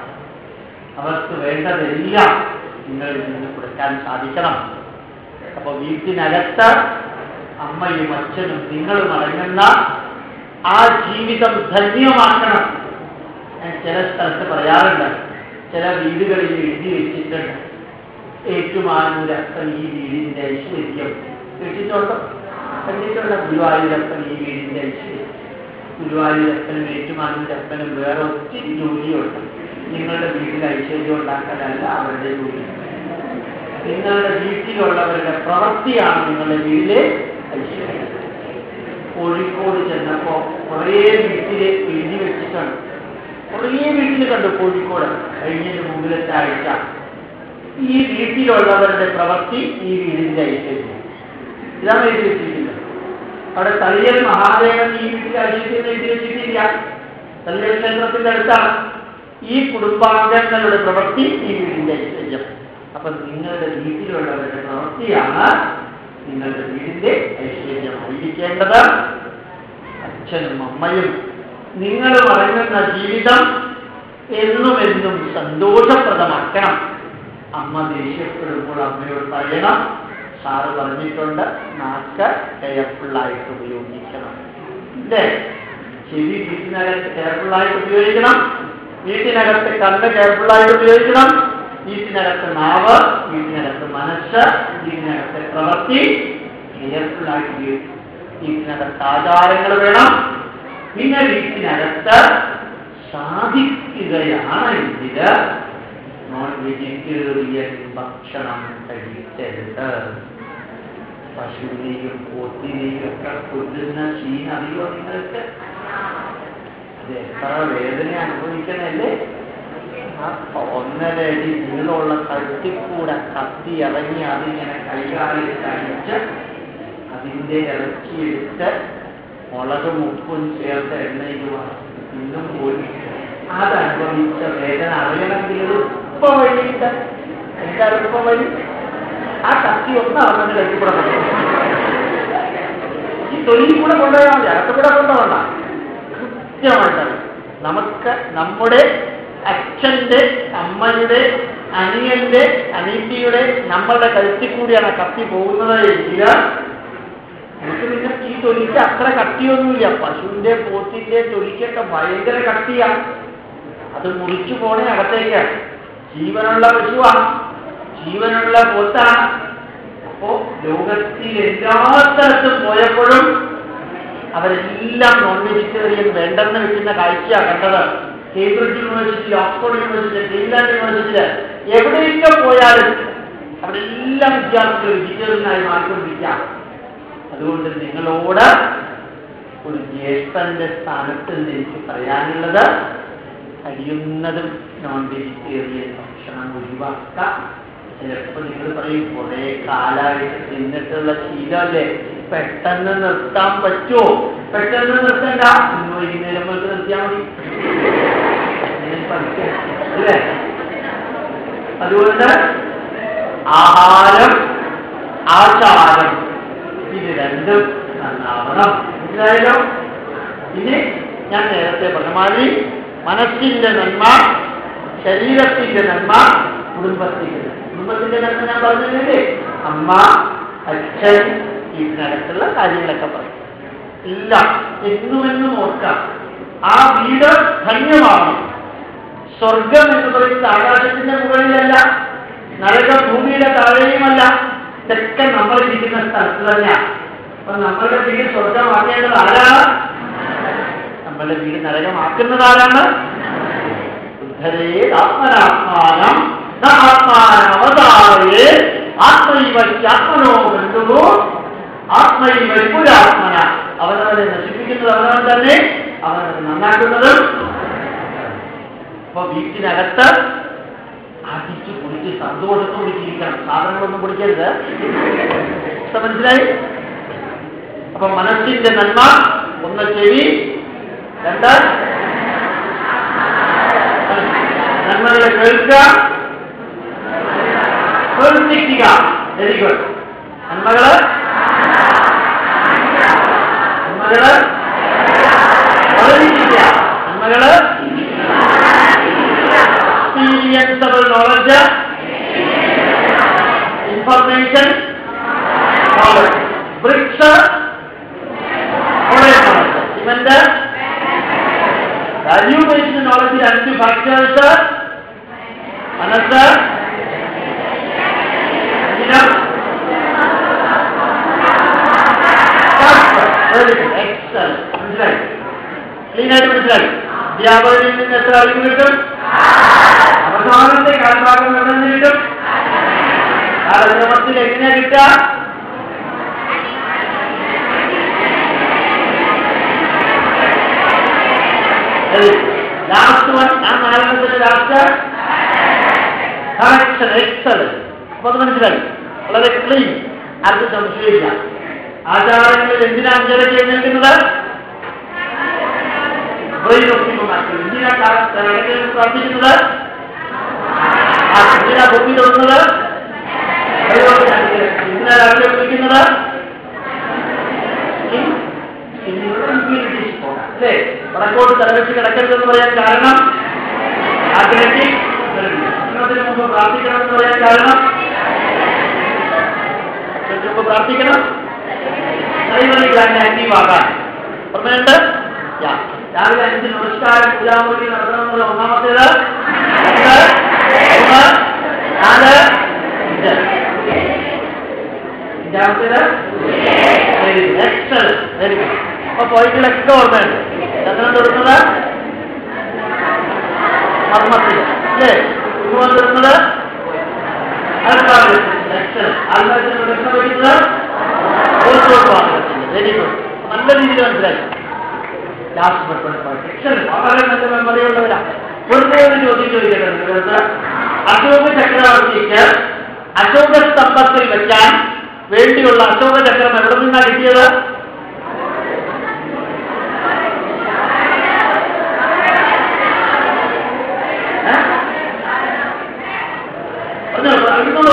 അവർക്ക് വേണ്ടതെല്ലാം നിങ്ങളിൽ നിന്ന് കൊടുക്കാൻ സാധിക്കണം. അപ്പോൾ വീട്ടിനകത്ത് അമ്മയും അച്ഛനും നിങ്ങളും അടങ്ങുന്ന ആ ജീവിതം ധന്യമാക്കണം. ചില സ്ഥലത്ത് പറയാറുണ്ട്. ചില വീടുകളിൽ എഴുതി വെച്ചിട്ടുണ്ട്. ഏറ്റുമാനൂരപ്പൻ ഈ വീടിന്റെ ഐശ്വര്യം. കേട്ടിട്ടുണ്ടോ? കണ്ടിട്ടുണ്ടോ? ഗുരുവായൂരപ്പൻ ഈ വീടിന്റെ ഐശ്വര്യം. ഗുരുവായൂരപ്പനും ഏറ്റുമാനൂരപ്പനും വേറെ ഒത്തിരി ജോലിയുണ്ട്. നിങ്ങളുടെ വീട്ടിൽ ഐശ്വര്യം ഉണ്ടാക്കലല്ല അവരുടെ ജോലി. നിങ്ങളുടെ വീട്ടിലുള്ളവരുടെ പ്രവൃത്തിയാണ് നിങ്ങളുടെ വീട്ടിലെ ഐശ്വര്യം. കോഴിക്കോട് ചെന്നപ്പോ കുറേ വീട്ടിൽ എഴുതി വെച്ചിട്ടുണ്ട്. കുറേ വീട്ടിൽ കണ്ടു കോഴിക്കോട്. കഴിഞ്ഞതിന് മുമ്പിലത്തെ ആഴ്ച. ഈ വീട്ടിലുള്ളവരുടെ പ്രവൃത്തി ഈ വീടിന്റെ ഐശ്വര്യം. ഇതാണ് എഴുതി വെച്ചിരിക്കുന്നത് അവിടെ തളിയൽ മഹാദേവൻ ഈ വീട്ടിൽ ഐശ്വര്യം എഴുതി വെച്ചിട്ടില്ല. തളിയൽ ക്ഷേത്രത്തിന്റെ അടുത്താണ്. ഈ കുടുംബാംഗങ്ങളുടെ പ്രവൃത്തി ഈ വീടിന്റെ ഐശ്വര്യം. അപ്പൊ നിങ്ങളുടെ വീട്ടിലുള്ളവരുടെ പ്രവൃത്തിയാണ് നിങ്ങളുടെ വീടിന്റെ ഐശ്വര്യം. അറിയിക്കേണ്ടത് അച്ഛനും അമ്മയും നിങ്ങളും വളരുന്ന ജീവിതം എന്നും എന്നും സന്തോഷപ്രദമാക്കണം. അമ്മ ദേഷ്യപ്പെടുമ്പോൾ അമ്മയോട് പറയണം. സാറ് പറഞ്ഞിട്ടുണ്ട് നാക്ക് കെയർഫുള്ളായിട്ട് ഉപയോഗിക്കണം. അല്ലേ ചെവി വീട്ടിനകത്ത് കെയർഫുള്ളായിട്ട് ഉപയോഗിക്കണം. വീട്ടിനകത്ത് കണ്ണ് കെയർഫുള്ളായിട്ട് ഉപയോഗിക്കണം. വീട്ടിനകത്ത് നാവ് വീട്ടിനകത്ത് മനസ്സ് വീട്ടിനകത്ത് പ്രവൃത്തി കെയർഫുള്ളായിട്ട് ഉപയോഗിക്കണം. വീട്ടിനകത്ത് ആചാരങ്ങൾ വേണം. പിന്നെ വീട്ടിനകത്ത് സാധിക്കുകയാണെങ്കിൽ നോൺ വെജിറ്റേറിയൻ ഭക്ഷണം കഴിക്കരുത്. പശുവിനെയും പോത്തിനെയും ഒക്കെ കൊല്ലുന്ന ശീലം അറിയോ നിങ്ങൾക്ക്? അത് എത്ര വേദന അനുഭവിക്കണല്ലേ? ഒന്നര അടി നീളമുള്ള കഴുത്തിക്കൂടെ കത്തി ഇറങ്ങി അതിങ്ങനെ കൈകാലിൽ കഴിച്ച് അതിന്റെ ഇറച്ചിയെടുത്ത് മുളകും ഉപ്പും ചേർത്ത് എണ്ണയിൽ ഇന്നും പോയി അതനുഭവിച്ച വേദന അറിയണമെങ്കിൽ ഒരു ഉപ്പ വഴിയുണ്ട് എന്താ ഉപ്പ വഴി? ആ കത്തി ഒന്ന് അവരുടെ കൈക്ക് ഈ തൊലി കൂടെ കൊണ്ടുപോയാൽ മതി അകത്ത് കൂടെ കൊണ്ടുപോകണ്ട കൃത്യമായിട്ടാണ് നമുക്ക് നമ്മുടെ അച്ഛന്റെ അമ്മയുടെ അനിയന്റെ അനീതിയുടെ നമ്മളുടെ കഴുത്തിൽ കൂടിയാണ് കത്തി പോകുന്നത് എങ്കിൽ നമുക്ക് പിന്നെ തൊലിക്ക് അത്ര കട്ടിയൊന്നുമില്ല. പശുവിന്റെ പോത്തിന്റെ തൊലിക്കൊക്കെ ഭയങ്കര കട്ടിയാ. അത് മുറിച്ചു പോണേ അകത്തേക്കാണ് ജീവനുള്ള പശുവാണ് ജീവനുള്ള പോത്താണ് അപ്പോ ലോകത്തിൽ എല്ലാ സ്ഥലത്തും പോയപ്പോഴും അവരെല്ലാം നോൺ വെജിറ്റേറിയൻ വേണ്ടെന്ന് വെക്കുന്ന കാഴ്ചയാണ് കണ്ടത്. Cambridge university Oxford university Cleveland university എവിടെയൊക്കെ പോയാലും അവരെല്ലാം വിദ്യാർത്ഥികൾ വെജിറ്റേറിയനായി മാറിക്കൊണ്ടിരിക്കാം. അതുകൊണ്ട് നിങ്ങളോട് ഒരു ജ്യേഷ്ഠന്റെ സ്ഥാനത്ത് നിന്ന് എനിക്ക് പറയാനുള്ളത് കഴിയുന്നതും നോൺ വെജിറ്റേറിയൻ ഭക്ഷണം ഒഴിവാക്കുക. ചിലപ്പോൾ നിങ്ങൾ പറയും കുറെ കാലമായിട്ട് തിന്നിട്ടുള്ള ശീലമല്ലേ പെട്ടെന്ന് നിർത്താൻ പറ്റുമോ? പെട്ടെന്ന് നിർത്തണ്ട. ഇന്ന് വൈകുന്നേരം മുതൽ നിർത്തിയാൽ മതി. അതുകൊണ്ട് ആഹാരം ആചാരം ഇത് രണ്ടും നന്നാവണം. മനസ്സിലായല്ലോ? ഇനി ഞാൻ നേരത്തെ പറഞ്ഞ മാതിരി മനസ്സിന്റെ നന്മ ശരീരത്തിന്റെ നന്മ കുടുംബത്തിന്റെ. കുടുംബത്തിന്റെ നന്മ ഞാൻ പറഞ്ഞില്ലേ? അമ്മ അച്ഛൻ ഇതിനകത്തുള്ള കാര്യങ്ങളൊക്കെ പറയും. ഇല്ല എന്നുമെന്നും എന്നും ഓർക്കാം. ആ വീട് ധന്യമാവണം. സ്വർഗം എന്ന് പറയുന്നത് ആകാശത്തിന്റെ മുകളിലല്ല നരക ഭൂമിയുടെ താഴെയുമല്ല. ഇതൊക്കെ നമ്മൾ ഇരിക്കുന്ന സ്ഥലത്ത് തന്നെയാണ് അപ്പൊ നമ്മളുടെ വീട് സ്വർഗമാക്കേണ്ടത് ആരാണ്? നമ്മളുടെ വീട് നരകമാക്കുന്നത് ആരാണ് ആത്മനാത്മാനം ആത്മാനവതാരേ അവനവനെ നശിപ്പിക്കുന്നത് അവനവൻ തന്നെ. അവനവനെ നന്നാക്കുന്നതും. അപ്പൊ വീട്ടിനകത്ത് അടിച്ചു കുടിച്ച് സന്തോഷത്തോടെ ജീവിക്കണം. സാധനങ്ങളൊന്നും കുടിക്കരുത്. മനസ്സിലായി? അപ്പൊ മനസ്സിന്റെ നന്മ ഒന്ന് ചെവി രണ്ട്. നന്മകളെ കേൾക്കുക. പ്രവർത്തിക്കുക വെരി നന്മകൾ? നന്മകൾ? നന്മകൾ? Experienceable knowledge information knowledge bricks ഇവന്റെ വാല്യൂ ബേസ്ഡ് നോളജിൽ അഞ്ച് ഫാക്ടേഴ്സ് മനസ്സ്? ഇനം. എക്സൽ മനസ്സിലായി? ക്ലീൻ ആയിട്ട് മനസ്സിലായി? വ്യാപാരിയിൽ നിന്ന് എത്ര അറിവ് കിട്ടും? അവസാനത്തെ എവിടെ നിന്ന് കിട്ടും? കാലക്രമത്തിൽ എങ്ങനെ കിട്ടാം മനസ്സിലായി. വളരെ ക്ലീൻ അത് സംശയമില്ല ആചാരങ്ങളിൽ എന്തിനാണ് ആചാരം ചെയ്യുന്നത്? ബ്രെയിൻ ഒപ്പിക്കുമാറ്റും എന്തിനാ ഇടയ്ക്ക് പ്രാർത്ഥിക്കുന്നത് ആ എന്തിനാ ഭൂമി തൊടുന്നത് എന്തിനാ രാവിലെ കുളിക്കുന്നത് അല്ലേ വടക്കോട്ട് തലവെച്ച് കിടക്കരുതെന്ന് പറയാൻ കാരണം ആഗ്രഹിക്കും ഭക്ഷണത്തിന് മുമ്പ് പ്രാർത്ഥിക്കണമെന്ന് പറയാൻ കാരണം ഭക്ഷണത്തിന് മുമ്പ് പ്രാർത്ഥിക്കണം ഡ്രൈവറി ഗ്രാൻഡ് ആക്റ്റീവ് ആകാൻ ഓർമ്മയുണ്ട് യാ. രാവിലെ അഞ്ച് നമസ്കാരം പൂജാമുറി നടത്തണമെന്നുള്ള ഒന്നാമത്തേത് മൂന്ന് നാല് വെരി ഗുഡ് വെരി ഗുഡ് അപ്പൊ പോയിന്റിലൊക്കെ ഓർമ്മയുണ്ട്. വെരി ഗുഡ് നല്ല രീതിയിൽ മനസ്സിലായി ലാസ്റ്റ് അശോക ചക്രവർത്തിക്ക് അശോക സ്തംഭത്തിൽ വെക്കാൻ വേണ്ടിയുള്ള അശോക ചക്രം എവിടെ നിന്നാണ് കിട്ടിയത് അതിനുള്ള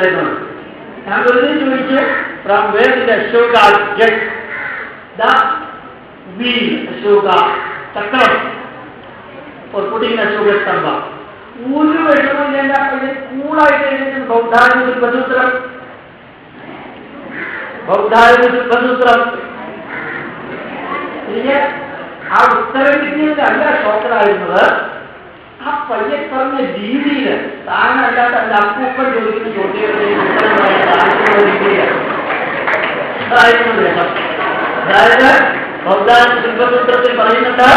ഇരിക്കുന്നുണ്ടായിരുന്നു ഞാൻ വെറുതെ ചോദിച്ചു from where the Ashoka get the wheel Ashoka. ചക്രം putting in അശോക സ്തംഭ. ഒരു വിഷമില്ല കൂളായിട്ട് എഴുതിയിട്ട് ബൗദ്ധായ ബുദ്ധസൂത്രം ബൗദ്ധായ ബുദ്ധസൂത്രം എനിക്ക് ആ ഉത്തരം കിട്ടിയത് അല്ല ഷോക്കറായിരുന്നത് ആ പയ്യൻ പറഞ്ഞ രീതിയിൽ താനല്ലാത്ത അല്ല അപ്പൂപ്പൻ ചോദിക്കുന്ന ചോദ്യങ്ങളുടെ ഉത്തരം പറയാൻ സാധിക്കുന്ന രീതിയിൽ അതായിരുന്നു രസം അതായത് ബൗദ്ധാന ശില്പസൂത്രത്തിൽ പറയുന്നുണ്ട്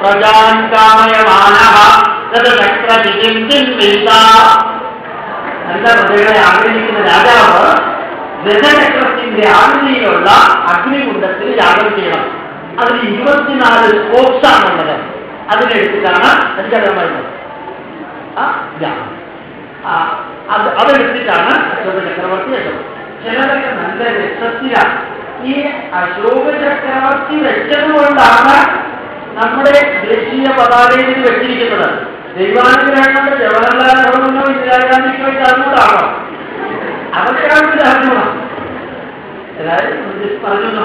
പ്രജാൻ കാമയമാനഃ തത് ചക്രവിജിന്തിന്മീത നല്ല പ്രജകളെ ആഗ്രഹിക്കുന്ന രാജാവ് രഥചക്രത്തിന്റെ ആകൃതിയിലുള്ള അഗ്നികുണ്ടത്തിൽ യാഗം ചെയ്യണം അതിൽ ഇരുപത്തിനാല് സ്കോപ്സ് ആണുള്ളത് അതിനെടുത്തിട്ടാണ് ആ, അത് അതെടുത്തിട്ടാണ് അശോക ചക്രവർത്തി അശോക ചിലരൊക്കെ നല്ല രസത്തിലാണ്. ഈ അശോക ചക്രവർത്തി വെച്ചത് കൊണ്ടാണ് നമ്മുടെ ദേശീയ പതാകയിൽ ഇത് വെച്ചിരിക്കുന്നത്. ദൈവാനുഗ്രഹങ്ങളുടെ ജവഹർലാൽ നെഹ്റുവിനോ ഇന്ദിരാഗാന്ധിക്കോ ഇത് അതുകൊണ്ടാണോ അതൊക്കെയാണ് അറിഞ്ഞൂടാ എല്ലാവരും പറഞ്ഞു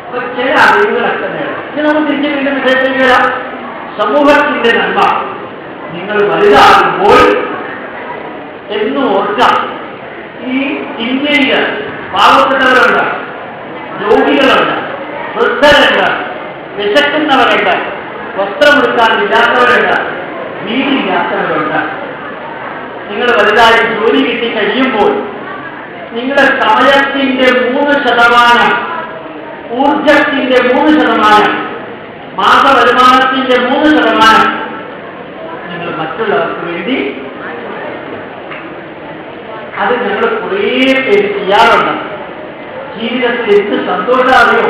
അപ്പൊ ചില അറിവുകളൊക്കെ നേടാം ഇനി നമുക്ക് തിരിച്ചു വീണ്ടും വിഷയത്തിലേക്ക് വരാം. സമൂഹത്തിന്റെ നന്മ. നിങ്ങൾ വലുതാകുമ്പോൾ എന്ന് ഓർക്കാം. ഈ ഇന്ത്യയിൽ പാവപ്പെട്ടവരുണ്ട് രോഗികളുണ്ട് വൃദ്ധരുണ്ട് വിശക്കുന്നവരുണ്ട് വസ്ത്രമെടുക്കാൻ ഇല്ലാത്തവരുണ്ട് വീടില്ലാത്തവരുണ്ട്. നിങ്ങൾ വലുതായി ജോലി കിട്ടി കഴിയുമ്പോൾ നിങ്ങളുടെ സമയത്തിന്റെ മൂന്ന് ശതമാനം ഊർജത്തിന്റെ മൂന്ന് ശതമാനം മാസവരുമാനത്തിന്റെ മൂന്ന് ശതമാനം. നിങ്ങൾ മറ്റുള്ളവർക്ക് വേണ്ടി അത് ഞങ്ങൾ കുറേ പേര് ചെയ്യാറുണ്ട്. ജീവിതത്തിൽ എന്ത് സന്തോഷമാണെയോ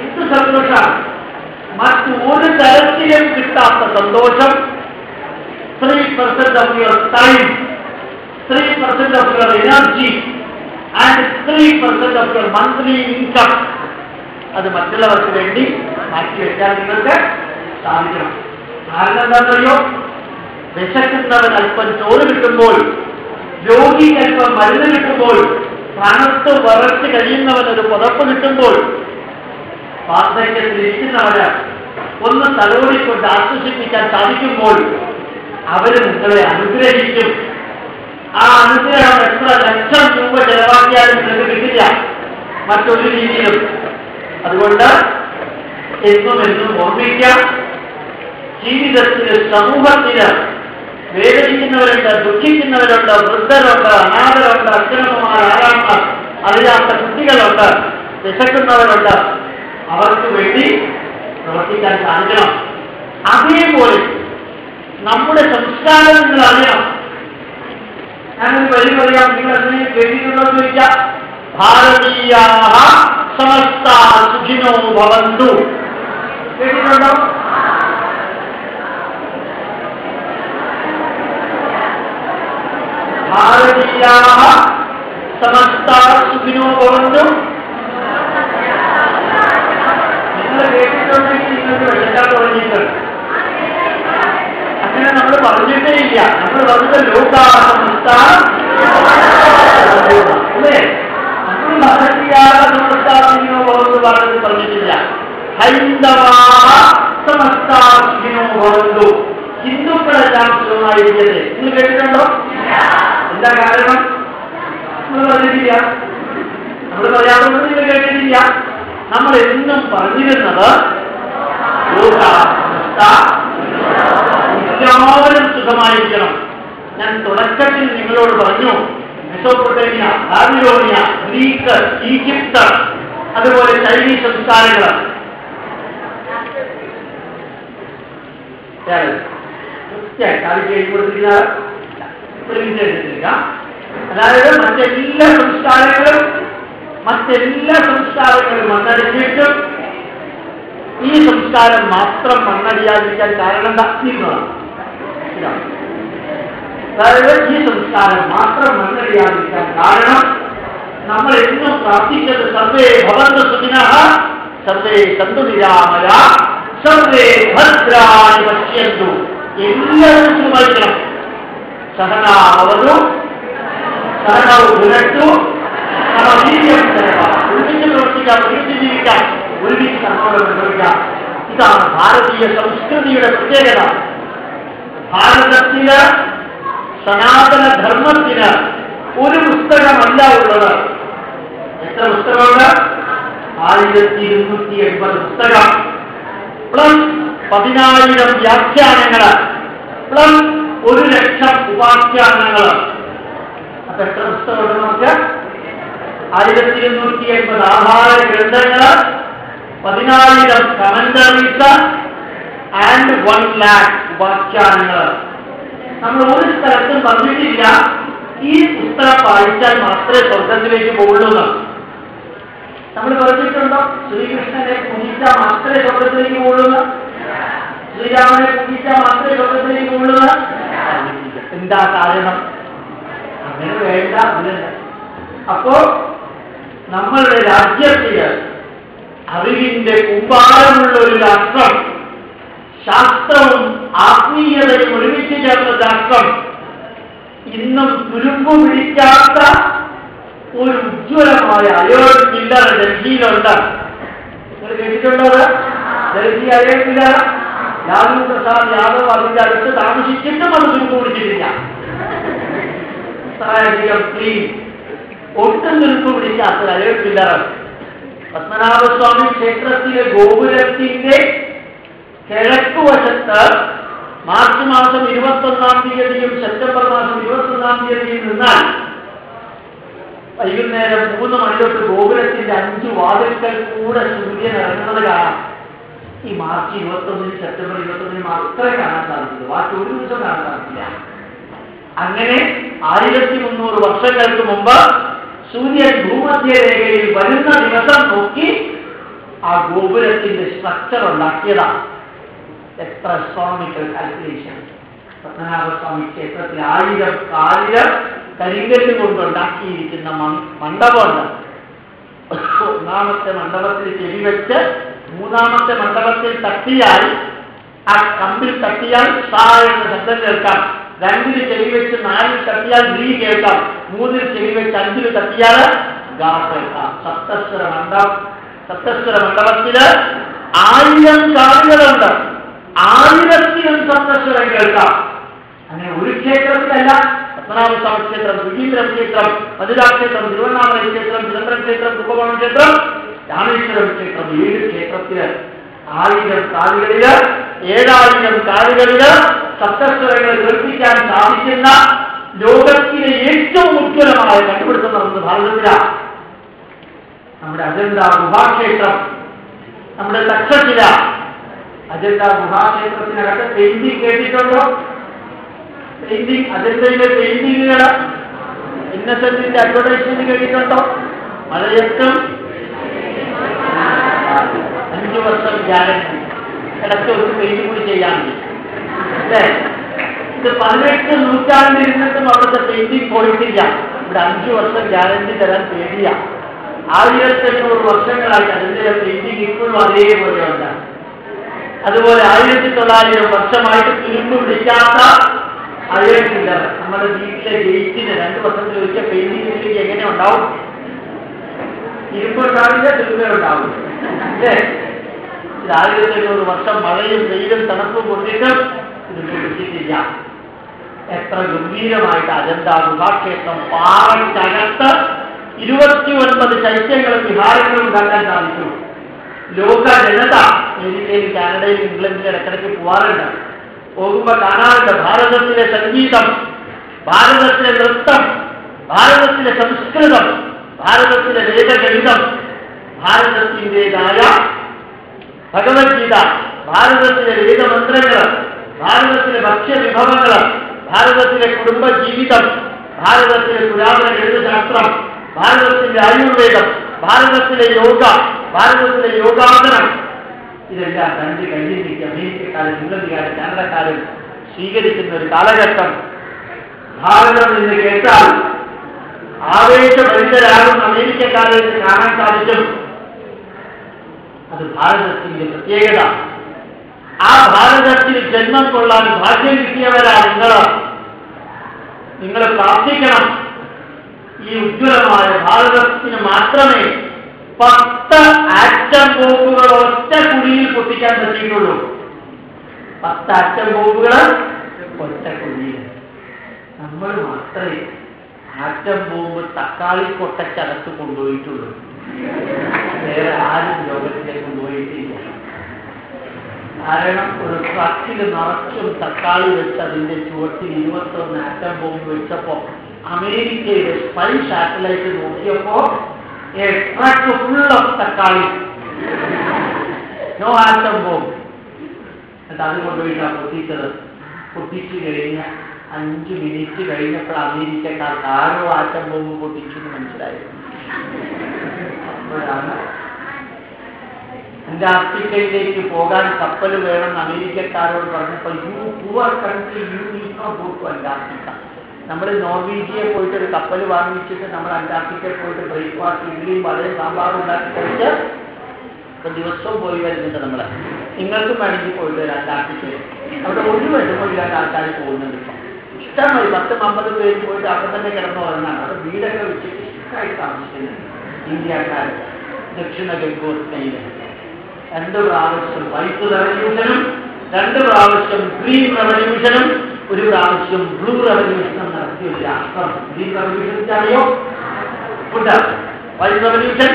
എന്ത് സന്തോഷമാണ് മറ്റു ഒരു തരത്തിലും കിട്ടാത്ത സന്തോഷം. Three percent of your time three percent of your energy and three percent of your monthly income അത് മറ്റുള്ളവർക്ക് വേണ്ടി മാറ്റിവെക്കാൻ നിങ്ങൾക്ക് സാധിക്കണം. കാരണം എന്താണെന്നറിയോ? വിശക്കുന്നവൻ അല്പം ചോറ് കിട്ടുമ്പോൾ രോഗിക്ക് അല്പം മരുന്ന് കിട്ടുമ്പോൾ തണുത്ത് വറച്ച് കഴിയുന്നവൻ ഒരു പുതപ്പ് കിട്ടുമ്പോൾ വാർദ്ധക്യത്തിൽ ഇരിക്കുന്നവന് ഒന്ന് തലോടിക്കൊണ്ട് ആശ്വസിപ്പിക്കാൻ സാധിക്കുമ്പോൾ അവർ നിങ്ങളെ അനുഗ്രഹിക്കും. ആ അനുഗ്രഹം എത്ര ലക്ഷം രൂപ ചെലവാക്കിയാലും നിങ്ങൾക്ക് കിട്ടില്ല. മറ്റൊരു രീതിയിലും അതുകൊണ്ട് എന്നും എന്നും ഓർമ്മിക്കാം. ജീവിതത്തിന് സമൂഹത്തിന് വേദനിക്കുന്നവരുണ്ട് ദുഃഖിക്കുന്നവരുണ്ട് വൃദ്ധരുണ്ട് അനാഥരുണ്ട് അച്ഛനമ്മമാർ ആരാന്മാർ അറിയാത്ത കുട്ടികളുണ്ട് വിശക്കുന്നവരുണ്ട്. അവർക്ക് വേണ്ടി പ്രവർത്തിക്കാൻ സാധിക്കണം. അതേപോലെ നമ്മുടെ സംസ്കാരം നിങ്ങൾ അറിയണം ഞാനൊരു വരി പറയാം നിങ്ങൾ അതിനെ കേട്ടിട്ടുണ്ടോ എന്ന് ചോദിക്കാം. ഭാരതീയ സമസ്ത സുഖിനോ ഭവന്തു കേട്ടിട്ടുണ്ടോ ഭാരതീയ സമസ്ത സുഖിനോ ഭവന്തു നിങ്ങൾ കേട്ടിട്ടുണ്ടെങ്കിൽ നിങ്ങൾക്ക് വെള്ളക്കാൻ തുടങ്ങിയിട്ടുണ്ട് അങ്ങനെ നമ്മൾ പറഞ്ഞിട്ടേ ഇല്ല നമ്മൾ പറഞ്ഞത് ലോകാസമസ്ത അല്ലേ പറഞ്ഞിട്ടില്ല. ഹൈന്ദവ സമസ്താസിനോ ഹിന്ദുക്കളെല്ലാം സുഖമായിരിക്കട്ടെ. നിങ്ങൾ കേട്ടിട്ടുണ്ടോ? എന്താ കാരണം? നമ്മൾ പറഞ്ഞിട്ടില്ല. നമ്മൾ കേട്ടിട്ടില്ല. നമ്മൾ എന്നും പറഞ്ഞിരുന്നത് സുഖമായിരിക്കണം. ഞാൻ തുടക്കത്തിൽ നിങ്ങളോട് പറഞ്ഞു. മെസോപ്പൊട്ടേമിയ ബാബിലോണിയ ഗ്രീക്ക് ഈജിപ്ത് അതുപോലെ ചൈനീസ് എടുത്തിരിക്കുക അതായത് മറ്റെല്ലാ സംസ്കാരങ്ങളും മറ്റെല്ലാ സംസ്കാരങ്ങളും മണ്ണടിച്ചിട്ടും ഈ സംസ്കാരം മാത്രം മണ്ണടിയാതിരിക്കാൻ കാരണം എന്താ? ഇതാണ് ഇതാണ് അതായത് ഈ സംസ്കാരം മാത്രം മണ്ണടിയാതിരിക്കാൻ കാരണം നമ്മൾ എന്നും പ്രാർത്ഥിച്ചത് സർവേ ഭവന്ത സുഖിന സർവേ സന്തു നിരാമയ സർവേ ഭദ്രാണി പശ്യന്തു എല്ലാവരും സുഖമായിരിക്കണം സഹനാവതു സഹനൗ ഗുണട്ടു സമവീര്യം ഒരുമിച്ച് പ്രവർത്തിക്കാം ഒരുമിച്ച് ജീവിക്കാം ഒരുമിച്ച് കർമ്മങ്ങൾ നിർവഹിക്കാം ഇതാണ് ഭാരതീയ സംസ്കൃതിയുടെ പ്രത്യേകത ഭാരതത്തിന് സനാതന ധർമ്മത്തിന് ഒരു പുസ്തകമല്ല ഉള്ളത്. എത്ര പുസ്തകമുണ്ട് ആയിരത്തി ഇരുന്നൂറ്റി എൺപത് പുസ്തകം. പ്ലസ് പതിനായിരം വ്യാഖ്യാനങ്ങൾ. പ്ലസ് ഒരു ലക്ഷം ഉപാഖ്യാനങ്ങൾ. അപ്പൊ എത്ര പുസ്തകമുണ്ട് നമുക്ക്? ആയിരത്തി ഇരുന്നൂറ്റി എൺപത് ആഹാര ഗ്രന്ഥങ്ങൾ പതിനായിരം കമന്ററീസ് ആൻഡ് വൺ ലാക്ക് ഉപാഖ്യാനങ്ങൾ. നമ്മൾ ഒരു സ്ഥലത്തും പറഞ്ഞിട്ടില്ല ഈ പുസ്തകം പാലിച്ചാൽ മാത്രമേ സ്വർഗത്തിലേക്ക് പോകുള്ളൂ നമ്മൾ പറഞ്ഞിട്ടുണ്ടോ? ശ്രീകൃഷ്ണനെ പൂജിച്ചാൽ മാത്രമേ സ്വർഗത്തിലേക്ക് പോകുള്ളൂ? ശ്രീരാമനെ പൂജിച്ചാൽ മാത്രമേ സ്വർഗത്തിലേക്ക് പോകുള്ളൂ? എന്താ കാരണം? അങ്ങനെ വേണ്ട അങ്ങനെ അപ്പോ നമ്മളുടെ രാജ്യത്തിൽ അറിവിന്റെ കുമ്പാരമുള്ള ഒരു രാഷ്ട്രം ശാസ്ത്രവും ആത്മീയതയും ഒരുമിച്ച് ചേർന്ന ശാസ്ത്രം. ഇന്നും തുരുമ്പ് പിടിക്കാത്ത ഒരു ഉജ്ജ്വലമായ അയോൺ പില്ലർ ഡൽഹിയിലുണ്ട്. നിങ്ങൾ? ഡൽഹി അയോൺ പില്ലർ ലാലു പ്രസാദ് യാദവ് അതിന്റെ അടുത്ത് താമസിച്ചിട്ടും അത് തുരുമ്പ് പിടിച്ചിട്ടില്ല ഒട്ടും തുരുമ്പ് പിടിക്കാത്ത അയോൺ പില്ലർ പത്മനാഭസ്വാമി ക്ഷേത്രത്തിലെ ഗോപുരത്തിന്റെ കിഴക്കുവശത്ത് മാർച്ച് മാസം ഇരുപത്തൊന്നാം തീയതിയും സെപ്റ്റംബർ മാസം ഇരുപത്തൊന്നാം തീയതിയും നിന്നാൽ വൈകുന്നേരം മൂന്ന് മണി തൊട്ട് ഗോപുരത്തിന്റെ അഞ്ച് വാതിൽക്കൽ കൂടെ സൂര്യൻ ഇറങ്ങുന്നത് കാണാം. ഈ മാർച്ച് ഇരുപത്തൊന്നിന് സെപ്റ്റംബർ ഇരുപത്തൊന്നിന് മാത്രമേ കാണാൻ സാധിക്കുള്ളൂ ബാക്കി ഒരു ദിവസം കാണാൻ സാധിക്കില്ല. അങ്ങനെ ആയിരത്തി മുന്നൂറ് വർഷങ്ങൾക്ക് മുമ്പ് സൂര്യൻ ഭൂമധ്യരേഖയിൽ വരുന്ന ദിവസം നോക്കി ആ ഗോപുരത്തിന്റെ സ്ട്രക്ചർ ഉണ്ടാക്കിയതാണ്. എത്ര അസ്ട്രോണമിക്കൽ കാൽക്കുലേഷൻ പത്മനാഭസ്വാമി ക്ഷേത്രത്തിൽ ആയിരം ആയിരം കരിങ്കല്ല് കൊണ്ടുണ്ടാക്കിയിരിക്കുന്ന മണ്ഡപമുണ്ട്. ഒന്നാമത്തെ മണ്ഡപത്തിൽ ചെവിവെച്ച് മൂന്നാമത്തെ മണ്ഡപത്തിൽ തട്ടിയാൽ ആ കമ്പിൽ തട്ടിയാൽ സാ എന്ന ശബ്ദം കേൾക്കാം. രണ്ടിൽ ചെവി വെച്ച് നാലിൽ തട്ടിയാൽ നീ കേൾക്കാം. മൂന്നിൽ ചെവി വെച്ച് അഞ്ചിൽ തട്ടിയാൽ ഗാ കേൾക്കാം. സപ്തസ്വര മണ്ഡപം സപ്തസ്വര മണ്ഡപത്തിൽ ആയിരം കാലുകളുണ്ട് ആയിരത്തിലും സന്ദർശനം കേൾക്കാം. അങ്ങനെ ഒരു ക്ഷേത്രത്തിലല്ല പത്മനാഭസ്വാമി ക്ഷേത്രം സുഗീന്ദ്രം ക്ഷേത്രം മധുരാക്ഷേത്രം തിരുവണ്ണാമല ക്ഷേത്രം ചിദംബരം ക്ഷേത്രം കുംഭകോണം ക്ഷേത്രം രാമേശ്വരം ക്ഷേത്രം ഏഴ് ക്ഷേത്രത്തിൽ ആയിരം കാലുകളിൽ ഏഴായിരം കാലുകളിൽ സപ്തസ്വരങ്ങൾ കേൾപ്പിക്കാൻ സാധിക്കുന്ന ലോകത്തിലെ ഏറ്റവും ഉജ്ജ്വലമായ കണ്ടുപിടുത്തം നടന്നത് ഭാരതത്തിലാണ് നമ്മുടെ അജന്ത ഗുഹാക്ഷേത്രം നമ്മുടെ തക്ഷശില അജന്ത ഗുഹാക്ഷേത്രത്തിനകത്ത് പെയിന്റിംഗ് കേട്ടിട്ടുണ്ടോ? പെയിന്റിംഗ് അജന്തയിലെ പെയിന്റിങ്ങുകൾ ഇന്നസെന്റിന്റെ അഡ്വർടൈസ്മെന്റ് കേട്ടിട്ടുണ്ടോ? മഴയത്തും അഞ്ചു വർഷം ഗ്യാരണ്ടി ഇടയ്ക്ക് ഒരു പെയിന്റ് കൂടി ചെയ്യാനുണ്ട് അല്ലേ? ഇത് പതിനെട്ട് നൂറ്റാണ്ടിൽ ഇരുന്നിട്ടും അവിടുത്തെ പെയിന്റിംഗ് പോയിട്ടില്ല. ഇവിടെ അഞ്ചു വർഷം ഗ്യാരണ്ടി തരാൻ പേടിയ. ആയിരത്തി എണ്ണൂറ് വർഷങ്ങളായി അതിന്റെ പെയിന്റിംഗ് ഇപ്പോഴും അതേപോലെ ഉണ്ട് അതുപോലെ ആയിരത്തി തൊള്ളായിരം വർഷമായിട്ട് തുരുമ്പ് പിടിക്കാത്ത അയൽക്കില്ല നമ്മുടെ വീട്ടിലെ ഗേറ്റിന് രണ്ട് വർഷത്തിൽ ഒരിക്കൽ പെയിന്റിംഗ് ഇല്ലെങ്കിൽ എങ്ങനെ ഉണ്ടാവും? ഇരുമ്പ് ഉണ്ടാവില്ല തുരുമ്പ ഉണ്ടാവും. അല്ലേ? ആയിരത്തി എണ്ണൂറ് വർഷം മഴയും വെയിലും തണുപ്പും കൊണ്ടിട്ടും ഇത് പിടിച്ചിട്ടില്ല എത്ര ഗംഭീരമായിട്ട് അജന്ത ഗുഹാക്ഷേത്രം പാറയ്ക്കകത്ത് ഇരുപത്തി ഒൻപത് ശൈത്യങ്ങളും വിഹാരങ്ങളും ഉണ്ടാക്കാൻ സാധിച്ചു. ലോക ജനത അമേരിക്കയിലും കാനഡയിലും ഇംഗ്ലണ്ടിലും ഇടയ്ക്കിടയ്ക്ക് പോവാറുണ്ട്. പോകുമ്പോ കാണാറുണ്ട് ഭാരതത്തിലെ സംഗീതം ഭാരതത്തിലെ നൃത്തം ഭാരതത്തിലെ സംസ്കൃതം ഭാരതത്തിലെ വേദഗണിതം ഭാരതത്തിന്റെതായ ഭഗവത്ഗീത ഭാരതത്തിലെ വേദമന്ത്രങ്ങൾ ഭാരതത്തിലെ ഭക്ഷ്യവിഭവങ്ങൾ ഭാരതത്തിലെ കുടുംബജീവിതം ഭാരതത്തിലെ പുരാതന ഗണിതശാസ്ത്രം ഭാരതത്തിലെ ആയുർവേദം ഭാരതത്തിലെ യോഗ ഭാരതത്തിലെ യോഗാസനം. ഇതെല്ലാം കണ്ട് കയ്യിലേക്ക് അമേരിക്കക്കാരും ഇംഗ്ലണ്ടുകാരും കാനഡക്കാരും സ്വീകരിക്കുന്ന ഒരു കാലഘട്ടം. ഭാരതം എന്ന് കേട്ടാൽ ആവേശഭരിതരാകുന്ന അമേരിക്കക്കാരെ കാണാൻ സാധിക്കും. അത് ഭാരതത്തിന്റെ പ്രത്യേകത. ആ ഭാരതത്തിൽ ജന്മം കൊള്ളാൻ ഭാഗ്യം കിട്ടിയവരാ നിങ്ങൾ നിങ്ങൾ പ്രാർത്ഥിക്കണം. ഈ ഉജ്ജ്വലമായ ഭാരതത്തിന് മാത്രമേ പത്ത് ആറ്റം ബോംബുകൾ ഒറ്റ കുഴിയിൽ പൊട്ടിക്കാൻ പറ്റിയിട്ടുള്ളൂ. പത്ത് ആറ്റം ബോംബുകൾ ഒറ്റ കുഴിയിൽ. നമ്മൾ മാത്രമേ ആറ്റം ബോംബ് തക്കാളി കൊട്ടച്ചകത്ത് കൊണ്ടുപോയിട്ടുള്ളൂ. വേറെ ആരും ലോകത്തിലേക്ക് കൊണ്ടുപോയിട്ടില്ല. കാരണം ഒരു ട്രക്കിൽ നിറച്ചും തക്കാളി വെച്ച് അതിന്റെ ചുവട്ടിൽ ഇരുപത്തൊന്ന് ആറ്റം ബോംബ് വെച്ചപ്പോ അമേരിക്കയുടെ സ്പൈ സാറ്റലൈറ്റ് നോക്കിയപ്പോ ട്രക്ക് ഫുൾ ഓഫ് തക്കാളി. നോ ബോംബ് എന്നിട്ട് അത് കൊണ്ടുപോയിട്ടാണ് പൊട്ടിച്ചത് പൊട്ടിച്ചു കഴിഞ്ഞ അഞ്ചു മിനിറ്റ് കഴിഞ്ഞപ്പോൾ അമേരിക്കക്കാർക്ക് ആരോ ബോംബ് പൊട്ടിച്ചു എന്ന് മനസ്സിലായി. അപ്പോഴാണ് അന്റാർട്ടിക്കയിലേക്ക് പോകാൻ കപ്പൽ വേണം അമേരിക്കക്കാരോട് പറഞ്ഞപ്പോൾ you poor country you to Antarctica നമ്മൾ നോർവീജിയെ പോയിട്ട് ഒരു കപ്പൽ വാങ്ങിച്ചിട്ട് നമ്മൾ അന്റാർട്ടിക്കയിൽ പോയിട്ട് ബ്രേക്ക്ഫാസ്റ്റ് ഇഡ്ഡലിയും വളരെ സാമ്പാറും ഉണ്ടാക്കി കഴിച്ച് ഇപ്പൊ ദിവസവും പോയി വരുന്നുണ്ട് നമ്മൾ നിങ്ങൾക്കും വേണമെങ്കിൽ പോയിട്ട് വരാം അന്റാർട്ടിക്കയിൽ. അവിടെ ഒരു വിഷമമില്ലാത്ത ആൾക്കാർ പോകുന്നുണ്ട് ഇപ്പം. ഇഷ്ടമായി പത്തും അമ്പത് പേര് പോയിട്ട് അവിടെ തന്നെ കിടന്നു പറഞ്ഞാണ് അവിടെ വീടൊക്കെ വെച്ചിട്ട് ഇഷ്ടമായി താമസിക്കുന്നത് ഇന്ത്യക്കാർ ദക്ഷിണ ഗംഗോത്മയിൽ രണ്ട് പ്രാവശ്യം വൈപ്പ് റവല്യൂഷനും രണ്ട് പ്രാവശ്യം ഗ്രീൻ റവല്യൂഷനും ഒരു പ്രാവശ്യം ബ്ലൂ റവല്യൂഷനും നടത്തിയ ഒരു രാഷ്ട്രം ഗ്രീൻ റവല്യൂഷൻ അറിയോ food white revolution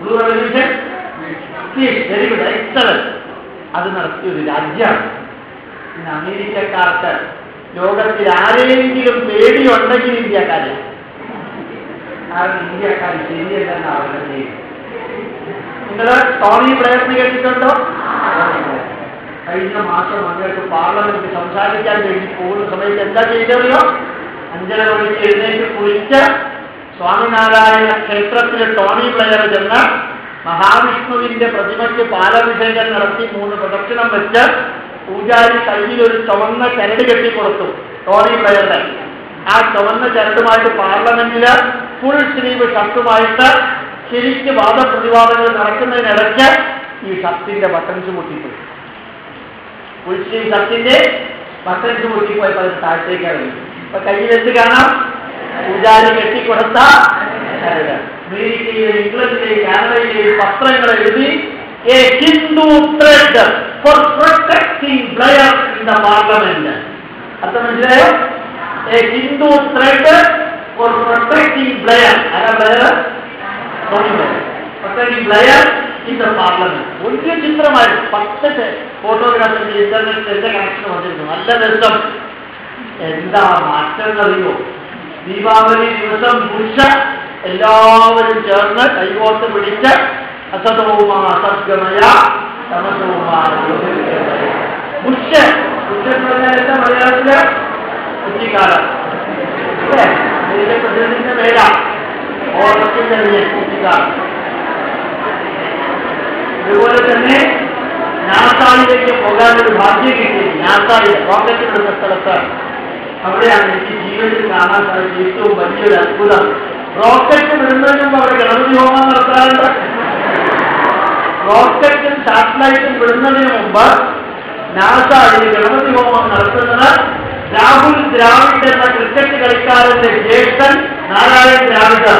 blue revolution very good excellent അത് നടത്തിയ ഒരു രാജ്യമാണ്. പിന്നെ അമേരിക്കക്കാർക്ക് ലോകത്തിൽ ആരെങ്കിലും പേടിയുണ്ടെങ്കിൽ ഇന്ത്യക്കാരെ. കാരണം ഇന്ത്യക്കാർ ശരിയല്ലെന്ന് അവരുടെ നിങ്ങൾ ടോണി ബ്ലെയറിന് കേട്ടിട്ടുണ്ടോ? കഴിഞ്ഞ മാസം അങ്ങോട്ട് പാർലമെന്റ് സംസാരിക്കാൻ വേണ്ടി പോകുന്ന സമയത്ത് എന്താ ചെയ്തറിയോ? അഞ്ചര മണിക്ക് എഴുന്നേറ്റ് കുളിച്ച് സ്വാമിനാരായണ ക്ഷേത്രത്തിലെ ടോണി പ്ലെയർ ചെന്ന് മഹാവിഷ്ണുവിന്റെ പ്രതിമയ്ക്ക് പാലഭിഷേകം നടത്തി മൂന്ന് പ്രദക്ഷിണം വെച്ച് പൂജാരി കയ്യിൽ ഒരു ചുവന്ന ചരട് കെട്ടിക്കൊടുത്തു ടോണി പ്ലെയറുടെ ആ ചുവന്ന ചരടുമായിട്ട് പാർലമെന്റിൽ ഫുൾ സ്ലീവ് ഷർട്ടുമായിട്ട് ശരിക്ക് വാദപ്രതിവാദങ്ങൾ നടക്കുന്നതിനിടയ്ക്ക് ഈ ഷർട്ടിന്റെ ബട്ടൺസ് മുട്ടിപ്പോയി ഫുൾ ഈ ഷർട്ടിന്റെ ബട്ടൺസ് മുട്ടിപ്പോയി പല താഴ്ത്തേക്കാണ് ഇപ്പൊ കയ്യിൽ എന്ത് കാണാം? പൂജാരി കെട്ടിക്കൊടുത്ത അമേരിക്കയിലെ ഇംഗ്ലണ്ടിലെ കാനഡയിലെ പത്രങ്ങൾ എഴുതി a Hindu thread for protecting Blair in the parliament അർത്ഥം മനസ്സിലായോ? A Hindu thread for protecting Blair അല്ല ബ്ലയർ പാർലമെന്റ്. വലിയ ചിത്രമായി പത്ത് ഫോട്ടോഗ്രാഫിന്റെ ഇന്റർനെറ്റ് എന്റെ കണക്ഷൻ വന്നിരുന്നു. നല്ല രസം. എന്താ മാറ്റം അറിയോ ദീപാവലി ദിവസം പുരുഷ എല്ലാവരും ചേർന്ന് കൈകോർത്ത് പിടിച്ച് അസതവുമാ അസദ്ഗമയ. പുരുഷ പുരുഷ. എന്ന് പറഞ്ഞാൽ എന്താ മലയാളത്തിൽ അല്ലേ? ഇതിന്റെ ഓണത്തിന്റെ കുറ്റിക്കാലം അതുപോലെ തന്നെ നാസായിലേക്ക് പോകാൻ ഒരു ഭാഗ്യം കിട്ടി നാസായിൽ റോക്കറ്റ് വിടുന്ന സ്ഥലത്ത് അവിടെയാണ് എനിക്ക് ജീവിതത്തിൽ കാണാൻ സാധിച്ച ഏറ്റവും വലിയൊരു അത്ഭുതം. റോക്കറ്റ് വിടുന്നതിന് മുമ്പ് അവിടെ ഗണപതി ഹോമം നടത്താറുണ്ട്. റോക്കറ്റും സാറ്റലൈറ്റും വിടുന്നതിന് മുമ്പ് നാസായിൽ ഗണപതി ഹോമം നടത്തുന്നത് രാഹുൽ ദ്രാവിഡ് എന്ന ക്രിക്കറ്റ് കളിക്കാരന്റെ ജ്യേഷ്ഠൻ നാരായൺ ദ്രാവിഡ്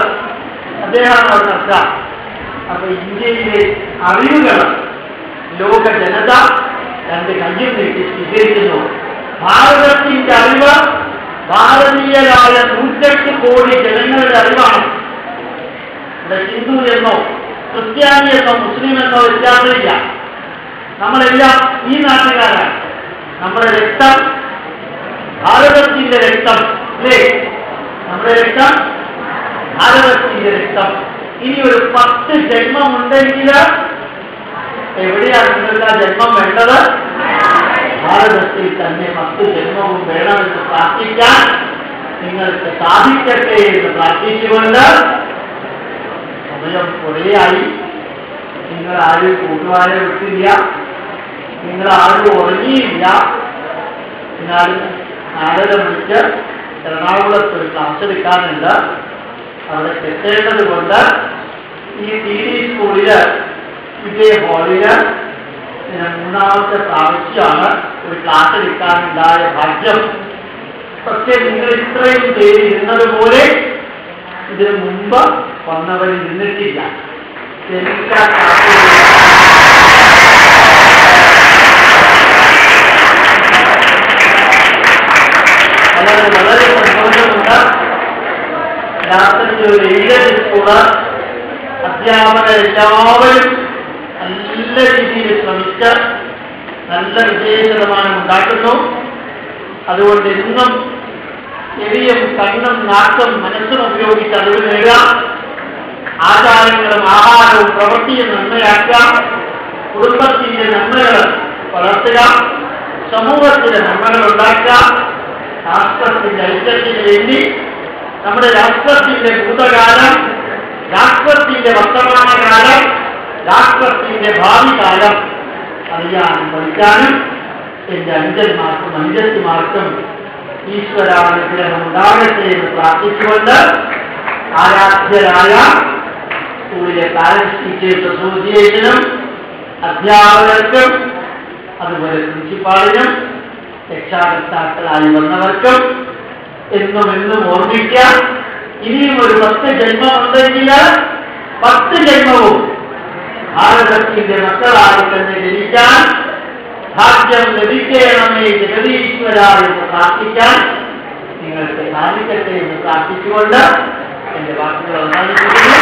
അദ്ദേഹമാണ് അവിടെ നടത്തുക. അപ്പൊ ഇന്ത്യയിലെ അറിവുകൾ ലോക ജനത രണ്ട് കയ്യിൽ നീട്ടി സ്വീകരിക്കുന്നു. ഭാരതത്തിന്റെ അറിവ് ഭാരതീയരായ നൂറ്റെട്ട് കോടി ജനങ്ങളുടെ അറിവാണ്. ഇവിടെ ഹിന്ദു എന്നോ ക്രിസ്ത്യാനി എന്നോ മുസ്ലിം എന്നോ ഇല്ലാതില്ല നമ്മളെല്ലാം ഈ നാട്ടുകാരാണ്. നമ്മുടെ രക്തം ഭാരതത്തിന്റെ രക്തം അല്ലേ? നമ്മുടെ രക്തം ഭാരതത്തിന്റെ രക്തം. ഇനി ഒരു പത്ത് ജന്മം ഉണ്ടെങ്കിൽ എവിടെയാണ് ജന്മം വേണ്ടത്? ഭാരതത്തിൽ തന്നെ പത്ത് ജന്മവും വേണമെന്ന് പ്രാർത്ഥിക്കാൻ നിങ്ങൾക്ക് സാധിക്കട്ടെ എന്ന് പ്രാർത്ഥിച്ചുകൊണ്ട് സമയം കുറേയായി. നിങ്ങൾ ആരും കൂട്ടുകാരെ വിട്ടില്ല. നിങ്ങൾ ആരും ഉറങ്ങിയില്ല. എന്നാലും നാലര മണിക്ക് എറണാകുളത്ത് ഒരു ക്ലാസ് എടുക്കാനുണ്ട്. അവിടെ എത്തേണ്ടത് കൊണ്ട് ഈ ടി ഡി സ്കൂളിൽ ഇതേ ഹോളിൽ മൂന്നാമത്തെ പ്രാവശ്യമാണ് ഒരു ക്ലാസ് എടുക്കാനുണ്ടായ ഭാഗ്യം. പക്ഷേ നിങ്ങൾ ഇത്രയും പേര് ഇരുന്നത് പോലെ ഇതിനു മുമ്പ് വന്നവർ ഇരുന്നിട്ടില്ല വളരെ വളരെ രാത്രി ഒരു ഏഴ് അധ്യാപകർ എല്ലാവരും നല്ല രീതിയിൽ ശ്രമിച്ച് നല്ല വിജയ ശതമാനം ഉണ്ടാക്കുന്നു. അതുകൊണ്ട് ഇന്നും ചെവിയും കണ്ണും നാക്കും മനസ്സും ഉപയോഗിച്ച് അറിവ് നേടുക. ആചാരങ്ങളും ആഹാരവും പ്രവൃത്തിയും നന്മയാക്കുക. കുടുംബത്തിന്റെ നന്മകൾ വളർത്തുക. സമൂഹത്തിന്റെ നന്മകൾ ഉണ്ടാക്കുക. ശാസ്ത്രത്തിന്റെ ഐക്യത്തിന് വേണ്ടി നമ്മുടെ രാഷ്ട്രത്തിന്റെ ഭൂതകാലം രാഷ്ട്രത്തിന്റെ വർത്തമാനകാലം രാഷ്ട്രത്തിന്റെ ഭാവി കാലം അറിയാനും പഠിക്കാനും എന്റെ അഞ്ചന്മാർക്കും അഞ്ചത്തിമാർക്കും ഈശ്വരാനുഗ്രഹം ഉണ്ടാകട്ടെ എന്ന് പ്രാർത്ഥിച്ചുകൊണ്ട് ആരാധ്യരായ സ്കൂളിലെ പാരന്റ്സ് ടീച്ചേഴ്സ് അസോസിയേഷനും അധ്യാപകർക്കും അതുപോലെ പ്രിൻസിപ്പാളിനും രക്ഷാകർത്താക്കളായി വന്നവർക്കും എന്നും എന്നും ഓർമ്മിക്കാം. ഇനിയും ഒരു പത്ത് ജന്മം ഉണ്ടെങ്കിൽ പത്ത് ജന്മവും ഭാരതത്തിന്റെ മക്കളായി തന്നെ ജനിക്കാൻ ഭാഗ്യം ലഭിക്കണമേ ജഗതീശ്വര എന്ന് പ്രാർത്ഥിക്കാൻ നിങ്ങൾക്ക് സാധിക്കട്ടെ എന്ന് പ്രാർത്ഥിച്ചുകൊണ്ട് എന്റെ വാക്കുകൾ അവസാനിപ്പിക്കുന്നു.